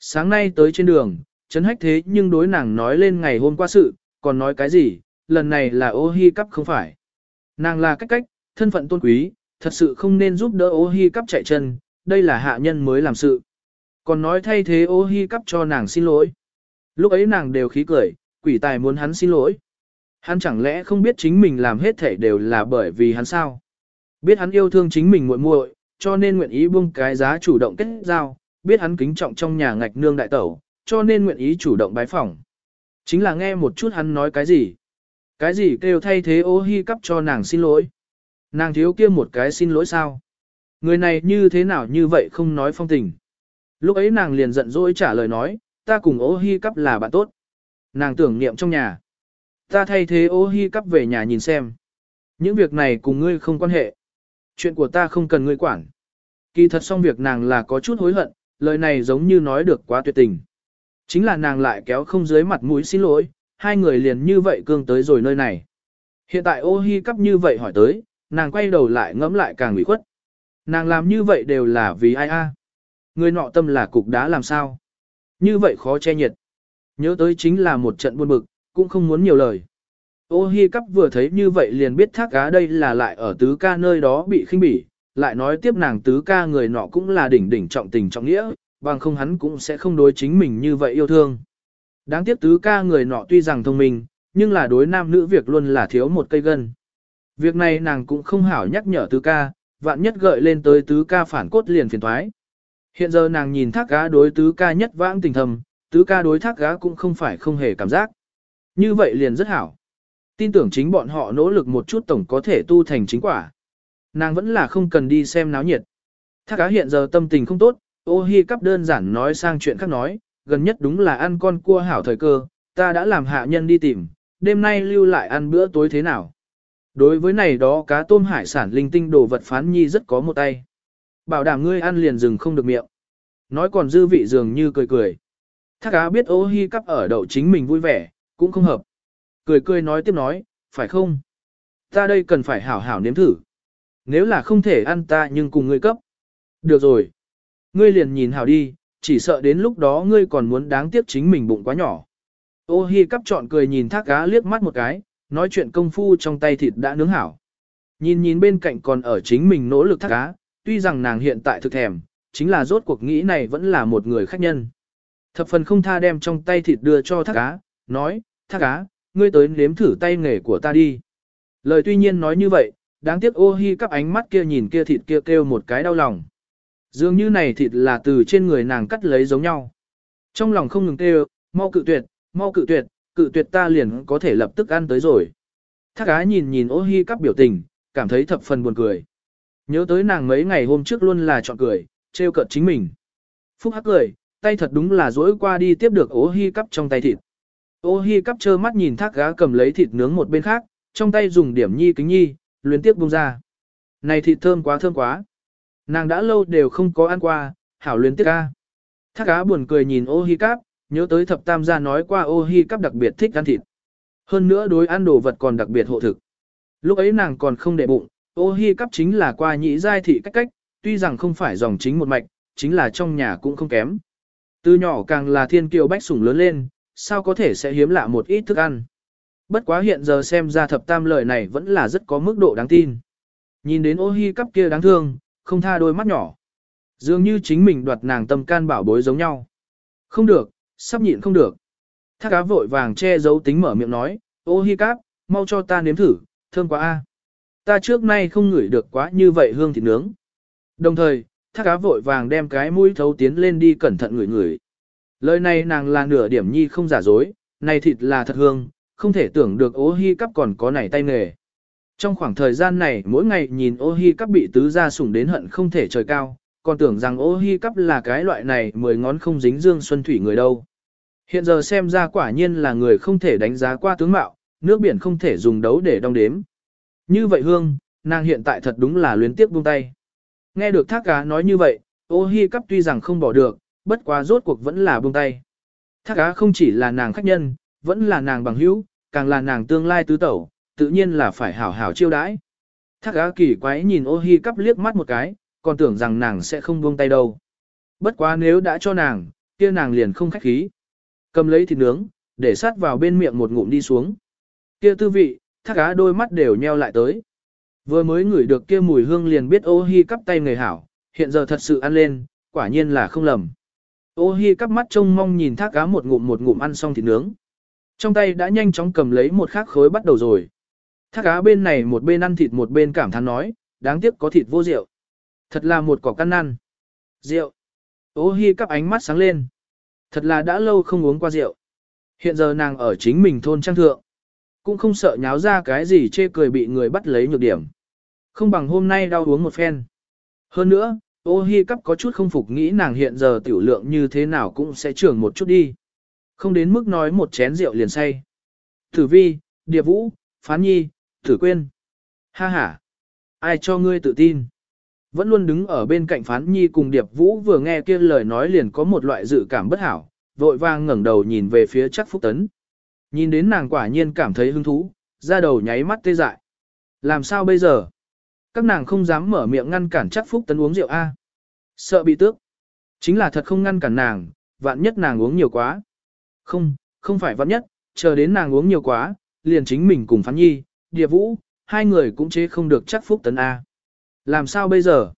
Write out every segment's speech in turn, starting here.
Sáng nay tới trên đường, chấn hách thế nhưng đối nàng nói lên ngày hôm qua sự, còn nói cái gì, lần này là ô hi cắp không phải. Nàng là cách cách, thân phận tôn quý, thật sự không nên giúp đỡ ô hi cắp chạy chân, đây là hạ nhân mới làm sự. Còn nói thay thế ô hi cắp cho nàng xin lỗi. Lúc ấy nàng đều khí cười, quỷ tài muốn hắn xin lỗi. Hắn chẳng lẽ không biết chính mình làm hết thể đều là bởi vì hắn sao? Biết hắn yêu thương chính mình muội muội, cho nên nguyện ý buông cái giá chủ động kết giao, biết hắn kính trọng trong nhà ngạch nương đại tẩu, cho nên nguyện ý chủ động bái phỏng. Chính là nghe một chút hắn nói cái gì. Cái gì kêu thay thế ô hi cắp cho nàng xin lỗi. Nàng thiếu kia một cái xin lỗi sao? Người này như thế nào như vậy không nói phong tình. Lúc ấy nàng liền giận dỗi trả lời nói, ta cùng ô hi cắp là bạn tốt. Nàng tưởng niệm trong nhà. Ta thay thế ô hi cắp về nhà nhìn xem. Những việc này cùng ngươi không quan hệ. Chuyện của ta không cần ngươi quản. Kỳ thật xong việc nàng là có chút hối hận, lời này giống như nói được quá tuyệt tình. Chính là nàng lại kéo không dưới mặt mũi xin lỗi, hai người liền như vậy cương tới rồi nơi này. Hiện tại ô hi cắp như vậy hỏi tới, nàng quay đầu lại ngẫm lại càng ủy khuất. Nàng làm như vậy đều là vì ai a? Người nọ tâm là cục đá làm sao? Như vậy khó che nhiệt. Nhớ tới chính là một trận buồn bực, cũng không muốn nhiều lời. Ô hi cắp vừa thấy như vậy liền biết thác cá đây là lại ở tứ ca nơi đó bị khinh bỉ, lại nói tiếp nàng tứ ca người nọ cũng là đỉnh đỉnh trọng tình trọng nghĩa, bằng không hắn cũng sẽ không đối chính mình như vậy yêu thương. Đáng tiếc tứ ca người nọ tuy rằng thông minh, nhưng là đối nam nữ việc luôn là thiếu một cây gân. Việc này nàng cũng không hảo nhắc nhở tứ ca, vạn nhất gợi lên tới tứ ca phản cốt liền phiền thoái. Hiện giờ nàng nhìn thác gá đối tứ ca nhất vãng tình thầm, tứ ca đối thác gá cũng không phải không hề cảm giác. Như vậy liền rất hảo. Tin tưởng chính bọn họ nỗ lực một chút tổng có thể tu thành chính quả. Nàng vẫn là không cần đi xem náo nhiệt. Thác cá hiện giờ tâm tình không tốt, ô hi cắp đơn giản nói sang chuyện khác nói, gần nhất đúng là ăn con cua hảo thời cơ, ta đã làm hạ nhân đi tìm, đêm nay lưu lại ăn bữa tối thế nào. Đối với này đó cá tôm hải sản linh tinh đồ vật phán nhi rất có một tay. Bảo đảm ngươi ăn liền rừng không được miệng. Nói còn dư vị dường như cười cười. Thác cá biết ô hi cắp ở đậu chính mình vui vẻ, cũng không hợp. Cười cười nói tiếp nói, phải không? Ta đây cần phải hảo hảo nếm thử. Nếu là không thể ăn ta nhưng cùng ngươi cấp. Được rồi. Ngươi liền nhìn hảo đi, chỉ sợ đến lúc đó ngươi còn muốn đáng tiếc chính mình bụng quá nhỏ. Ô hi cắp chọn cười nhìn thác cá liếc mắt một cái, nói chuyện công phu trong tay thịt đã nướng hảo. Nhìn nhìn bên cạnh còn ở chính mình nỗ lực thác cá, tuy rằng nàng hiện tại thực thèm, chính là rốt cuộc nghĩ này vẫn là một người khách nhân. Thập phần không tha đem trong tay thịt đưa cho thác cá, nói, thác cá, ngươi tới nếm thử tay nghề của ta đi. Lời tuy nhiên nói như vậy, đáng tiếc ô hi cắp ánh mắt kia nhìn kia thịt kia kêu, một cái đau lòng. Dường như này thịt là từ trên người nàng cắt lấy giống nhau. Trong lòng không ngừng kêu, mau cự tuyệt, mau cự tuyệt, cự tuyệt ta liền có thể lập tức ăn tới rồi. Thác gái nhìn nhìn ô hi cắp biểu tình, cảm thấy thập phần buồn cười. Nhớ tới nàng mấy ngày hôm trước luôn là chọn cười, trêu cợt chính mình. Phúc hắc cười, tay thật đúng là dỗi qua đi tiếp được ô hi cắp trong tay thịt. Ô hi cắp trơ mắt nhìn thác gá cầm lấy thịt nướng một bên khác, trong tay dùng điểm nhi kính nhi, luyến tiếp bung ra. Này thịt thơm quá thơm quá. Nàng đã lâu đều không có ăn qua, hảo luyến tiếc ca. Thác cá buồn cười nhìn ô hi cáp, nhớ tới thập tam gia nói qua ô hi cáp đặc biệt thích ăn thịt. Hơn nữa đối ăn đồ vật còn đặc biệt hộ thực. Lúc ấy nàng còn không để bụng, ô hi cáp chính là qua nhị giai thị cách cách, tuy rằng không phải dòng chính một mạch, chính là trong nhà cũng không kém. Từ nhỏ càng là thiên kiều bách sủng lớn lên, sao có thể sẽ hiếm lạ một ít thức ăn. Bất quá hiện giờ xem ra thập tam lời này vẫn là rất có mức độ đáng tin. Nhìn đến ô hi cắp kia đáng thương, không tha đôi mắt nhỏ. Dường như chính mình đoạt nàng tâm can bảo bối giống nhau. Không được, sắp nhịn không được. Thác cá vội vàng che giấu tính mở miệng nói, ô hi cắp, mau cho ta nếm thử, thơm quá a. Ta trước nay không ngửi được quá như vậy hương thịt nướng. Đồng thời, thác cá vội vàng đem cái mũi thấu tiến lên đi cẩn thận ngửi ngửi. Lời này nàng là nửa điểm nhi không giả dối, này thịt là thật hương, không thể tưởng được ô hi cắp còn có này tay nghề. Trong khoảng thời gian này mỗi ngày nhìn ô hi cắp bị tứ gia sủng đến hận không thể trời cao, còn tưởng rằng ô hi cắp là cái loại này mười ngón không dính dương xuân thủy người đâu. Hiện giờ xem ra quả nhiên là người không thể đánh giá qua tướng mạo, nước biển không thể dùng đấu để đong đếm. Như vậy hương, nàng hiện tại thật đúng là luyến tiếp buông tay. Nghe được thác cá nói như vậy, ô hi cắp tuy rằng không bỏ được, bất quá rốt cuộc vẫn là buông tay. Thác cá không chỉ là nàng khách nhân, vẫn là nàng bằng hữu, càng là nàng tương lai tứ tẩu, tự nhiên là phải hảo hảo chiêu đãi. Thác á kỳ quái nhìn ô hi cắp liếc mắt một cái, còn tưởng rằng nàng sẽ không buông tay đâu. Bất quá nếu đã cho nàng, kia nàng liền không khách khí. Cầm lấy thịt nướng, để sát vào bên miệng một ngụm đi xuống. Kia tư vị, thác á đôi mắt đều nheo lại tới. Vừa mới ngửi được kia mùi hương liền biết ô hi cắp tay người hảo, hiện giờ thật sự ăn lên, quả nhiên là không lầm. Ô hi cắp mắt trông mong nhìn thác á một ngụm một ngụm ăn xong thịt nướng. Trong tay đã nhanh chóng cầm lấy một khắc khối bắt đầu rồi. Thác cá bên này một bên ăn thịt một bên cảm thán nói, đáng tiếc có thịt vô rượu. Thật là một quả căn năn. Rượu. Ô hi cắp ánh mắt sáng lên. Thật là đã lâu không uống qua rượu. Hiện giờ nàng ở chính mình thôn trang thượng. Cũng không sợ nháo ra cái gì chê cười bị người bắt lấy nhược điểm. Không bằng hôm nay đau uống một phen. Hơn nữa, ô hi cắp có chút không phục nghĩ nàng hiện giờ tiểu lượng như thế nào cũng sẽ trưởng một chút đi. Không đến mức nói một chén rượu liền say. Tử vi, địa vũ, phán nhi, tử quên. Ha ha. Ai cho ngươi tự tin? Vẫn luôn đứng ở bên cạnh phán nhi cùng điệp vũ vừa nghe kia lời nói liền có một loại dự cảm bất hảo, vội vang ngẩng đầu nhìn về phía chắc phúc tấn. Nhìn đến nàng quả nhiên cảm thấy hứng thú, ra đầu nháy mắt tê dại. Làm sao bây giờ? Các nàng không dám mở miệng ngăn cản chắc phúc tấn uống rượu A. Sợ bị tước. Chính là thật không ngăn cản nàng, vạn nhất nàng uống nhiều quá. Không, không phải vạn nhất, chờ đến nàng uống nhiều quá, liền chính mình cùng phán nhi, địa vũ, hai người cũng chế không được chắc phúc tấn A. Làm sao bây giờ?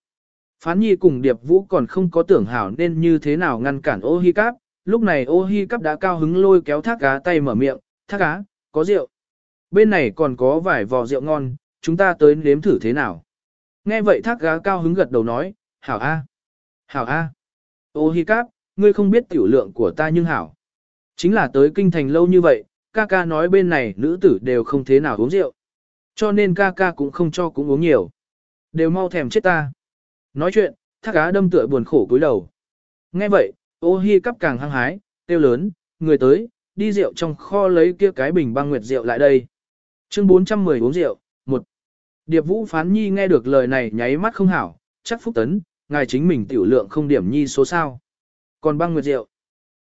Phán nhi cùng điệp vũ còn không có tưởng hảo nên như thế nào ngăn cản ô hi cáp, lúc này ô hi cáp đã cao hứng lôi kéo thác cá tay mở miệng, thác cá, có rượu. Bên này còn có vài vò rượu ngon, chúng ta tới nếm thử thế nào. Nghe vậy thác cá cao hứng gật đầu nói, hảo a, hảo a. Ô hi cáp, ngươi không biết tiểu lượng của ta nhưng hảo. Chính là tới kinh thành lâu như vậy, ca ca nói bên này nữ tử đều không thế nào uống rượu. Cho nên ca ca cũng không cho cũng uống nhiều. Đều mau thèm chết ta. Nói chuyện, thác á đâm tựa buồn khổ cúi đầu. Nghe vậy, ô hi cắp càng hăng hái, tiêu lớn, người tới, đi rượu trong kho lấy kia cái bình băng nguyệt rượu lại đây. Chương 410 uống rượu, một Điệp Vũ Phán Nhi nghe được lời này nháy mắt không hảo, chắc phúc tấn, ngài chính mình tiểu lượng không điểm nhi số sao. Còn băng nguyệt rượu,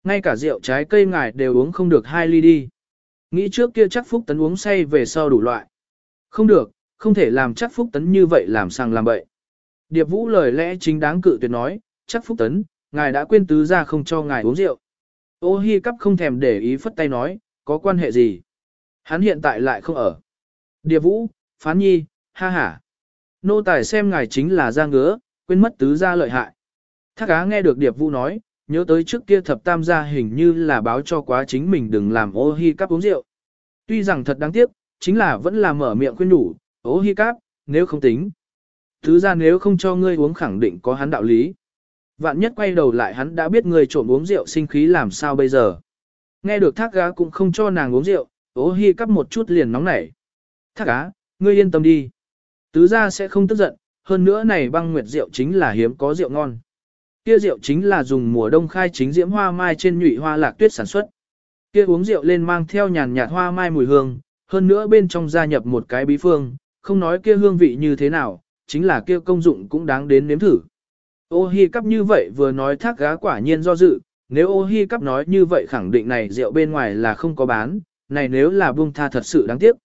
ngay cả rượu trái cây ngài đều uống không được hai ly đi. Nghĩ trước kia chắc phúc tấn uống say về sau đủ loại. Không được, không thể làm chắc phúc tấn như vậy làm sang làm bậy. Điệp Vũ lời lẽ chính đáng cự tuyệt nói, chắc phúc tấn, ngài đã quên tứ ra không cho ngài uống rượu. Ô hi cắp không thèm để ý phất tay nói, có quan hệ gì? Hắn hiện tại lại không ở. Điệp Vũ, Phán Nhi, ha ha. Nô tài xem ngài chính là ra ngứa, quên mất tứ gia lợi hại. Thác á nghe được Điệp Vũ nói, nhớ tới trước kia thập tam gia hình như là báo cho quá chính mình đừng làm ô hi cắp uống rượu. Tuy rằng thật đáng tiếc, chính là vẫn là mở miệng khuyên đủ, ô hi cắp, nếu không tính. thứ gia nếu không cho ngươi uống khẳng định có hắn đạo lý. Vạn nhất quay đầu lại hắn đã biết ngươi trộm uống rượu sinh khí làm sao bây giờ. Nghe được thác gá cũng không cho nàng uống rượu, ô hi cắp một chút liền nóng nảy. Thác gá, ngươi yên tâm đi. Tứ gia sẽ không tức giận, hơn nữa này băng nguyệt rượu chính là hiếm có rượu ngon. Kia rượu chính là dùng mùa đông khai chính diễm hoa mai trên nhụy hoa lạc tuyết sản xuất. Kia uống rượu lên mang theo nhàn nhạt hoa mai mùi hương, hơn nữa bên trong gia nhập một cái bí phương, không nói kia hương vị như thế nào, chính là kia công dụng cũng đáng đến nếm thử. Ô hi cắp như vậy vừa nói thác gá quả nhiên do dự, nếu ô hi cắp nói như vậy khẳng định này rượu bên ngoài là không có bán, này nếu là buông tha thật sự đáng tiếc.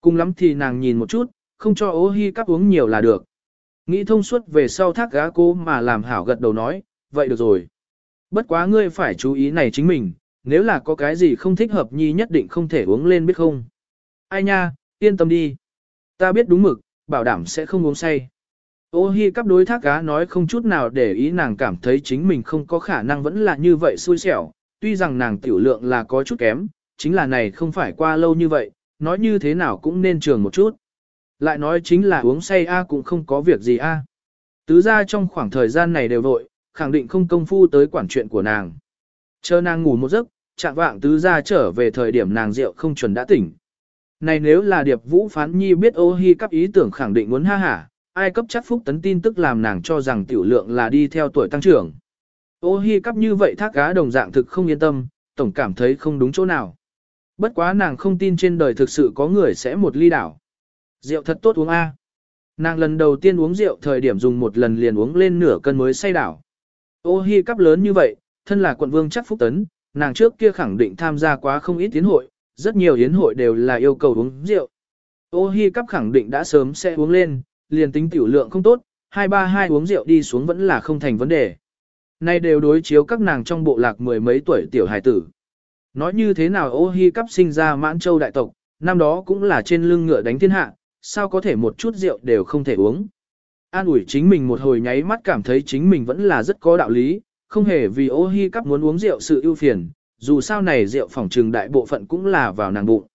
Cùng lắm thì nàng nhìn một chút, không cho ô hi cắp uống nhiều là được. Nghĩ thông suốt về sau thác gá cô mà làm hảo gật đầu nói, vậy được rồi. Bất quá ngươi phải chú ý này chính mình, nếu là có cái gì không thích hợp nhi nhất định không thể uống lên biết không. Ai nha, yên tâm đi. Ta biết đúng mực, bảo đảm sẽ không uống say. Ô hi cắp đối thác cá nói không chút nào để ý nàng cảm thấy chính mình không có khả năng vẫn là như vậy xui xẻo, tuy rằng nàng tiểu lượng là có chút kém, chính là này không phải qua lâu như vậy, nói như thế nào cũng nên trường một chút. Lại nói chính là uống say A cũng không có việc gì A. Tứ gia trong khoảng thời gian này đều vội, khẳng định không công phu tới quản chuyện của nàng. Chờ nàng ngủ một giấc, chạm vạng tứ gia trở về thời điểm nàng rượu không chuẩn đã tỉnh. Này nếu là điệp vũ phán nhi biết ô hi cấp ý tưởng khẳng định muốn ha hả, ai cấp chắc phúc tấn tin tức làm nàng cho rằng tiểu lượng là đi theo tuổi tăng trưởng. Ô hi cấp như vậy thác cá đồng dạng thực không yên tâm, tổng cảm thấy không đúng chỗ nào. Bất quá nàng không tin trên đời thực sự có người sẽ một ly đảo. Rượu thật tốt uống A. Nàng lần đầu tiên uống rượu thời điểm dùng một lần liền uống lên nửa cân mới say đảo. Ô hi cắp lớn như vậy, thân là quận vương chắc phúc tấn, nàng trước kia khẳng định tham gia quá không ít tiến hội, rất nhiều yến hội đều là yêu cầu uống rượu. Ô hi cắp khẳng định đã sớm sẽ uống lên, liền tính tiểu lượng không tốt, hai ba hai uống rượu đi xuống vẫn là không thành vấn đề. Nay đều đối chiếu các nàng trong bộ lạc mười mấy tuổi tiểu hài tử. Nói như thế nào ô hi cắp sinh ra mãn châu đại tộc, năm đó cũng là trên lưng ngựa đánh thiên hạ, sao có thể một chút rượu đều không thể uống. An ủi chính mình một hồi nháy mắt cảm thấy chính mình vẫn là rất có đạo lý, không hề vì ô hi cắp muốn uống rượu sự ưu phiền, dù sao này rượu phỏng trừng đại bộ phận cũng là vào nàng bụng.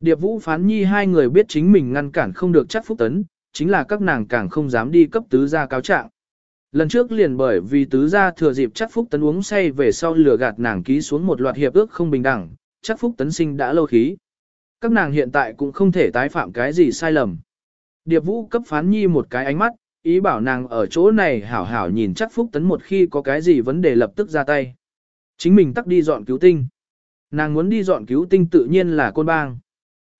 Điệp Vũ phán nhi hai người biết chính mình ngăn cản không được chắc phúc tấn, chính là các nàng càng không dám đi cấp tứ gia cáo trạng. Lần trước liền bởi vì tứ gia thừa dịp chắc phúc tấn uống say về sau lừa gạt nàng ký xuống một loạt hiệp ước không bình đẳng, chắc phúc tấn sinh đã lâu khí. Các nàng hiện tại cũng không thể tái phạm cái gì sai lầm. Điệp Vũ cấp phán nhi một cái ánh mắt, ý bảo nàng ở chỗ này hảo hảo nhìn chắc phúc tấn một khi có cái gì vấn đề lập tức ra tay. Chính mình tắt đi dọn cứu tinh. Nàng muốn đi dọn cứu tinh tự nhiên là côn bang.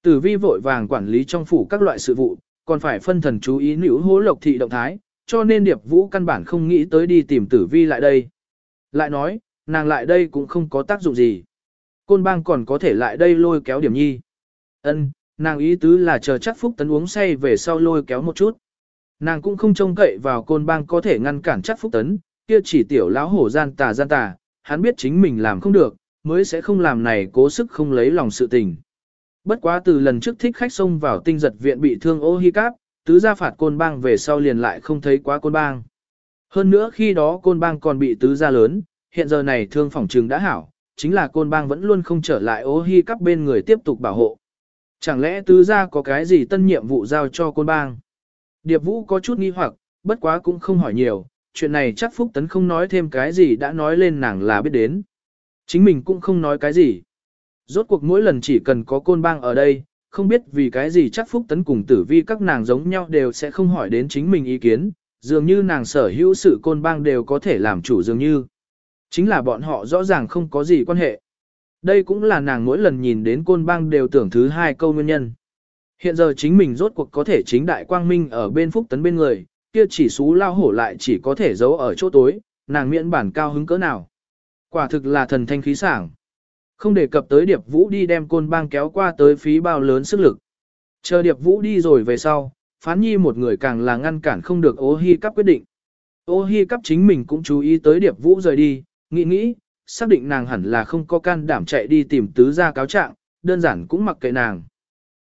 Tử vi vội vàng quản lý trong phủ các loại sự vụ, còn phải phân thần chú ý nữ hố lộc thị động thái, cho nên Điệp Vũ căn bản không nghĩ tới đi tìm tử vi lại đây. Lại nói, nàng lại đây cũng không có tác dụng gì. Côn bang còn có thể lại đây lôi kéo điểm nhi. Ân, nàng ý tứ là chờ chắc phúc tấn uống say về sau lôi kéo một chút. Nàng cũng không trông cậy vào côn bang có thể ngăn cản chắc phúc tấn, kia chỉ tiểu lão hổ gian tà gian tà, hắn biết chính mình làm không được, mới sẽ không làm này cố sức không lấy lòng sự tình. Bất quá từ lần trước thích khách xông vào tinh giật viện bị thương ô hi cáp, tứ gia phạt côn bang về sau liền lại không thấy quá côn bang. Hơn nữa khi đó côn bang còn bị tứ gia lớn, hiện giờ này thương phòng trừng đã hảo, chính là côn bang vẫn luôn không trở lại ô hi cáp bên người tiếp tục bảo hộ. Chẳng lẽ tứ gia có cái gì tân nhiệm vụ giao cho côn bang? Điệp vũ có chút nghi hoặc, bất quá cũng không hỏi nhiều, chuyện này chắc Phúc Tấn không nói thêm cái gì đã nói lên nàng là biết đến. Chính mình cũng không nói cái gì. Rốt cuộc mỗi lần chỉ cần có côn bang ở đây, không biết vì cái gì chắc Phúc Tấn cùng tử vi các nàng giống nhau đều sẽ không hỏi đến chính mình ý kiến, dường như nàng sở hữu sự côn bang đều có thể làm chủ dường như. Chính là bọn họ rõ ràng không có gì quan hệ. Đây cũng là nàng mỗi lần nhìn đến côn bang đều tưởng thứ hai câu nguyên nhân. Hiện giờ chính mình rốt cuộc có thể chính đại quang minh ở bên Phúc Tấn bên người, kia chỉ xú lao hổ lại chỉ có thể giấu ở chỗ tối, nàng miễn bản cao hứng cỡ nào. Quả thực là thần thanh khí sảng. Không đề cập tới Điệp Vũ đi đem côn bang kéo qua tới phí bao lớn sức lực. Chờ Điệp Vũ đi rồi về sau, phán nhi một người càng là ngăn cản không được ô hi cắp quyết định. Ô hi cắp chính mình cũng chú ý tới Điệp Vũ rời đi, nghĩ nghĩ, xác định nàng hẳn là không có can đảm chạy đi tìm tứ gia cáo trạng, đơn giản cũng mặc kệ nàng.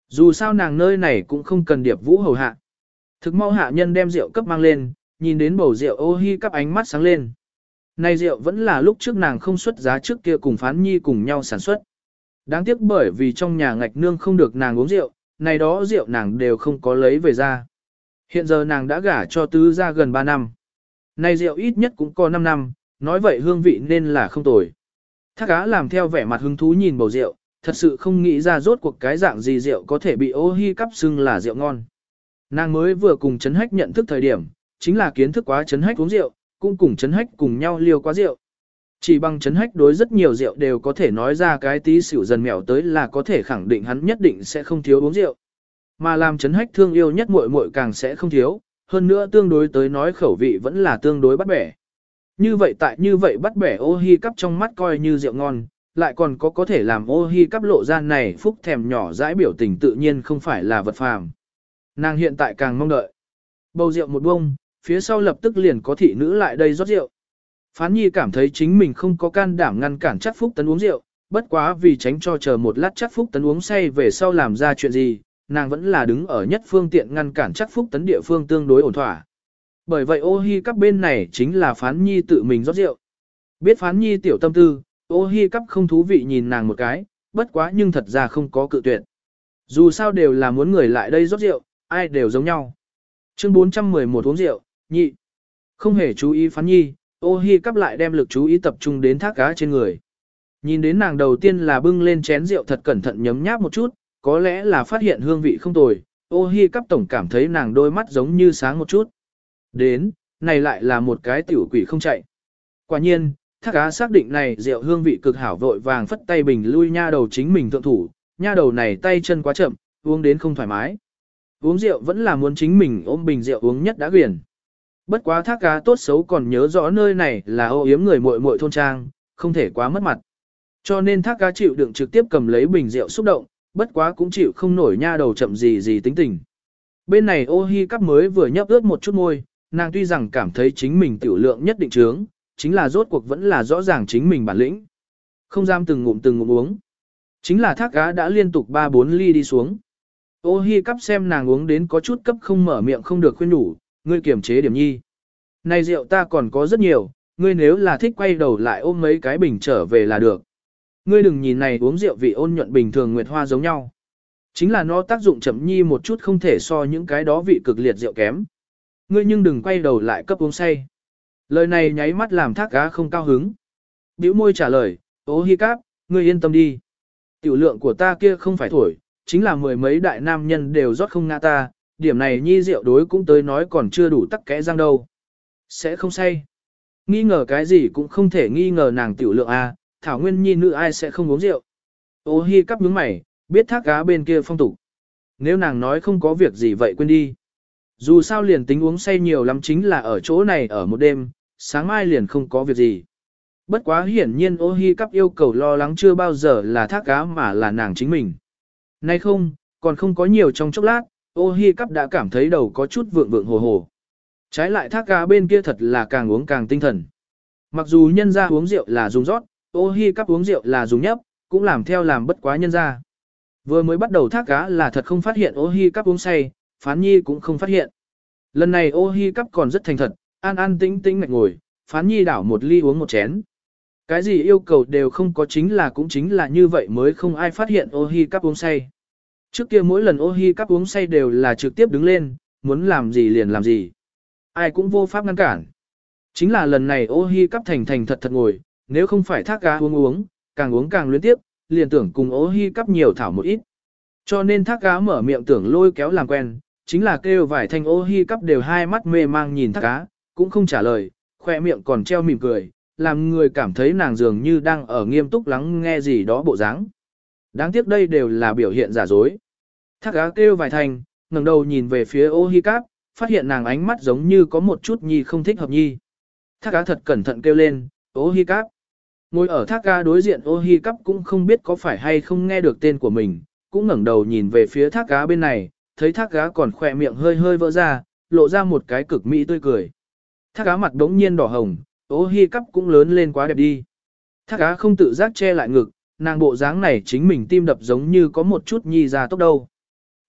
Dù sao nàng nơi này cũng không cần Điệp Vũ hầu hạ. Thực mau hạ nhân đem rượu cấp mang lên, nhìn đến bầu rượu ô hi cắp ánh mắt sáng lên. Này rượu vẫn là lúc trước nàng không xuất giá trước kia cùng phán nhi cùng nhau sản xuất. Đáng tiếc bởi vì trong nhà ngạch nương không được nàng uống rượu, này đó rượu nàng đều không có lấy về ra. Hiện giờ nàng đã gả cho tứ gia gần 3 năm. Này rượu ít nhất cũng có 5 năm, nói vậy hương vị nên là không tồi. Thác cá làm theo vẻ mặt hứng thú nhìn bầu rượu, thật sự không nghĩ ra rốt cuộc cái dạng gì rượu có thể bị ô hi cắp xưng là rượu ngon. Nàng mới vừa cùng chấn hách nhận thức thời điểm, chính là kiến thức quá chấn hách uống rượu, cũng cùng chấn hách cùng nhau liều quá rượu. Chỉ bằng chấn hách đối rất nhiều rượu đều có thể nói ra cái tí xỉu dần mèo tới là có thể khẳng định hắn nhất định sẽ không thiếu uống rượu. Mà làm chấn hách thương yêu nhất muội muội càng sẽ không thiếu, hơn nữa tương đối tới nói khẩu vị vẫn là tương đối bắt bẻ. Như vậy tại như vậy bắt bẻ ô hi cắp trong mắt coi như rượu ngon, lại còn có có thể làm ô hi cắp lộ ra này phúc thèm nhỏ dãi biểu tình tự nhiên không phải là vật phàm. Nàng hiện tại càng mong đợi. Bầu rượu một bông, phía sau lập tức liền có thị nữ lại đây rót rượu. Phán nhi cảm thấy chính mình không có can đảm ngăn cản chắc phúc tấn uống rượu, bất quá vì tránh cho chờ một lát chắc phúc tấn uống say về sau làm ra chuyện gì, nàng vẫn là đứng ở nhất phương tiện ngăn cản chắc phúc tấn địa phương tương đối ổn thỏa. Bởi vậy ô hi cắp bên này chính là phán nhi tự mình rót rượu. Biết phán nhi tiểu tâm tư, ô hi cắp không thú vị nhìn nàng một cái, bất quá nhưng thật ra không có cự tuyệt. Dù sao đều là muốn người lại đây rót rượu, ai đều giống nhau. Chương 411 uống rượu, nhị. Không hề chú ý phán nhi, ô hi cắp lại đem lực chú ý tập trung đến thác cá trên người. Nhìn đến nàng đầu tiên là bưng lên chén rượu thật cẩn thận nhấm nháp một chút, có lẽ là phát hiện hương vị không tồi, ô hi cắp tổng cảm thấy nàng đôi mắt giống như sáng một chút. Đến, này lại là một cái tiểu quỷ không chạy. Quả nhiên, thác cá xác định này rượu hương vị cực hảo vội vàng phất tay bình lui nha đầu chính mình thượng thủ, nha đầu này tay chân quá chậm, uống đến không thoải mái. Uống rượu vẫn là muốn chính mình ôm bình rượu uống nhất đã quyền. Bất quá thác cá tốt xấu còn nhớ rõ nơi này là ô yếm người muội muội thôn trang, không thể quá mất mặt. Cho nên thác cá chịu đựng trực tiếp cầm lấy bình rượu xúc động, bất quá cũng chịu không nổi nha đầu chậm gì gì tính tình. Bên này ô hi cắp mới vừa nhấp ướt một chút môi, nàng tuy rằng cảm thấy chính mình tiểu lượng nhất định trướng, chính là rốt cuộc vẫn là rõ ràng chính mình bản lĩnh. Không dám từng ngụm từng ngụm uống. Chính là thác cá đã liên tục 3-4 ly đi xuống. Ô hi cắp xem nàng uống đến có chút cấp không mở miệng không được khuyên nhủ, ngươi kiềm chế điểm nhi. Này rượu ta còn có rất nhiều, ngươi nếu là thích quay đầu lại ôm mấy cái bình trở về là được. Ngươi đừng nhìn này uống rượu vị ôn nhuận bình thường nguyệt hoa giống nhau. Chính là nó tác dụng chậm nhi một chút không thể so những cái đó vị cực liệt rượu kém. Ngươi nhưng đừng quay đầu lại cấp uống say. Lời này nháy mắt làm thác cá không cao hứng. Biểu môi trả lời, ô hi cáp, ngươi yên tâm đi. Tiểu lượng của ta kia không phải thổi, chính là mười mấy đại nam nhân đều rót không ngã ta, điểm này nhi rượu đối cũng tới nói còn chưa đủ tắc kẽ răng đâu. Sẽ không say. Nghi ngờ cái gì cũng không thể nghi ngờ nàng tiểu lượng A, thảo nguyên nhi nữ ai sẽ không uống rượu. Ô hi cắp nhướng mày, biết thác cá bên kia phong tục. Nếu nàng nói không có việc gì vậy quên đi. Dù sao liền tính uống say nhiều lắm chính là ở chỗ này ở một đêm, sáng mai liền không có việc gì. Bất quá hiển nhiên ô hi cắp yêu cầu lo lắng chưa bao giờ là thác cá mà là nàng chính mình. Nay không, còn không có nhiều trong chốc lát, ô hi cắp đã cảm thấy đầu có chút vượng vượng hồ hồ. Trái lại thác cá bên kia thật là càng uống càng tinh thần. Mặc dù nhân ra uống rượu là dùng rót, ô hi cắp uống rượu là dùng nhấp, cũng làm theo làm bất quá nhân ra. Vừa mới bắt đầu thác cá là thật không phát hiện ô hi cắp uống say, phán nhi cũng không phát hiện. Lần này ô hi cắp còn rất thành thật, an an tĩnh tĩnh ngạch ngồi, phán nhi đảo một ly uống một chén. Cái gì yêu cầu đều không có chính là cũng chính là như vậy mới không ai phát hiện ô hi cắp uống say. Trước kia mỗi lần ô hi cắp uống say đều là trực tiếp đứng lên, muốn làm gì liền làm gì. Ai cũng vô pháp ngăn cản. Chính là lần này ô hi cắp thành thành thật thật ngồi, nếu không phải thác cá uống uống, càng uống càng luyến tiếp, liền tưởng cùng ô hi cắp nhiều thảo một ít. Cho nên thác cá mở miệng tưởng lôi kéo làm quen, chính là kêu vài thanh ô hi cắp đều hai mắt mê mang nhìn thác cá, cũng không trả lời, khoe miệng còn treo mỉm cười, làm người cảm thấy nàng dường như đang ở nghiêm túc lắng nghe gì đó bộ dáng. Đáng tiếc đây đều là biểu hiện giả dối. Thác cá kêu vài thanh, ngẩng đầu nhìn về phía ô hi cắp, phát hiện nàng ánh mắt giống như có một chút nhi không thích hợp nhi. Thác cá thật cẩn thận kêu lên, ô hi cắp. Ngồi ở thác cá đối diện ô hi cắp cũng không biết có phải hay không nghe được tên của mình, cũng ngẩng đầu nhìn về phía thác cá bên này, thấy thác cá còn khỏe miệng hơi hơi vỡ ra, lộ ra một cái cực mỹ tươi cười. Thác cá mặt đống nhiên đỏ hồng, ô hi cắp cũng lớn lên quá đẹp đi. Thác cá không tự giác che lại ngực, nàng bộ dáng này chính mình tim đập giống như có một chút nhi ra tốc đâu.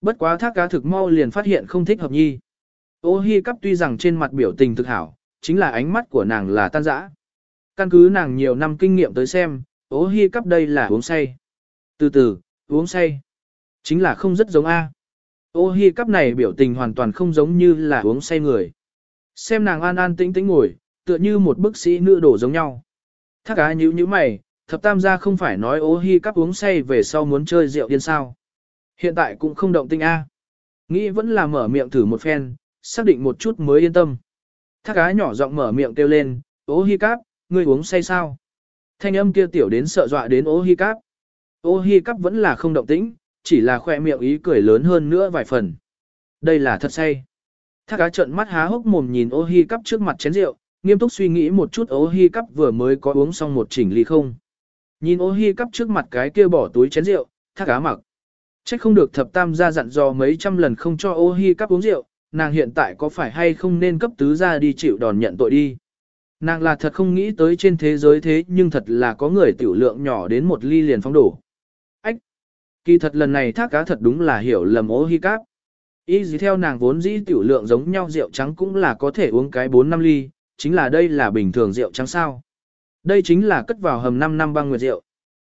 Bất quá thác cá thực mau liền phát hiện không thích hợp nhi. Ô hi cắp tuy rằng trên mặt biểu tình thực hảo, chính là ánh mắt của nàng là tan dã. Căn cứ nàng nhiều năm kinh nghiệm tới xem, ô hi cắp đây là uống say. Từ từ, uống say. Chính là không rất giống A. Ô hi cắp này biểu tình hoàn toàn không giống như là uống say người. Xem nàng an an tĩnh tĩnh ngồi, tựa như một bức sĩ nữ đổ giống nhau. Thác á nhíu nhíu mày, thập tam gia không phải nói ô hi cắp uống say về sau muốn chơi rượu điên sao. Hiện tại cũng không động tinh A. Nghĩ vẫn là mở miệng thử một phen, xác định một chút mới yên tâm. Thác á nhỏ giọng mở miệng kêu lên, ô hi cắp, ngươi uống say sao? Thanh âm kia tiểu đến sợ dọa đến ô hi cắp. Ô hi cắp vẫn là không động tĩnh, chỉ là khoe miệng ý cười lớn hơn nữa vài phần. Đây là thật say. Thác cá trợn mắt há hốc mồm nhìn ô hi cắp trước mặt chén rượu, nghiêm túc suy nghĩ một chút ô hi cắp vừa mới có uống xong một chỉnh ly không. Nhìn ô hi cắp trước mặt cái kia bỏ túi chén rượu, thác cá mặc. Trách không được thập tam gia dặn dò mấy trăm lần không cho ô hi cắp uống rượu, nàng hiện tại có phải hay không nên cấp tứ gia đi chịu đòn nhận tội đi. Nàng là thật không nghĩ tới trên thế giới thế nhưng thật là có người tiểu lượng nhỏ đến một ly liền phong đổ. Kỳ thật lần này thác cá thật đúng là hiểu lầm ô hi cáp. Ý gì theo nàng vốn dĩ tiểu lượng giống nhau rượu trắng cũng là có thể uống cái 4 năm ly, chính là đây là bình thường rượu trắng sao. Đây chính là cất vào hầm 5 năm băng nguyệt rượu.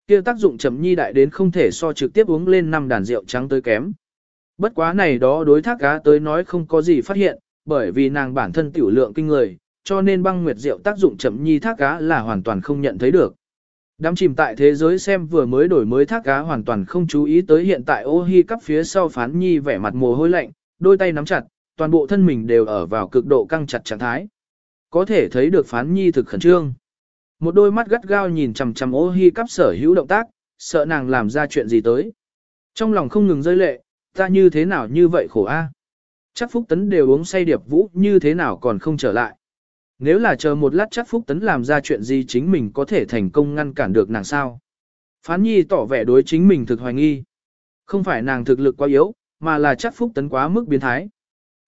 kia tác dụng chậm nhi đại đến không thể so trực tiếp uống lên năm đàn rượu trắng tới kém. Bất quá này đó đối thác cá tới nói không có gì phát hiện, bởi vì nàng bản thân tiểu lượng kinh người, cho nên băng nguyệt rượu tác dụng chậm nhi thác cá là hoàn toàn không nhận thấy được. Đám chìm tại thế giới xem vừa mới đổi mới thác cá hoàn toàn không chú ý tới hiện tại ô hi cắp phía sau phán nhi vẻ mặt mồ hôi lạnh, đôi tay nắm chặt, toàn bộ thân mình đều ở vào cực độ căng chặt trạng thái. Có thể thấy được phán nhi thực khẩn trương. Một đôi mắt gắt gao nhìn chằm chằm ô hi cắp sở hữu động tác, sợ nàng làm ra chuyện gì tới. Trong lòng không ngừng rơi lệ, ta như thế nào như vậy khổ a? Chắc Phúc Tấn đều uống say điệp vũ như thế nào còn không trở lại. Nếu là chờ một lát chắc Phúc Tấn làm ra chuyện gì chính mình có thể thành công ngăn cản được nàng sao. Phán Nhi tỏ vẻ đối chính mình thực hoài nghi. Không phải nàng thực lực quá yếu, mà là chắc Phúc Tấn quá mức biến thái.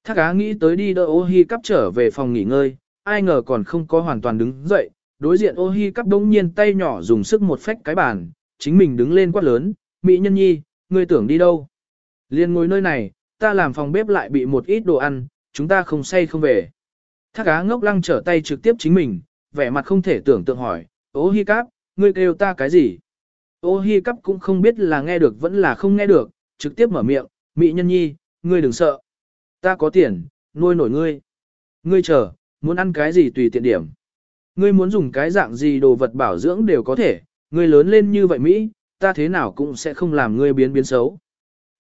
Thác á nghĩ tới đi đỡ ô hi cắp trở về phòng nghỉ ngơi, ai ngờ còn không có hoàn toàn đứng dậy, đối diện ô hi cắp đống nhiên tay nhỏ dùng sức một phách cái bàn, chính mình đứng lên quát lớn, Mỹ nhân nhi, ngươi tưởng đi đâu? Liên ngồi nơi này, ta làm phòng bếp lại bị một ít đồ ăn, chúng ta không say không về. Thác á ngốc lăng trở tay trực tiếp chính mình, vẻ mặt không thể tưởng tượng hỏi, ô hi Cáp, ngươi kêu ta cái gì? Ô hi Cáp cũng không biết là nghe được vẫn là không nghe được, trực tiếp mở miệng, Mỹ nhân nhi, ngươi đừng sợ. Ta có tiền, nuôi nổi ngươi. Ngươi chờ, muốn ăn cái gì tùy tiện điểm. Ngươi muốn dùng cái dạng gì đồ vật bảo dưỡng đều có thể, ngươi lớn lên như vậy Mỹ, ta thế nào cũng sẽ không làm ngươi biến biến xấu.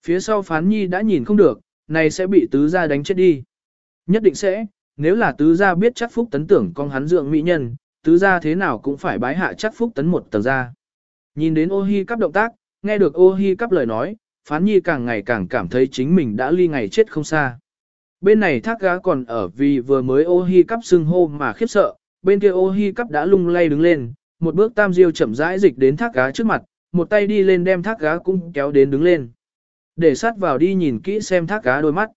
Phía sau phán nhi đã nhìn không được, này sẽ bị tứ gia đánh chết đi. Nhất định sẽ, nếu là tứ gia biết chắc phúc tấn tưởng con hắn dưỡng mỹ nhân, tứ gia thế nào cũng phải bái hạ chắc phúc tấn một tầng ra. Nhìn đến ô hi cắp động tác, nghe được ô hi cắp lời nói, phán nhi càng ngày càng cảm thấy chính mình đã ly ngày chết không xa. Bên này thác gá còn ở vì vừa mới ô hi cắp xưng hô mà khiếp sợ, bên kia ô hi cắp đã lung lay đứng lên, một bước tam diêu chậm rãi dịch đến thác gá trước mặt, một tay đi lên đem thác gá cũng kéo đến đứng lên. Để sát vào đi nhìn kỹ xem thác gá đôi mắt.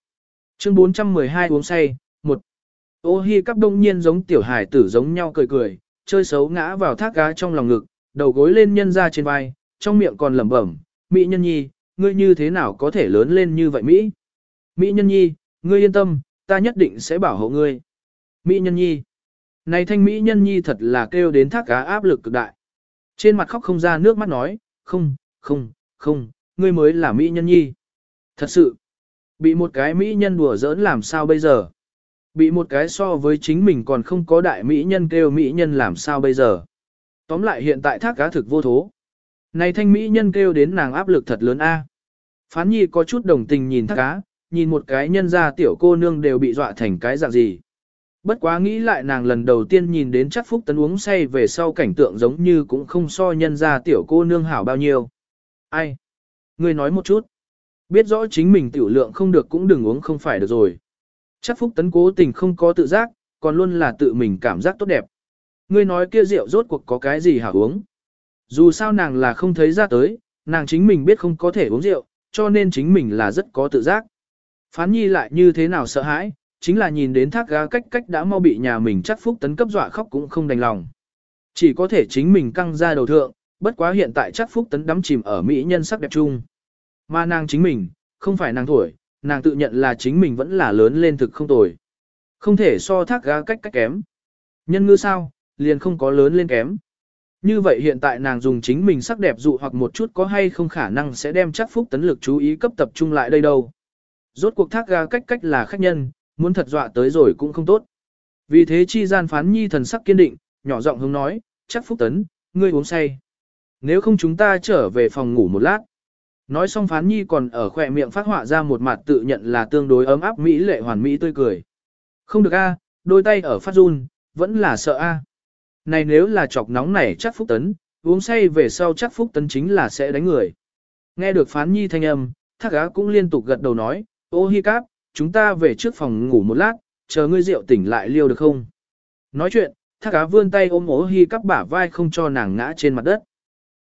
Chương 412 uống say, Ô hi cắp đông nhiên giống tiểu hải tử giống nhau cười cười, chơi xấu ngã vào thác cá trong lòng ngực, đầu gối lên nhân ra trên vai, trong miệng còn lẩm bẩm, Mỹ nhân nhi, ngươi như thế nào có thể lớn lên như vậy Mỹ? Mỹ nhân nhi, ngươi yên tâm, ta nhất định sẽ bảo hộ ngươi. Mỹ nhân nhi. Này thanh Mỹ nhân nhi thật là kêu đến thác cá áp lực cực đại. Trên mặt khóc không ra nước mắt nói, không, không, không, ngươi mới là Mỹ nhân nhi. Thật sự, bị một cái Mỹ nhân đùa giỡn làm sao bây giờ? Bị một cái so với chính mình còn không có đại Mỹ nhân kêu Mỹ nhân làm sao bây giờ? Tóm lại hiện tại thác cá thực vô thố. Này thanh Mỹ nhân kêu đến nàng áp lực thật lớn a. Phán nhi có chút đồng tình nhìn thác cá, nhìn một cái nhân ra tiểu cô nương đều bị dọa thành cái dạng gì. Bất quá nghĩ lại nàng lần đầu tiên nhìn đến chắc phúc tấn uống say về sau cảnh tượng giống như cũng không so nhân ra tiểu cô nương hảo bao nhiêu. Ai? Ngươi nói một chút. Biết rõ chính mình tiểu lượng không được cũng đừng uống không phải được rồi. Chắc phúc tấn cố tình không có tự giác, còn luôn là tự mình cảm giác tốt đẹp. Ngươi nói kia rượu rốt cuộc có cái gì hảo uống. Dù sao nàng là không thấy ra tới, nàng chính mình biết không có thể uống rượu, cho nên chính mình là rất có tự giác. Phán nhi lại như thế nào sợ hãi, chính là nhìn đến thác gá cách cách đã mau bị nhà mình chắc phúc tấn cấp dọa khóc cũng không đành lòng. Chỉ có thể chính mình căng ra đầu thượng, bất quá hiện tại chắc phúc tấn đắm chìm ở mỹ nhân sắc đẹp chung. Mà nàng chính mình, không phải nàng tuổi, nàng tự nhận là chính mình vẫn là lớn lên thực không tồi. Không thể so thác gá cách cách kém. Nhân ngư sao, liền không có lớn lên kém. Như vậy hiện tại nàng dùng chính mình sắc đẹp dụ hoặc một chút có hay không khả năng sẽ đem chắc phúc tấn lực chú ý cấp tập trung lại đây đâu. Rốt cuộc thác ga cách cách là khách nhân, muốn thật dọa tới rồi cũng không tốt. Vì thế chi gian phán nhi thần sắc kiên định, nhỏ giọng hướng nói, chắc phúc tấn, ngươi uống say. Nếu không chúng ta trở về phòng ngủ một lát. Nói xong phán nhi còn ở khỏe miệng phát họa ra một mặt tự nhận là tương đối ấm áp mỹ lệ hoàn mỹ tươi cười. Không được a, đôi tay ở phát run, vẫn là sợ a. Này nếu là chọc nóng này chắc phúc tấn, uống say về sau chắc phúc tấn chính là sẽ đánh người. Nghe được phán nhi thanh âm, thác á cũng liên tục gật đầu nói, ô hi cáp, chúng ta về trước phòng ngủ một lát, chờ ngươi rượu tỉnh lại liêu được không? Nói chuyện, thác á vươn tay ôm ô hi cáp bả vai không cho nàng ngã trên mặt đất.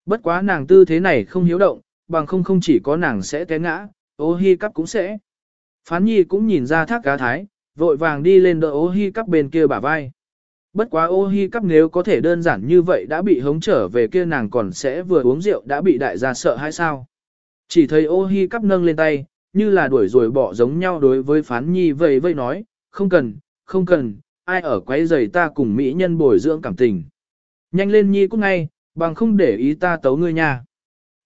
Bất quá nàng tư thế này không hiếu động, bằng không không chỉ có nàng sẽ té ngã, ô hi cắp cũng sẽ. Phán nhi cũng nhìn ra thác cá thái, vội vàng đi lên đỡ ô hi cắp bên kia bả vai. Bất quá ô hi cắp nếu có thể đơn giản như vậy đã bị hống trở về kia nàng còn sẽ vừa uống rượu đã bị đại gia sợ hay sao. Chỉ thấy ô hi cắp nâng lên tay, như là đuổi rồi bỏ giống nhau đối với phán nhi vây vây nói, không cần, không cần, ai ở quấy giày ta cùng mỹ nhân bồi dưỡng cảm tình. Nhanh lên nhi cũng ngay, bằng không để ý ta tấu ngươi nha.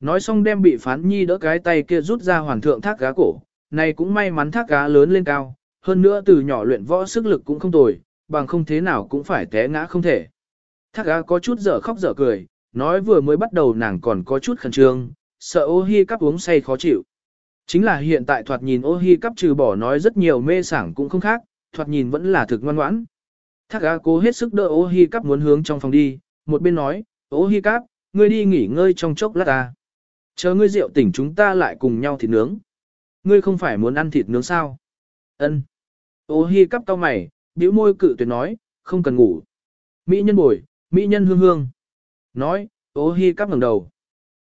Nói xong đem bị phán nhi đỡ cái tay kia rút ra hoàn thượng thác gá cổ, này cũng may mắn thác gá lớn lên cao, hơn nữa từ nhỏ luyện võ sức lực cũng không tồi, bằng không thế nào cũng phải té ngã không thể. Thác gá có chút dở khóc dở cười, nói vừa mới bắt đầu nàng còn có chút khẩn trương, sợ ô hi cắp uống say khó chịu. Chính là hiện tại thoạt nhìn ô hi cắp trừ bỏ nói rất nhiều mê sảng cũng không khác, thoạt nhìn vẫn là thực ngoan ngoãn. Thác gá cố hết sức đỡ ô hi cắp muốn hướng trong phòng đi, một bên nói, ô hi cắp, ngươi đi nghỉ ngơi trong chốc lát ta. Chờ ngươi rượu tỉnh chúng ta lại cùng nhau thịt nướng. Ngươi không phải muốn ăn thịt nướng sao? Ân. Ô hi cắp tao mày, bĩu môi cự tuyệt nói, không cần ngủ. Mỹ nhân bồi, Mỹ nhân hương hương. Nói, ô hi cắp ngẩng đầu.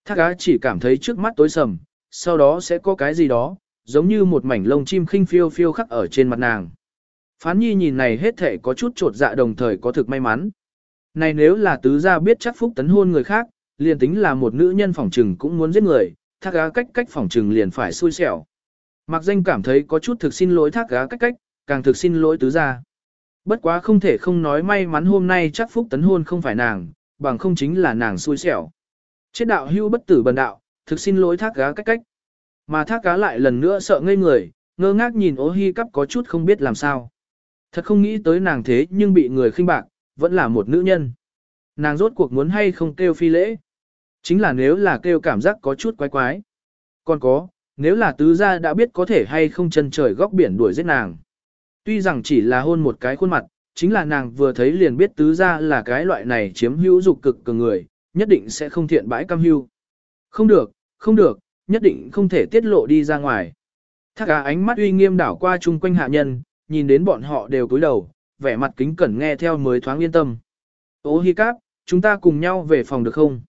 Thác á chỉ cảm thấy trước mắt tối sầm, sau đó sẽ có cái gì đó, giống như một mảnh lông chim khinh phiêu phiêu khắc ở trên mặt nàng. Phán nhi nhìn này hết thể có chút trột dạ đồng thời có thực may mắn. Này nếu là tứ gia biết chắc phúc tấn hôn người khác, liền tính là một nữ nhân phỏng trừng cũng muốn giết người, thác gá cách cách phỏng trừng liền phải xui xẻo. Mạc danh cảm thấy có chút thực xin lỗi thác gá cách cách, càng thực xin lỗi tứ gia. Bất quá không thể không nói may mắn hôm nay chắc phúc tấn hôn không phải nàng, bằng không chính là nàng xui xẻo. Chết đạo hưu bất tử bần đạo, thực xin lỗi thác gá cách cách. Mà thác cá lại lần nữa sợ ngây người, ngơ ngác nhìn ố hi cắp có chút không biết làm sao. Thật không nghĩ tới nàng thế nhưng bị người khinh bạc, vẫn là một nữ nhân. Nàng rốt cuộc muốn hay không kêu phi lễ. Chính là nếu là kêu cảm giác có chút quái quái. Còn có, nếu là tứ gia đã biết có thể hay không chân trời góc biển đuổi giết nàng. Tuy rằng chỉ là hôn một cái khuôn mặt, chính là nàng vừa thấy liền biết tứ gia là cái loại này chiếm hữu dục cực cường người, nhất định sẽ không thiện bãi cam hưu. Không được, không được, nhất định không thể tiết lộ đi ra ngoài. Thác ánh mắt uy nghiêm đảo qua chung quanh hạ nhân, nhìn đến bọn họ đều cúi đầu, vẻ mặt kính cẩn nghe theo mới thoáng yên tâm. Ô hi cáp, chúng ta cùng nhau về phòng được không?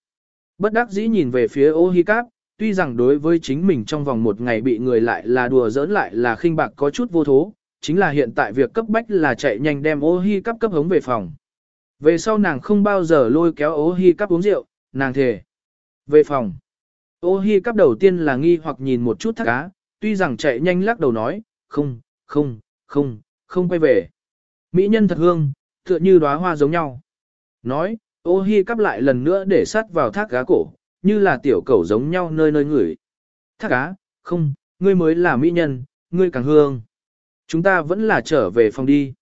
Bất đắc dĩ nhìn về phía ô hi cáp, tuy rằng đối với chính mình trong vòng một ngày bị người lại là đùa giỡn lại là khinh bạc có chút vô thố, chính là hiện tại việc cấp bách là chạy nhanh đem ô hi cáp cấp hống về phòng. Về sau nàng không bao giờ lôi kéo ô hi cáp uống rượu, nàng thề. Về phòng. Ô hi cáp đầu tiên là nghi hoặc nhìn một chút thắc cá, tuy rằng chạy nhanh lắc đầu nói, không, không, không, không quay về. Mỹ nhân thật hương, tựa như đóa hoa giống nhau. Nói, ô hi cắp lại lần nữa để sát vào thác cá cổ, như là tiểu cẩu giống nhau nơi nơi ngửi. Thác cá, không, ngươi mới là mỹ nhân, ngươi càng hương. Chúng ta vẫn là trở về phòng đi.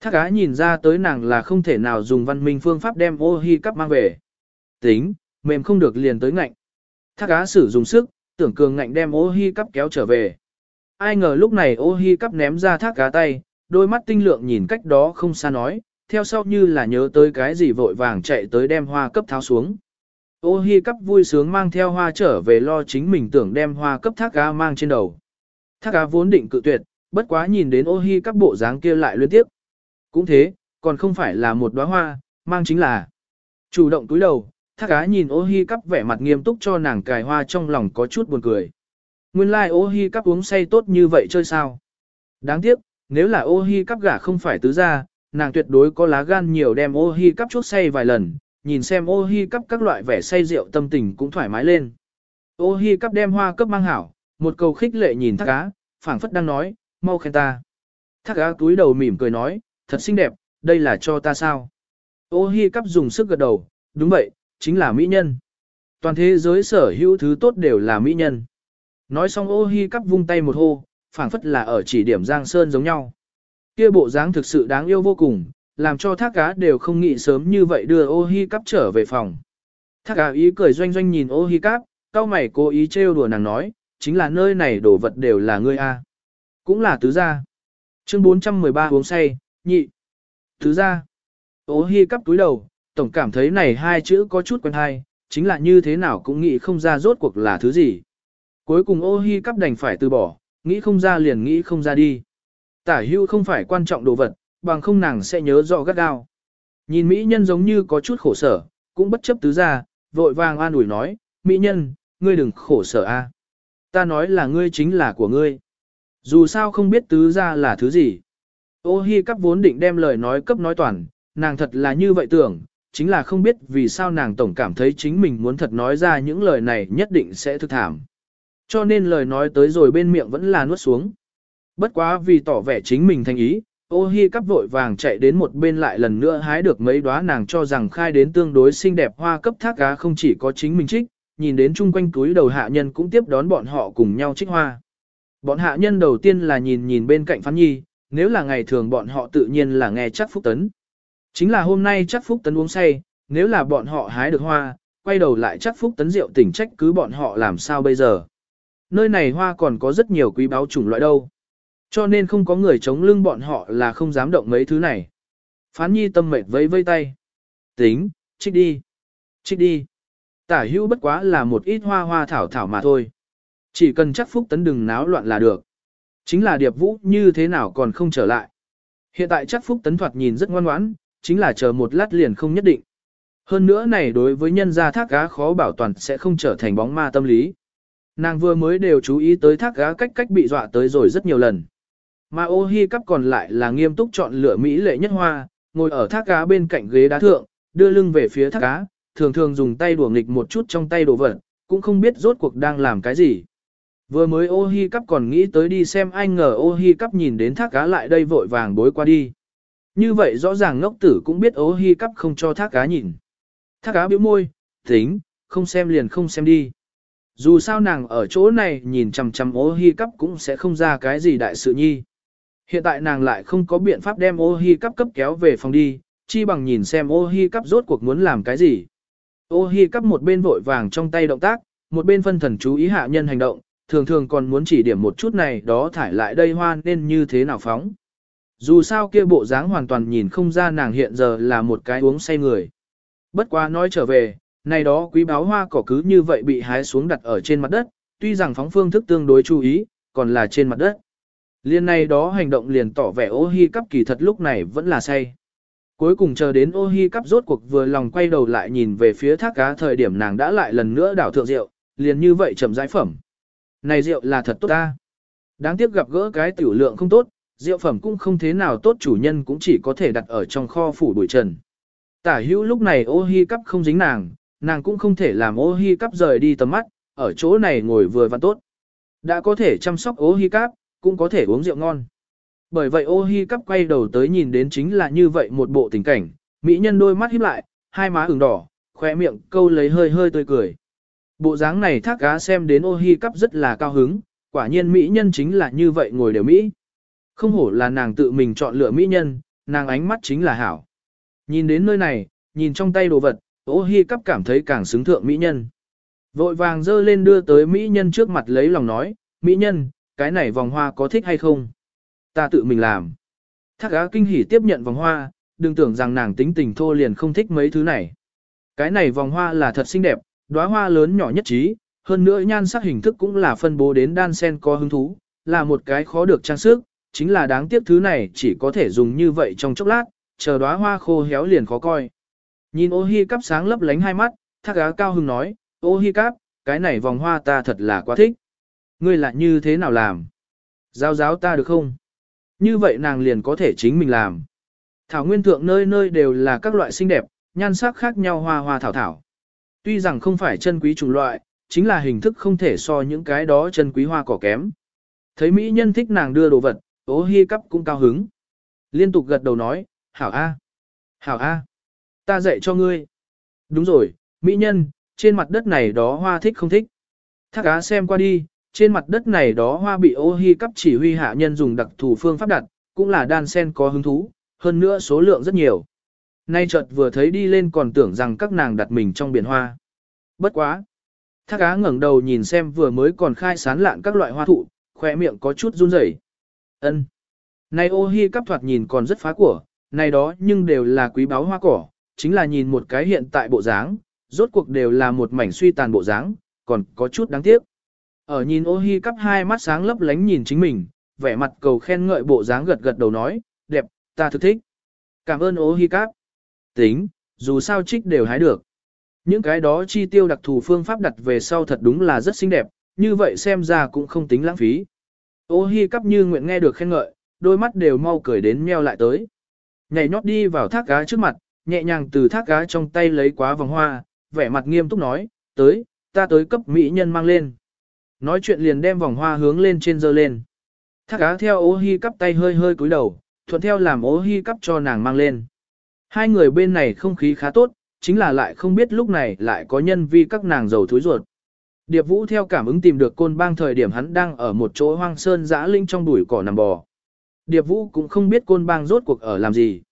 Thác cá nhìn ra tới nàng là không thể nào dùng văn minh phương pháp đem ô hi cắp mang về. Tính, mềm không được liền tới ngạnh. Thác cá sử dùng sức, tưởng cường ngạnh đem ô hi cắp kéo trở về. Ai ngờ lúc này ô hi cắp ném ra thác cá tay, đôi mắt tinh lượng nhìn cách đó không xa nói, theo sau như là nhớ tới cái gì vội vàng chạy tới đem hoa cấp tháo xuống. Ô hi cắp vui sướng mang theo hoa trở về lo chính mình tưởng đem hoa cấp thác cá mang trên đầu. Thác cá vốn định cự tuyệt, bất quá nhìn đến ô hi cắp bộ dáng kia lại liên tiếp. Cũng thế, còn không phải là một đóa hoa, mang chính là chủ động túi đầu, thác cá nhìn ô hi cắp vẻ mặt nghiêm túc cho nàng cài hoa trong lòng có chút buồn cười. Nguyên lai like ô hi cắp uống say tốt như vậy chơi sao? Đáng tiếc, nếu là ô hi cắp gả không phải tứ gia, nàng tuyệt đối có lá gan nhiều đem ô hi cắp chuốc say vài lần, nhìn xem ô hi cắp các loại vẻ say rượu tâm tình cũng thoải mái lên. Ô hi cắp đem hoa cấp mang hảo, một câu khích lệ nhìn thác cá, phảng phất đang nói, mau khen ta. Thác cá túi đầu mỉm cười nói, thật xinh đẹp, đây là cho ta sao? Ô hi cắp dùng sức gật đầu, đúng vậy, chính là mỹ nhân. Toàn thế giới sở hữu thứ tốt đều là mỹ nhân. Nói xong ô hi cắp vung tay một hô, phảng phất là ở chỉ điểm Giang Sơn giống nhau. Kia bộ dáng thực sự đáng yêu vô cùng, làm cho thác cá đều không nghĩ sớm như vậy đưa ô hi cắp trở về phòng. Thác cá ý cười doanh doanh nhìn ô hi cắp, cao mày cố ý trêu đùa nàng nói, chính là nơi này đồ vật đều là ngươi a, Cũng là tứ gia. Chương 413 uống say, nhị. Tứ gia. Ô hi cắp túi đầu, tổng cảm thấy này hai chữ có chút quen hay, chính là như thế nào cũng nghĩ không ra rốt cuộc là thứ gì. Cuối cùng ô hi cắp đành phải từ bỏ, nghĩ không ra liền nghĩ không ra đi. Tả hưu không phải quan trọng đồ vật, bằng không nàng sẽ nhớ rõ gắt gao. Nhìn mỹ nhân giống như có chút khổ sở, cũng bất chấp tứ ra, vội vàng an ủi nói, mỹ nhân, ngươi đừng khổ sở a. Ta nói là ngươi chính là của ngươi. Dù sao không biết tứ ra là thứ gì. Ô hi cắp vốn định đem lời nói cấp nói toàn, nàng thật là như vậy tưởng, chính là không biết vì sao nàng tổng cảm thấy chính mình muốn thật nói ra những lời này nhất định sẽ thực thảm. Cho nên lời nói tới rồi bên miệng vẫn là nuốt xuống. Bất quá vì tỏ vẻ chính mình thành ý, ô hi cắp vội vàng chạy đến một bên lại lần nữa hái được mấy đóa nàng cho rằng khai đến tương đối xinh đẹp hoa cấp thác cá không chỉ có chính mình trích, nhìn đến chung quanh túi đầu hạ nhân cũng tiếp đón bọn họ cùng nhau trích hoa. Bọn hạ nhân đầu tiên là nhìn nhìn bên cạnh phán nhi, nếu là ngày thường bọn họ tự nhiên là nghe chắc phúc tấn. Chính là hôm nay chắc phúc tấn uống say, nếu là bọn họ hái được hoa, quay đầu lại chắc phúc tấn rượu tỉnh trách cứ bọn họ làm sao bây giờ. Nơi này hoa còn có rất nhiều quý báu chủng loại đâu. Cho nên không có người chống lưng bọn họ là không dám động mấy thứ này. Phán nhi tâm mệt vẫy vây tay. Tính, trích đi. Trích đi. Tả hữu bất quá là một ít hoa hoa thảo thảo mà thôi. Chỉ cần chắc phúc tấn đừng náo loạn là được. Chính là điệp vũ như thế nào còn không trở lại. Hiện tại chắc phúc tấn thoạt nhìn rất ngoan ngoãn, chính là chờ một lát liền không nhất định. Hơn nữa này đối với nhân gia thác cá khó bảo toàn sẽ không trở thành bóng ma tâm lý. Nàng vừa mới đều chú ý tới thác gá cách cách bị dọa tới rồi rất nhiều lần. Mà ô hi cắp còn lại là nghiêm túc chọn lựa Mỹ lệ nhất hoa, ngồi ở thác cá bên cạnh ghế đá thượng, đưa lưng về phía thác cá, thường thường dùng tay đùa nghịch một chút trong tay đồ vật, cũng không biết rốt cuộc đang làm cái gì. Vừa mới ô hi cắp còn nghĩ tới đi xem anh ngờ ô hi cắp nhìn đến thác cá lại đây vội vàng bối qua đi. Như vậy rõ ràng ngốc tử cũng biết ô hi cắp không cho thác cá nhìn. Thác cá bĩu môi, tính, không xem liền không xem đi. Dù sao nàng ở chỗ này nhìn chằm chằm ô hi cắp cũng sẽ không ra cái gì đại sự nhi. Hiện tại nàng lại không có biện pháp đem ô hi cắp cấp kéo về phòng đi, chi bằng nhìn xem ô hi cắp rốt cuộc muốn làm cái gì. Ô hi cắp một bên vội vàng trong tay động tác, một bên phân thần chú ý hạ nhân hành động, thường thường còn muốn chỉ điểm một chút này đó thải lại đây hoa nên như thế nào phóng. Dù sao kia bộ dáng hoàn toàn nhìn không ra nàng hiện giờ là một cái uống say người. Bất quá nói trở về, này đó quý báo hoa cỏ cứ như vậy bị hái xuống đặt ở trên mặt đất, tuy rằng phóng phương thức tương đối chú ý, còn là trên mặt đất. Liên này đó hành động liền tỏ vẻ ô hi cắp kỳ thật lúc này vẫn là say. Cuối cùng chờ đến ô hi cắp rốt cuộc vừa lòng quay đầu lại nhìn về phía thác cá thời điểm nàng đã lại lần nữa đảo thượng rượu, liền như vậy chậm rãi phẩm. Này rượu là thật tốt ta. Đáng tiếc gặp gỡ cái tiểu lượng không tốt, rượu phẩm cũng không thế nào tốt chủ nhân cũng chỉ có thể đặt ở trong kho phủ bụi trần. Tả hữu lúc này ô hi cắp không dính nàng, nàng cũng không thể làm ô hi cắp rời đi tầm mắt, ở chỗ này ngồi vừa và tốt. Đã có thể chăm sóc ô hi cắp, cũng có thể uống rượu ngon. Bởi vậy ô hi cắp quay đầu tới nhìn đến chính là như vậy một bộ tình cảnh, mỹ nhân đôi mắt híp lại, hai má ửng đỏ, khóe miệng câu lấy hơi hơi tươi cười. Bộ dáng này thác cá xem đến ô hi cắp rất là cao hứng, quả nhiên mỹ nhân chính là như vậy ngồi đều mỹ. Không hổ là nàng tự mình chọn lựa mỹ nhân, nàng ánh mắt chính là hảo. Nhìn đến nơi này, nhìn trong tay đồ vật, ô hi cắp cảm thấy càng xứng thượng mỹ nhân. Vội vàng dơ lên đưa tới mỹ nhân trước mặt lấy lòng nói, mỹ nhân, cái này vòng hoa có thích hay không? Ta tự mình làm. Thác á kinh hỉ tiếp nhận vòng hoa, đừng tưởng rằng nàng tính tình thô liền không thích mấy thứ này. Cái này vòng hoa là thật xinh đẹp, đóa hoa lớn nhỏ nhất trí, hơn nữa nhan sắc hình thức cũng là phân bố đến đan sen có hứng thú, là một cái khó được trang sức, chính là đáng tiếc thứ này chỉ có thể dùng như vậy trong chốc lát, chờ đóa hoa khô héo liền khó coi. Nhìn ô hi cắp sáng lấp lánh hai mắt, thác á cao hưng nói, ô hi cắp, cái này vòng hoa ta thật là quá thích. Ngươi lại như thế nào làm? Giao giáo ta được không? Như vậy nàng liền có thể chính mình làm. Thảo nguyên thượng nơi nơi đều là các loại xinh đẹp, nhan sắc khác nhau hoa hoa thảo thảo. Tuy rằng không phải chân quý chủng loại, chính là hình thức không thể so những cái đó chân quý hoa cỏ kém. Thấy mỹ nhân thích nàng đưa đồ vật, ố hi cắp cũng cao hứng. Liên tục gật đầu nói, hảo A. Hảo A. Ta dạy cho ngươi. Đúng rồi, mỹ nhân, trên mặt đất này đó hoa thích không thích. Thác á xem qua đi, trên mặt đất này đó hoa bị ô hi cắp chỉ huy hạ nhân dùng đặc thù phương pháp đặt, cũng là đan sen có hứng thú, hơn nữa số lượng rất nhiều. Nay chợt vừa thấy đi lên còn tưởng rằng các nàng đặt mình trong biển hoa. Bất quá. Thác á ngẩng đầu nhìn xem vừa mới còn khai sán lạn các loại hoa thụ, khỏe miệng có chút run rẩy. Ân. Này ô hi cắp thoạt nhìn còn rất phá của, này đó nhưng đều là quý báu hoa cỏ, chính là nhìn một cái hiện tại bộ dáng, rốt cuộc đều là một mảnh suy tàn bộ dáng, còn có chút đáng tiếc. Ở nhìn ô hi cắp hai mắt sáng lấp lánh nhìn chính mình, vẻ mặt cầu khen ngợi bộ dáng gật gật đầu nói, đẹp, ta thực thích. Cảm ơn ô hi cắp. Tính, dù sao trích đều hái được. Những cái đó chi tiêu đặc thù phương pháp đặt về sau thật đúng là rất xinh đẹp, như vậy xem ra cũng không tính lãng phí. Ô hi cắp như nguyện nghe được khen ngợi, đôi mắt đều mau cười đến meo lại tới. Nhảy nhót đi vào thác cá trước mặt, nhẹ nhàng từ thác cá trong tay lấy quá vòng hoa, vẻ mặt nghiêm túc nói, tới, ta tới cấp mỹ nhân mang lên. Nói chuyện liền đem vòng hoa hướng lên trên dơ lên. Thác cá theo ô hi cắp tay hơi hơi cúi đầu, thuận theo làm ô hi cắp cho nàng mang lên. Hai người bên này không khí khá tốt, chính là lại không biết lúc này lại có nhân vi các nàng giàu thúi ruột. Điệp Vũ theo cảm ứng tìm được côn bang thời điểm hắn đang ở một chỗ hoang sơn dã linh trong bụi cỏ nằm bò. Điệp Vũ cũng không biết côn bang rốt cuộc ở làm gì.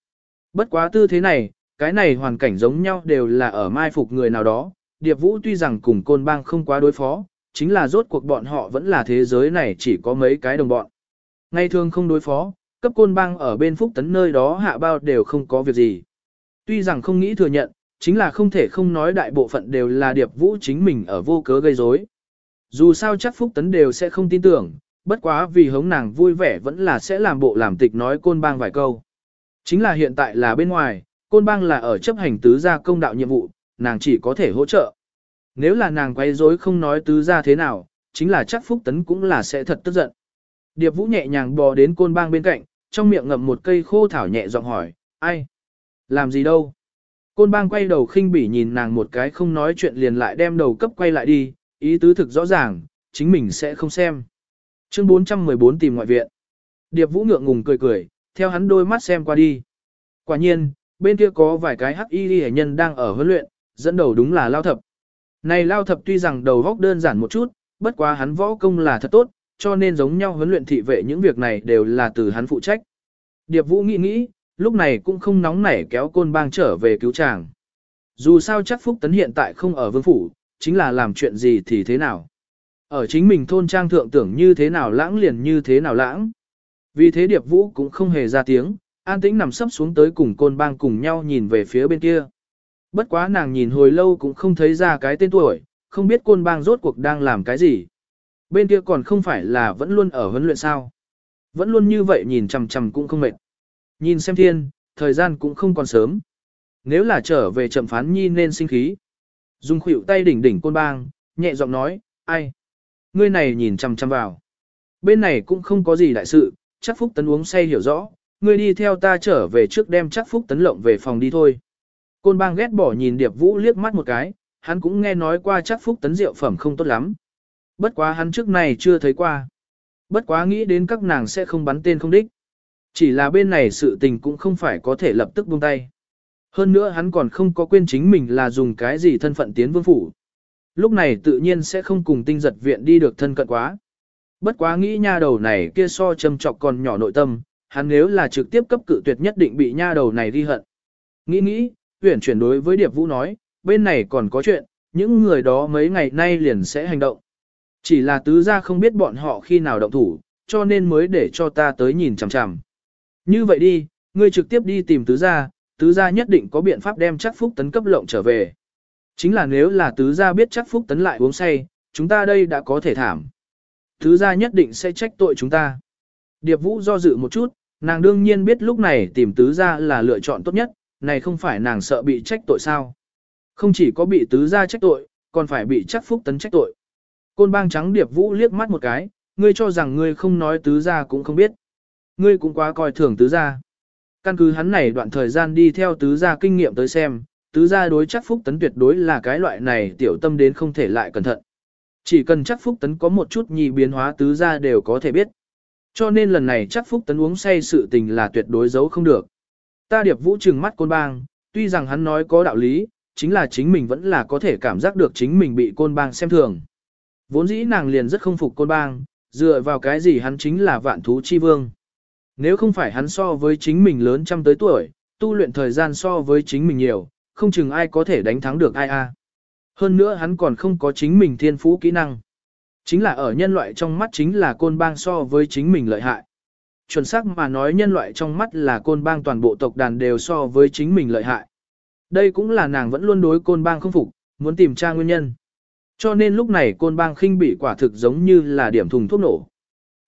Bất quá tư thế này, cái này hoàn cảnh giống nhau đều là ở mai phục người nào đó. Điệp Vũ tuy rằng cùng côn bang không quá đối phó, chính là rốt cuộc bọn họ vẫn là thế giới này chỉ có mấy cái đồng bọn. ngày thường không đối phó, cấp côn bang ở bên phúc tấn nơi đó hạ bao đều không có việc gì. Tuy rằng không nghĩ thừa nhận, chính là không thể không nói đại bộ phận đều là điệp vũ chính mình ở vô cớ gây rối. Dù sao chắc phúc tấn đều sẽ không tin tưởng, bất quá vì hống nàng vui vẻ vẫn là sẽ làm bộ làm tịch nói côn bang vài câu. Chính là hiện tại là bên ngoài, côn bang là ở chấp hành tứ gia công đạo nhiệm vụ, nàng chỉ có thể hỗ trợ. Nếu là nàng quay rối không nói tứ gia thế nào, chính là chắc phúc tấn cũng là sẽ thật tức giận. Điệp Vũ nhẹ nhàng bò đến côn bang bên cạnh, trong miệng ngậm một cây khô thảo nhẹ giọng hỏi, ai? Làm gì đâu? Côn bang quay đầu khinh bỉ nhìn nàng một cái không nói chuyện liền lại đem đầu cấp quay lại đi, ý tứ thực rõ ràng, chính mình sẽ không xem. Chương 414 tìm ngoại viện. Điệp Vũ ngượng ngùng cười cười, theo hắn đôi mắt xem qua đi. Quả nhiên, bên kia có vài cái hắc y hệ nhân đang ở huấn luyện, dẫn đầu đúng là Lao Thập. Này Lao Thập tuy rằng đầu góc đơn giản một chút, bất quá hắn võ công là thật tốt, cho nên giống nhau huấn luyện thị vệ những việc này đều là từ hắn phụ trách. Điệp Vũ nghĩ nghĩ, lúc này cũng không nóng nảy kéo côn bang trở về cứu chàng. Dù sao chắc Phúc Tấn hiện tại không ở vương phủ, chính là làm chuyện gì thì thế nào. Ở chính mình thôn trang thượng tưởng như thế nào lãng liền như thế nào lãng. Vì thế Điệp Vũ cũng không hề ra tiếng, an tĩnh nằm sấp xuống tới cùng côn bang cùng nhau nhìn về phía bên kia. Bất quá nàng nhìn hồi lâu cũng không thấy ra cái tên tuổi, không biết côn bang rốt cuộc đang làm cái gì. Bên kia còn không phải là vẫn luôn ở huấn luyện sao. Vẫn luôn như vậy nhìn chằm chằm cũng không mệt. Nhìn xem thiên, thời gian cũng không còn sớm. Nếu là trở về chậm phán nhi nên sinh khí. Dung khuỷu tay đỉnh đỉnh côn bang, nhẹ giọng nói, ai? Ngươi này nhìn chằm chằm vào. Bên này cũng không có gì đại sự, chắc Phúc Tấn uống say hiểu rõ, ngươi đi theo ta trở về trước đem chắc Phúc Tấn lộng về phòng đi thôi. Côn bang ghét bỏ nhìn Điệp Vũ liếc mắt một cái, hắn cũng nghe nói qua chắc Phúc Tấn rượu phẩm không tốt lắm. Bất quá hắn trước này chưa thấy qua. Bất quá nghĩ đến các nàng sẽ không bắn tên không đích. Chỉ là bên này sự tình cũng không phải có thể lập tức buông tay. Hơn nữa hắn còn không có quên chính mình là dùng cái gì thân phận tiến vương phủ. Lúc này tự nhiên sẽ không cùng tinh giật viện đi được thân cận quá. Bất quá nghĩ nha đầu này kia so châm trọc còn nhỏ nội tâm, hắn nếu là trực tiếp cấp cự tuyệt nhất định bị nha đầu này ghi hận. Nghĩ nghĩ, Uyển chuyển đối với Điệp Vũ nói, bên này còn có chuyện, những người đó mấy ngày nay liền sẽ hành động. Chỉ là tứ gia không biết bọn họ khi nào động thủ, cho nên mới để cho ta tới nhìn chằm chằm. Như vậy đi, ngươi trực tiếp đi tìm tứ gia, tứ gia nhất định có biện pháp đem chắc phúc tấn cấp lộng trở về. Chính là nếu là tứ gia biết chắc phúc tấn lại uống say, chúng ta đây đã có thể thảm. Tứ gia nhất định sẽ trách tội chúng ta. Điệp Vũ do dự một chút, nàng đương nhiên biết lúc này tìm tứ gia là lựa chọn tốt nhất, này không phải nàng sợ bị trách tội sao. Không chỉ có bị tứ gia trách tội, còn phải bị chắc phúc tấn trách tội. Côn bang trắng Điệp Vũ liếc mắt một cái, ngươi cho rằng ngươi không nói tứ gia cũng không biết. Ngươi cũng quá coi thường tứ gia. Căn cứ hắn này đoạn thời gian đi theo tứ gia kinh nghiệm tới xem, tứ gia đối chắc phúc tấn tuyệt đối là cái loại này tiểu tâm đến không thể lại cẩn thận. Chỉ cần chắc phúc tấn có một chút nhì biến hóa tứ gia đều có thể biết. Cho nên lần này chắc phúc tấn uống say sự tình là tuyệt đối giấu không được. Ta điệp vũ trừng mắt côn bang, tuy rằng hắn nói có đạo lý, chính là chính mình vẫn là có thể cảm giác được chính mình bị côn bang xem thường. Vốn dĩ nàng liền rất không phục côn bang, dựa vào cái gì hắn chính là vạn thú chi vương. Nếu không phải hắn so với chính mình lớn trăm tới tuổi, tu luyện thời gian so với chính mình nhiều, không chừng ai có thể đánh thắng được ai a. Hơn nữa hắn còn không có chính mình thiên phú kỹ năng. Chính là ở nhân loại trong mắt chính là côn bang so với chính mình lợi hại. Chuẩn xác mà nói nhân loại trong mắt là côn bang toàn bộ tộc đàn đều so với chính mình lợi hại. Đây cũng là nàng vẫn luôn đối côn bang không phục, muốn tìm tra nguyên nhân. Cho nên lúc này côn bang khinh bị quả thực giống như là điểm thùng thuốc nổ.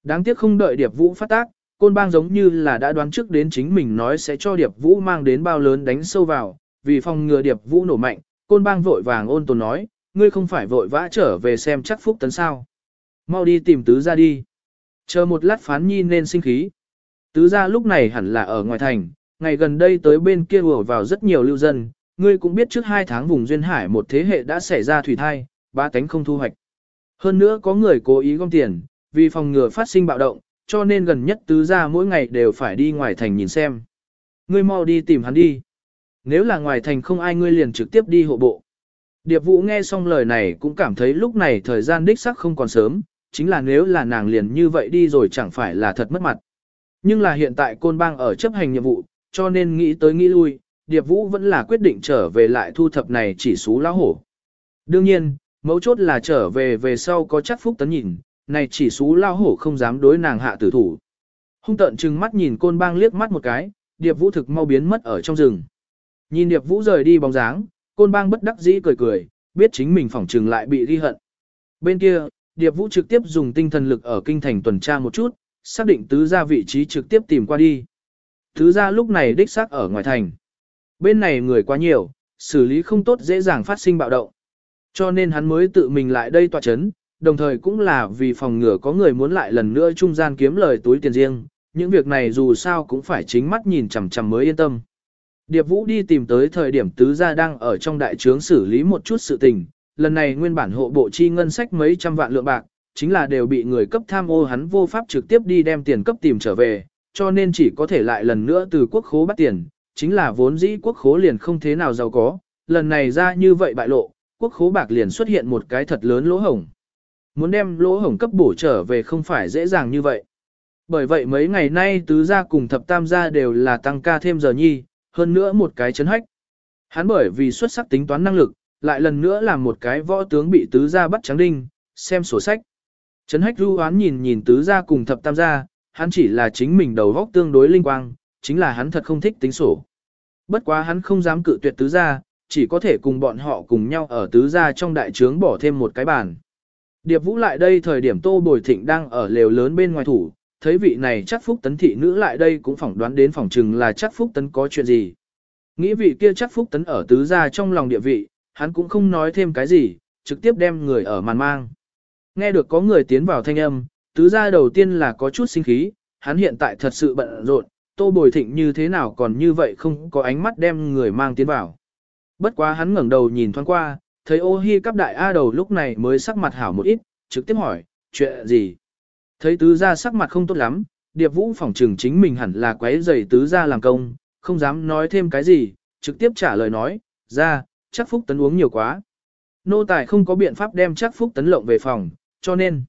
Đáng tiếc không đợi điệp vũ phát tác, côn bang giống như là đã đoán trước đến chính mình nói sẽ cho điệp vũ mang đến bao lớn đánh sâu vào, vì phòng ngừa điệp vũ nổ mạnh, côn bang vội vàng ôn tồn nói, ngươi không phải vội vã trở về xem chắc phúc tấn sao. Mau đi tìm tứ ra đi. Chờ một lát phán nhi nên sinh khí. Tứ ra lúc này hẳn là ở ngoài thành, ngày gần đây tới bên kia vừa vào rất nhiều lưu dân, ngươi cũng biết trước hai tháng vùng duyên hải một thế hệ đã xảy ra thủy thai, ba cánh không thu hoạch. Hơn nữa có người cố ý gom tiền, vì phòng ngừa phát sinh bạo động, cho nên gần nhất tứ gia mỗi ngày đều phải đi ngoài thành nhìn xem. Ngươi mau đi tìm hắn đi. Nếu là ngoài thành không ai ngươi liền trực tiếp đi hộ bộ. Điệp Vũ nghe xong lời này cũng cảm thấy lúc này thời gian đích sắc không còn sớm, chính là nếu là nàng liền như vậy đi rồi chẳng phải là thật mất mặt. Nhưng là hiện tại côn bang ở chấp hành nhiệm vụ, cho nên nghĩ tới nghĩ lui, Điệp Vũ vẫn là quyết định trở về lại thu thập này chỉ số lão hổ. Đương nhiên, mấu chốt là trở về về sau có chắc phúc tấn nhìn, này chỉ số lao hổ không dám đối nàng hạ tử thủ. Hung tận trừng mắt nhìn côn bang liếc mắt một cái, điệp vũ thực mau biến mất ở trong rừng. Nhìn điệp vũ rời đi bóng dáng, côn bang bất đắc dĩ cười cười, biết chính mình phỏng trừng lại bị ghi hận. Bên kia, điệp vũ trực tiếp dùng tinh thần lực ở kinh thành tuần tra một chút, xác định tứ gia vị trí trực tiếp tìm qua đi. Tứ gia lúc này đích xác ở ngoài thành. Bên này người quá nhiều, xử lý không tốt dễ dàng phát sinh bạo động. Cho nên hắn mới tự mình lại đây tọa chấn, đồng thời cũng là vì phòng ngừa có người muốn lại lần nữa trung gian kiếm lời túi tiền riêng, những việc này dù sao cũng phải chính mắt nhìn chằm chằm mới yên tâm. Điệp Vũ đi tìm tới thời điểm tứ gia đang ở trong đại trướng xử lý một chút sự tình, lần này nguyên bản hộ bộ chi ngân sách mấy trăm vạn lượng bạc, chính là đều bị người cấp tham ô hắn vô pháp trực tiếp đi đem tiền cấp tìm trở về, cho nên chỉ có thể lại lần nữa từ quốc khố bắt tiền, chính là vốn dĩ quốc khố liền không thế nào giàu có, lần này ra như vậy bại lộ, quốc khố bạc liền xuất hiện một cái thật lớn lỗ hổng. Muốn đem lỗ hổng cấp bổ trở về không phải dễ dàng như vậy. Bởi vậy mấy ngày nay tứ gia cùng thập tam gia đều là tăng ca thêm giờ nhi, hơn nữa một cái chấn hách. Hắn bởi vì xuất sắc tính toán năng lực, lại lần nữa làm một cái võ tướng bị tứ gia bắt trắng đinh, xem sổ sách. Chấn hách ru hoán nhìn nhìn tứ gia cùng thập tam gia, hắn chỉ là chính mình đầu góc tương đối linh quang, chính là hắn thật không thích tính sổ. Bất quá hắn không dám cự tuyệt tứ gia, chỉ có thể cùng bọn họ cùng nhau ở tứ gia trong đại trướng bỏ thêm một cái bàn. Điệp Vũ lại đây thời điểm Tô Bồi Thịnh đang ở lều lớn bên ngoài thủ, thấy vị này chắc phúc tấn thị nữ lại đây cũng phỏng đoán đến phỏng chừng là chắc phúc tấn có chuyện gì. Nghĩ vị kia chắc phúc tấn ở tứ gia trong lòng địa vị, hắn cũng không nói thêm cái gì, trực tiếp đem người ở màn mang. Nghe được có người tiến vào thanh âm, tứ gia đầu tiên là có chút sinh khí, hắn hiện tại thật sự bận rộn, tô bồi thịnh như thế nào còn như vậy không có ánh mắt đem người mang tiến vào. Bất quá hắn ngẩng đầu nhìn thoáng qua, thấy ô hi cắp đại A đầu lúc này mới sắc mặt hảo một ít, trực tiếp hỏi, chuyện gì? Thấy tứ gia sắc mặt không tốt lắm, điệp vũ phỏng trừng chính mình hẳn là quấy giày tứ gia làm công, không dám nói thêm cái gì, trực tiếp trả lời nói, ra, chắc phúc tấn uống nhiều quá. Nô tài không có biện pháp đem chắc phúc tấn lộng về phòng, cho nên,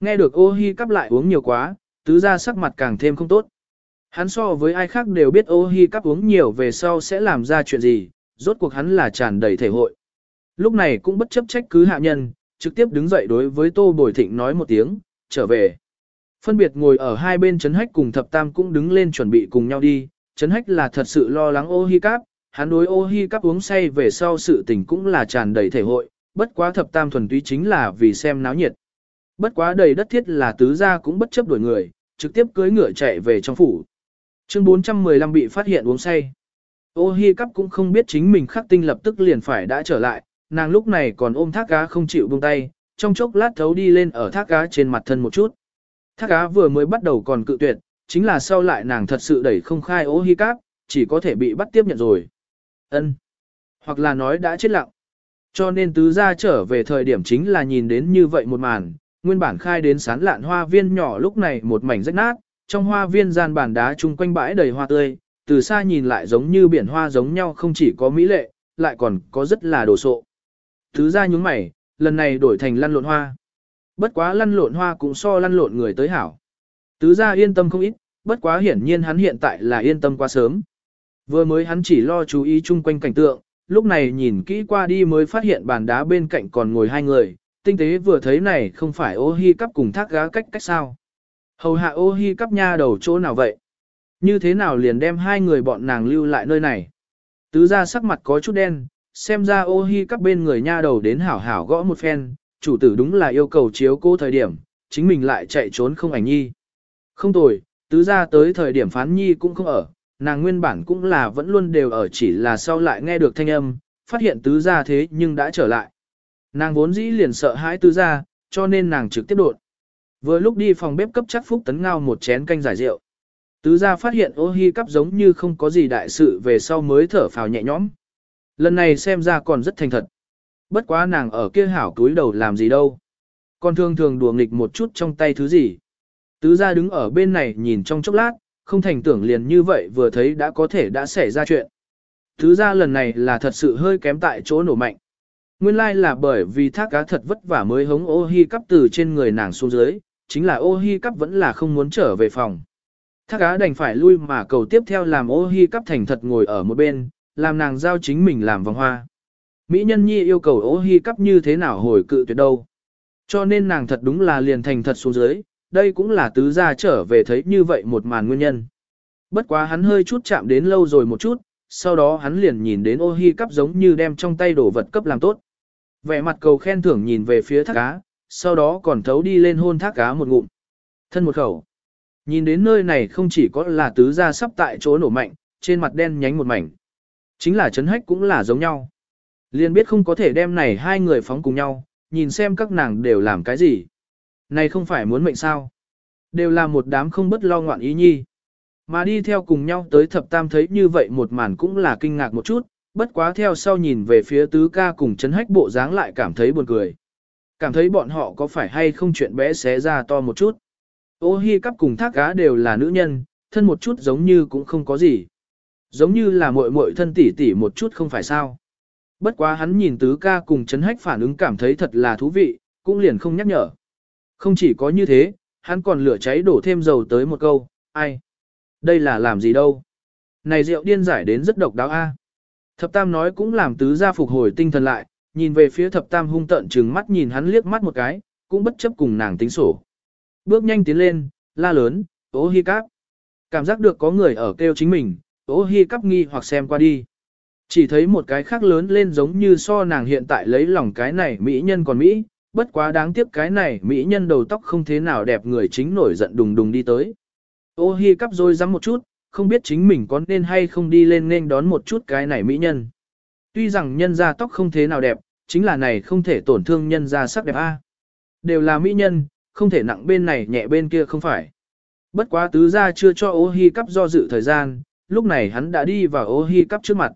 nghe được ô hi cắp lại uống nhiều quá, tứ gia sắc mặt càng thêm không tốt. Hắn so với ai khác đều biết ô hi cắp uống nhiều về sau sẽ làm ra chuyện gì, rốt cuộc hắn là tràn đầy thể hội. Lúc này cũng bất chấp trách cứ hạ nhân, trực tiếp đứng dậy đối với Tô Bồi Thịnh nói một tiếng, trở về. Phân biệt ngồi ở hai bên Trấn Hách cùng Thập Tam cũng đứng lên chuẩn bị cùng nhau đi, Trấn Hách là thật sự lo lắng ô hi cắp, hắn đối ô hi cắp uống say về sau sự tình cũng là tràn đầy thể hội, bất quá Thập Tam thuần túy chính là vì xem náo nhiệt. Bất quá đầy đất thiết là tứ gia cũng bất chấp đuổi người, trực tiếp cưới ngựa chạy về trong phủ. Chương 415 bị phát hiện uống say. Ô hi cắp cũng không biết chính mình khắc tinh lập tức liền phải đã trở lại, nàng lúc này còn ôm thác cá không chịu buông tay, trong chốc lát thấu đi lên ở thác cá trên mặt thân một chút. Thác cá vừa mới bắt đầu còn cự tuyệt, chính là sau lại nàng thật sự đẩy không khai ô hi cắp, chỉ có thể bị bắt tiếp nhận rồi ân Hoặc là nói đã chết lặng. Cho nên tứ gia trở về thời điểm chính là nhìn đến như vậy một màn, nguyên bản khai đến sán lạn hoa viên nhỏ lúc này một mảnh rách nát, trong hoa viên gian bàn đá chung quanh bãi đầy hoa tươi, từ xa nhìn lại giống như biển hoa giống nhau không chỉ có mỹ lệ, lại còn có rất là đồ sộ. Tứ gia nhúng mày, lần này đổi thành lăn lộn hoa. Bất quá lăn lộn hoa cũng so lăn lộn người tới hảo. Tứ gia yên tâm không ít, bất quá hiển nhiên hắn hiện tại là yên tâm quá sớm. Vừa mới hắn chỉ lo chú ý chung quanh cảnh tượng, lúc này nhìn kỹ qua đi mới phát hiện bàn đá bên cạnh còn ngồi hai người, tinh tế vừa thấy này không phải ô hi cắp cùng thác gá cách cách sao. Hầu hạ ô hi cắp nha đầu chỗ nào vậy? Như thế nào liền đem hai người bọn nàng lưu lại nơi này? Tứ ra sắc mặt có chút đen, xem ra ô hi cắp bên người nha đầu đến hảo hảo gõ một phen, chủ tử đúng là yêu cầu chiếu cố thời điểm, chính mình lại chạy trốn không ảnh nhi. Không tồi, tứ ra tới thời điểm phán nhi cũng không ở, nàng nguyên bản cũng là vẫn luôn đều ở chỉ là sau lại nghe được thanh âm, phát hiện tứ gia thế nhưng đã trở lại. Nàng vốn dĩ liền sợ hãi tứ gia cho nên nàng trực tiếp đột. Vừa lúc đi phòng bếp cấp chắc phúc tấn ngao một chén canh giải rượu. Tứ gia phát hiện ô hi cắp giống như không có gì đại sự về sau mới thở phào nhẹ nhõm. Lần này xem ra còn rất thành thật. Bất quá nàng ở kia hảo túi đầu làm gì đâu. Còn thường thường đùa nghịch một chút trong tay thứ gì. Tứ gia đứng ở bên này nhìn trong chốc lát, không thành tưởng liền như vậy vừa thấy đã có thể đã xảy ra chuyện. Thứ ra lần này là thật sự hơi kém tại chỗ nổ mạnh. Nguyên lai like là bởi vì thác cá thật vất vả mới hống ô hi cắp từ trên người nàng xuống dưới, chính là ô hi cắp vẫn là không muốn trở về phòng. Thác cá đành phải lui mà cầu tiếp theo làm ô hi cắp thành thật ngồi ở một bên, làm nàng giao chính mình làm vòng hoa. Mỹ nhân nhi yêu cầu ô hi cắp như thế nào hồi cự tuyệt đâu. Cho nên nàng thật đúng là liền thành thật xuống dưới, đây cũng là tứ gia trở về thấy như vậy một màn nguyên nhân. Bất quá hắn hơi chút chạm đến lâu rồi một chút, sau đó hắn liền nhìn đến ô hi cắp giống như đem trong tay đổ vật cấp làm tốt. Vẻ mặt cầu khen thưởng nhìn về phía thác cá, sau đó còn thấu đi lên hôn thác cá một ngụm. Thân một khẩu. Nhìn đến nơi này không chỉ có là tứ gia sắp tại chỗ nổ mạnh, trên mặt đen nhánh một mảnh. Chính là chấn hách cũng là giống nhau. Liền biết không có thể đem này hai người phóng cùng nhau, nhìn xem các nàng đều làm cái gì. Này không phải muốn mệnh sao. Đều là một đám không bất lo ngoạn ý nhi. Mà đi theo cùng nhau tới thập tam thấy như vậy một màn cũng là kinh ngạc một chút, bất quá theo sau nhìn về phía tứ ca cùng chấn hách bộ dáng lại cảm thấy buồn cười. Cảm thấy bọn họ có phải hay không chuyện bé xé ra to một chút. Ô hi cắp cùng thác cá đều là nữ nhân, thân một chút giống như cũng không có gì. Giống như là muội muội thân tỷ tỷ một chút không phải sao. Bất quá hắn nhìn tứ ca cùng chấn hách phản ứng cảm thấy thật là thú vị, cũng liền không nhắc nhở. Không chỉ có như thế, hắn còn lửa cháy đổ thêm dầu tới một câu, ai? Đây là làm gì đâu? Này rượu điên giải đến rất độc đáo a. Thập Tam nói cũng làm tứ gia phục hồi tinh thần lại, nhìn về phía Thập Tam hung tận trừng mắt nhìn hắn liếc mắt một cái, cũng bất chấp cùng nàng tính sổ. Bước nhanh tiến lên, la lớn, ố hi cáp. Cảm giác được có người ở kêu chính mình, ố hi cáp nghi hoặc xem qua đi. Chỉ thấy một cái khác lớn lên giống như so nàng hiện tại lấy lòng cái này mỹ nhân còn mỹ, bất quá đáng tiếc cái này mỹ nhân đầu tóc không thế nào đẹp người chính nổi giận đùng đùng đi tới. Ô hi cắp rồi dám một chút, không biết chính mình có nên hay không đi lên nên đón một chút cái này mỹ nhân. Tuy rằng nhân ra tóc không thế nào đẹp, chính là này không thể tổn thương nhân ra sắc đẹp a. Đều là mỹ nhân, không thể nặng bên này nhẹ bên kia không phải. Bất quá tứ gia chưa cho ô hi cắp do dự thời gian, lúc này hắn đã đi vào ô hi cắp trước mặt.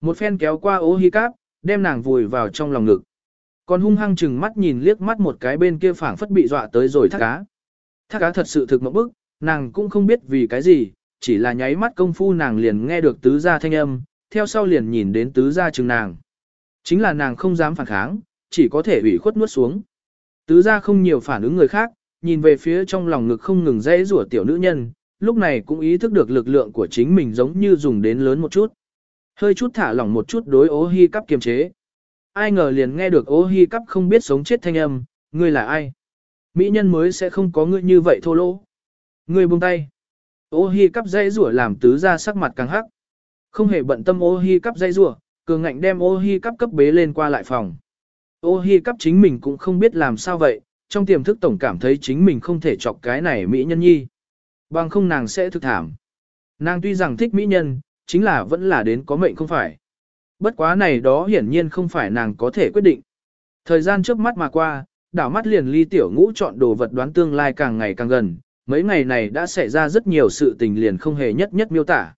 Một phen kéo qua ô hi cắp, đem nàng vùi vào trong lòng ngực. Còn hung hăng chừng mắt nhìn liếc mắt một cái bên kia phảng phất bị dọa tới rồi thác cá. Thác cá thật sự thực một bức, nàng cũng không biết vì cái gì, chỉ là nháy mắt công phu nàng liền nghe được tứ gia thanh âm, theo sau liền nhìn đến tứ gia chừng nàng. Chính là nàng không dám phản kháng, chỉ có thể ủy khuất nuốt xuống. Tứ gia không nhiều phản ứng người khác, nhìn về phía trong lòng ngực không ngừng dãy rủa tiểu nữ nhân, lúc này cũng ý thức được lực lượng của chính mình giống như dùng đến lớn một chút. Hơi chút thả lỏng một chút đối ố hi cắp kiềm chế. Ai ngờ liền nghe được ố hi cắp không biết sống chết thanh âm, ngươi là ai? Mỹ nhân mới sẽ không có ngươi như vậy thô lỗ. Ngươi buông tay. Ô hi cắp dây rủa làm tứ ra sắc mặt càng hắc. Không hề bận tâm ô hi cắp dây rủa, cường ngạnh đem ô hi cắp cấp bế lên qua lại phòng. Ô hi cắp chính mình cũng không biết làm sao vậy, trong tiềm thức tổng cảm thấy chính mình không thể chọc cái này mỹ nhân nhi. Bằng không nàng sẽ thực thảm. Nàng tuy rằng thích mỹ nhân, chính là vẫn là đến có mệnh không phải. Bất quá này đó hiển nhiên không phải nàng có thể quyết định. Thời gian trước mắt mà qua, đảo mắt liền ly tiểu ngũ chọn đồ vật đoán tương lai càng ngày càng gần, mấy ngày này đã xảy ra rất nhiều sự tình liền không hề nhất nhất miêu tả.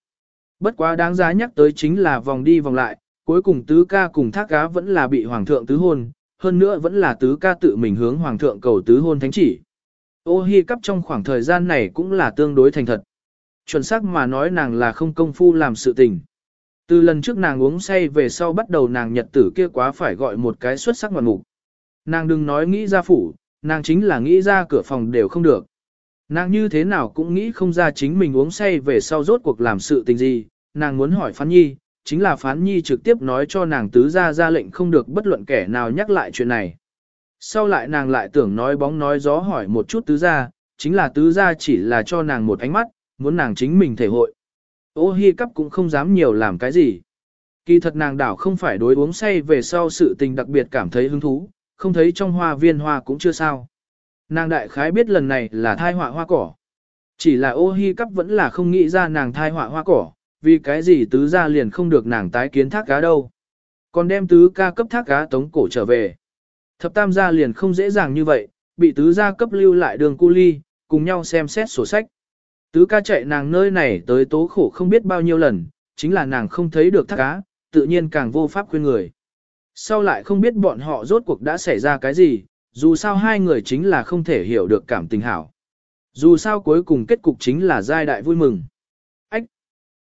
Bất quá đáng giá nhắc tới chính là vòng đi vòng lại, cuối cùng tứ ca cùng thác cá vẫn là bị hoàng thượng tứ hôn, hơn nữa vẫn là tứ ca tự mình hướng hoàng thượng cầu tứ hôn thánh chỉ. Ô hi cắp trong khoảng thời gian này cũng là tương đối thành thật. Chuẩn xác mà nói nàng là không công phu làm sự tình. Từ lần trước nàng uống say về sau bắt đầu nàng nhật tử kia quá phải gọi một cái xuất sắc ngoạn mục. Nàng đừng nói nghĩ ra phủ, nàng chính là nghĩ ra cửa phòng đều không được. Nàng như thế nào cũng nghĩ không ra chính mình uống say về sau rốt cuộc làm sự tình gì, nàng muốn hỏi Phán Nhi, chính là Phán Nhi trực tiếp nói cho nàng tứ ra ra lệnh không được bất luận kẻ nào nhắc lại chuyện này. Sau lại nàng lại tưởng nói bóng nói gió hỏi một chút tứ ra, chính là tứ ra chỉ là cho nàng một ánh mắt, muốn nàng chính mình thể hội. Ô hi cắp cũng không dám nhiều làm cái gì. Kỳ thật nàng đảo không phải đối uống say về sau sự tình đặc biệt cảm thấy hứng thú, không thấy trong hoa viên hoa cũng chưa sao. Nàng đại khái biết lần này là thai họa hoa cỏ. Chỉ là ô hi cắp vẫn là không nghĩ ra nàng thai họa hoa cỏ, vì cái gì tứ ra liền không được nàng tái kiến thác cá đâu. Còn đem tứ ca cấp thác cá tống cổ trở về. Thập tam gia liền không dễ dàng như vậy, bị tứ gia cấp lưu lại đường cu ly, cùng nhau xem xét sổ sách. Tứ ca chạy nàng nơi này tới tố khổ không biết bao nhiêu lần, chính là nàng không thấy được thác cá, tự nhiên càng vô pháp khuyên người. Sau lại không biết bọn họ rốt cuộc đã xảy ra cái gì, dù sao hai người chính là không thể hiểu được cảm tình hảo. Dù sao cuối cùng kết cục chính là giai đại vui mừng. Ách!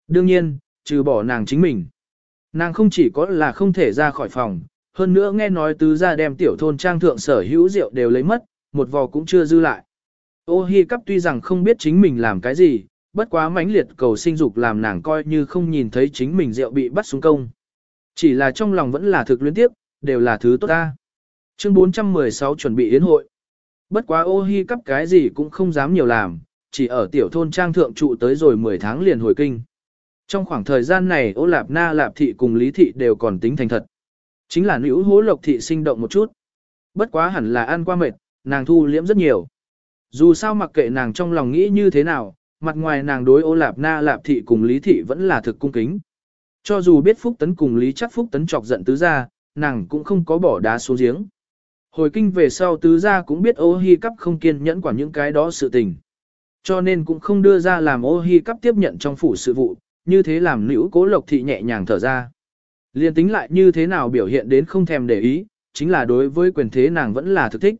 Đương nhiên, trừ bỏ nàng chính mình. Nàng không chỉ có là không thể ra khỏi phòng, hơn nữa nghe nói tứ gia đem tiểu thôn trang thượng sở hữu rượu đều lấy mất, một vò cũng chưa dư lại. Ô hi cắp tuy rằng không biết chính mình làm cái gì, bất quá mãnh liệt cầu sinh dục làm nàng coi như không nhìn thấy chính mình rượu bị bắt xuống công. Chỉ là trong lòng vẫn là thực luyến tiếp, đều là thứ tốt ta. Chương 416 chuẩn bị yến hội. Bất quá ô hi cắp cái gì cũng không dám nhiều làm, chỉ ở tiểu thôn trang thượng trụ tới rồi 10 tháng liền hồi kinh. Trong khoảng thời gian này ô lạp na lạp thị cùng lý thị đều còn tính thành thật. Chính là nữ hố lộc thị sinh động một chút. Bất quá hẳn là ăn qua mệt, nàng thu liễm rất nhiều. Dù sao mặc kệ nàng trong lòng nghĩ như thế nào, mặt ngoài nàng đối ô lạp na lạp thị cùng lý thị vẫn là thực cung kính. Cho dù biết phúc tấn cùng lý chắc phúc tấn chọc giận tứ gia, nàng cũng không có bỏ đá xuống giếng. Hồi kinh về sau tứ gia cũng biết ô hi cắp không kiên nhẫn quản những cái đó sự tình. Cho nên cũng không đưa ra làm ô hi cắp tiếp nhận trong phủ sự vụ, như thế làm nữ cố lộc thị nhẹ nhàng thở ra. Liên tính lại như thế nào biểu hiện đến không thèm để ý, chính là đối với quyền thế nàng vẫn là thực thích.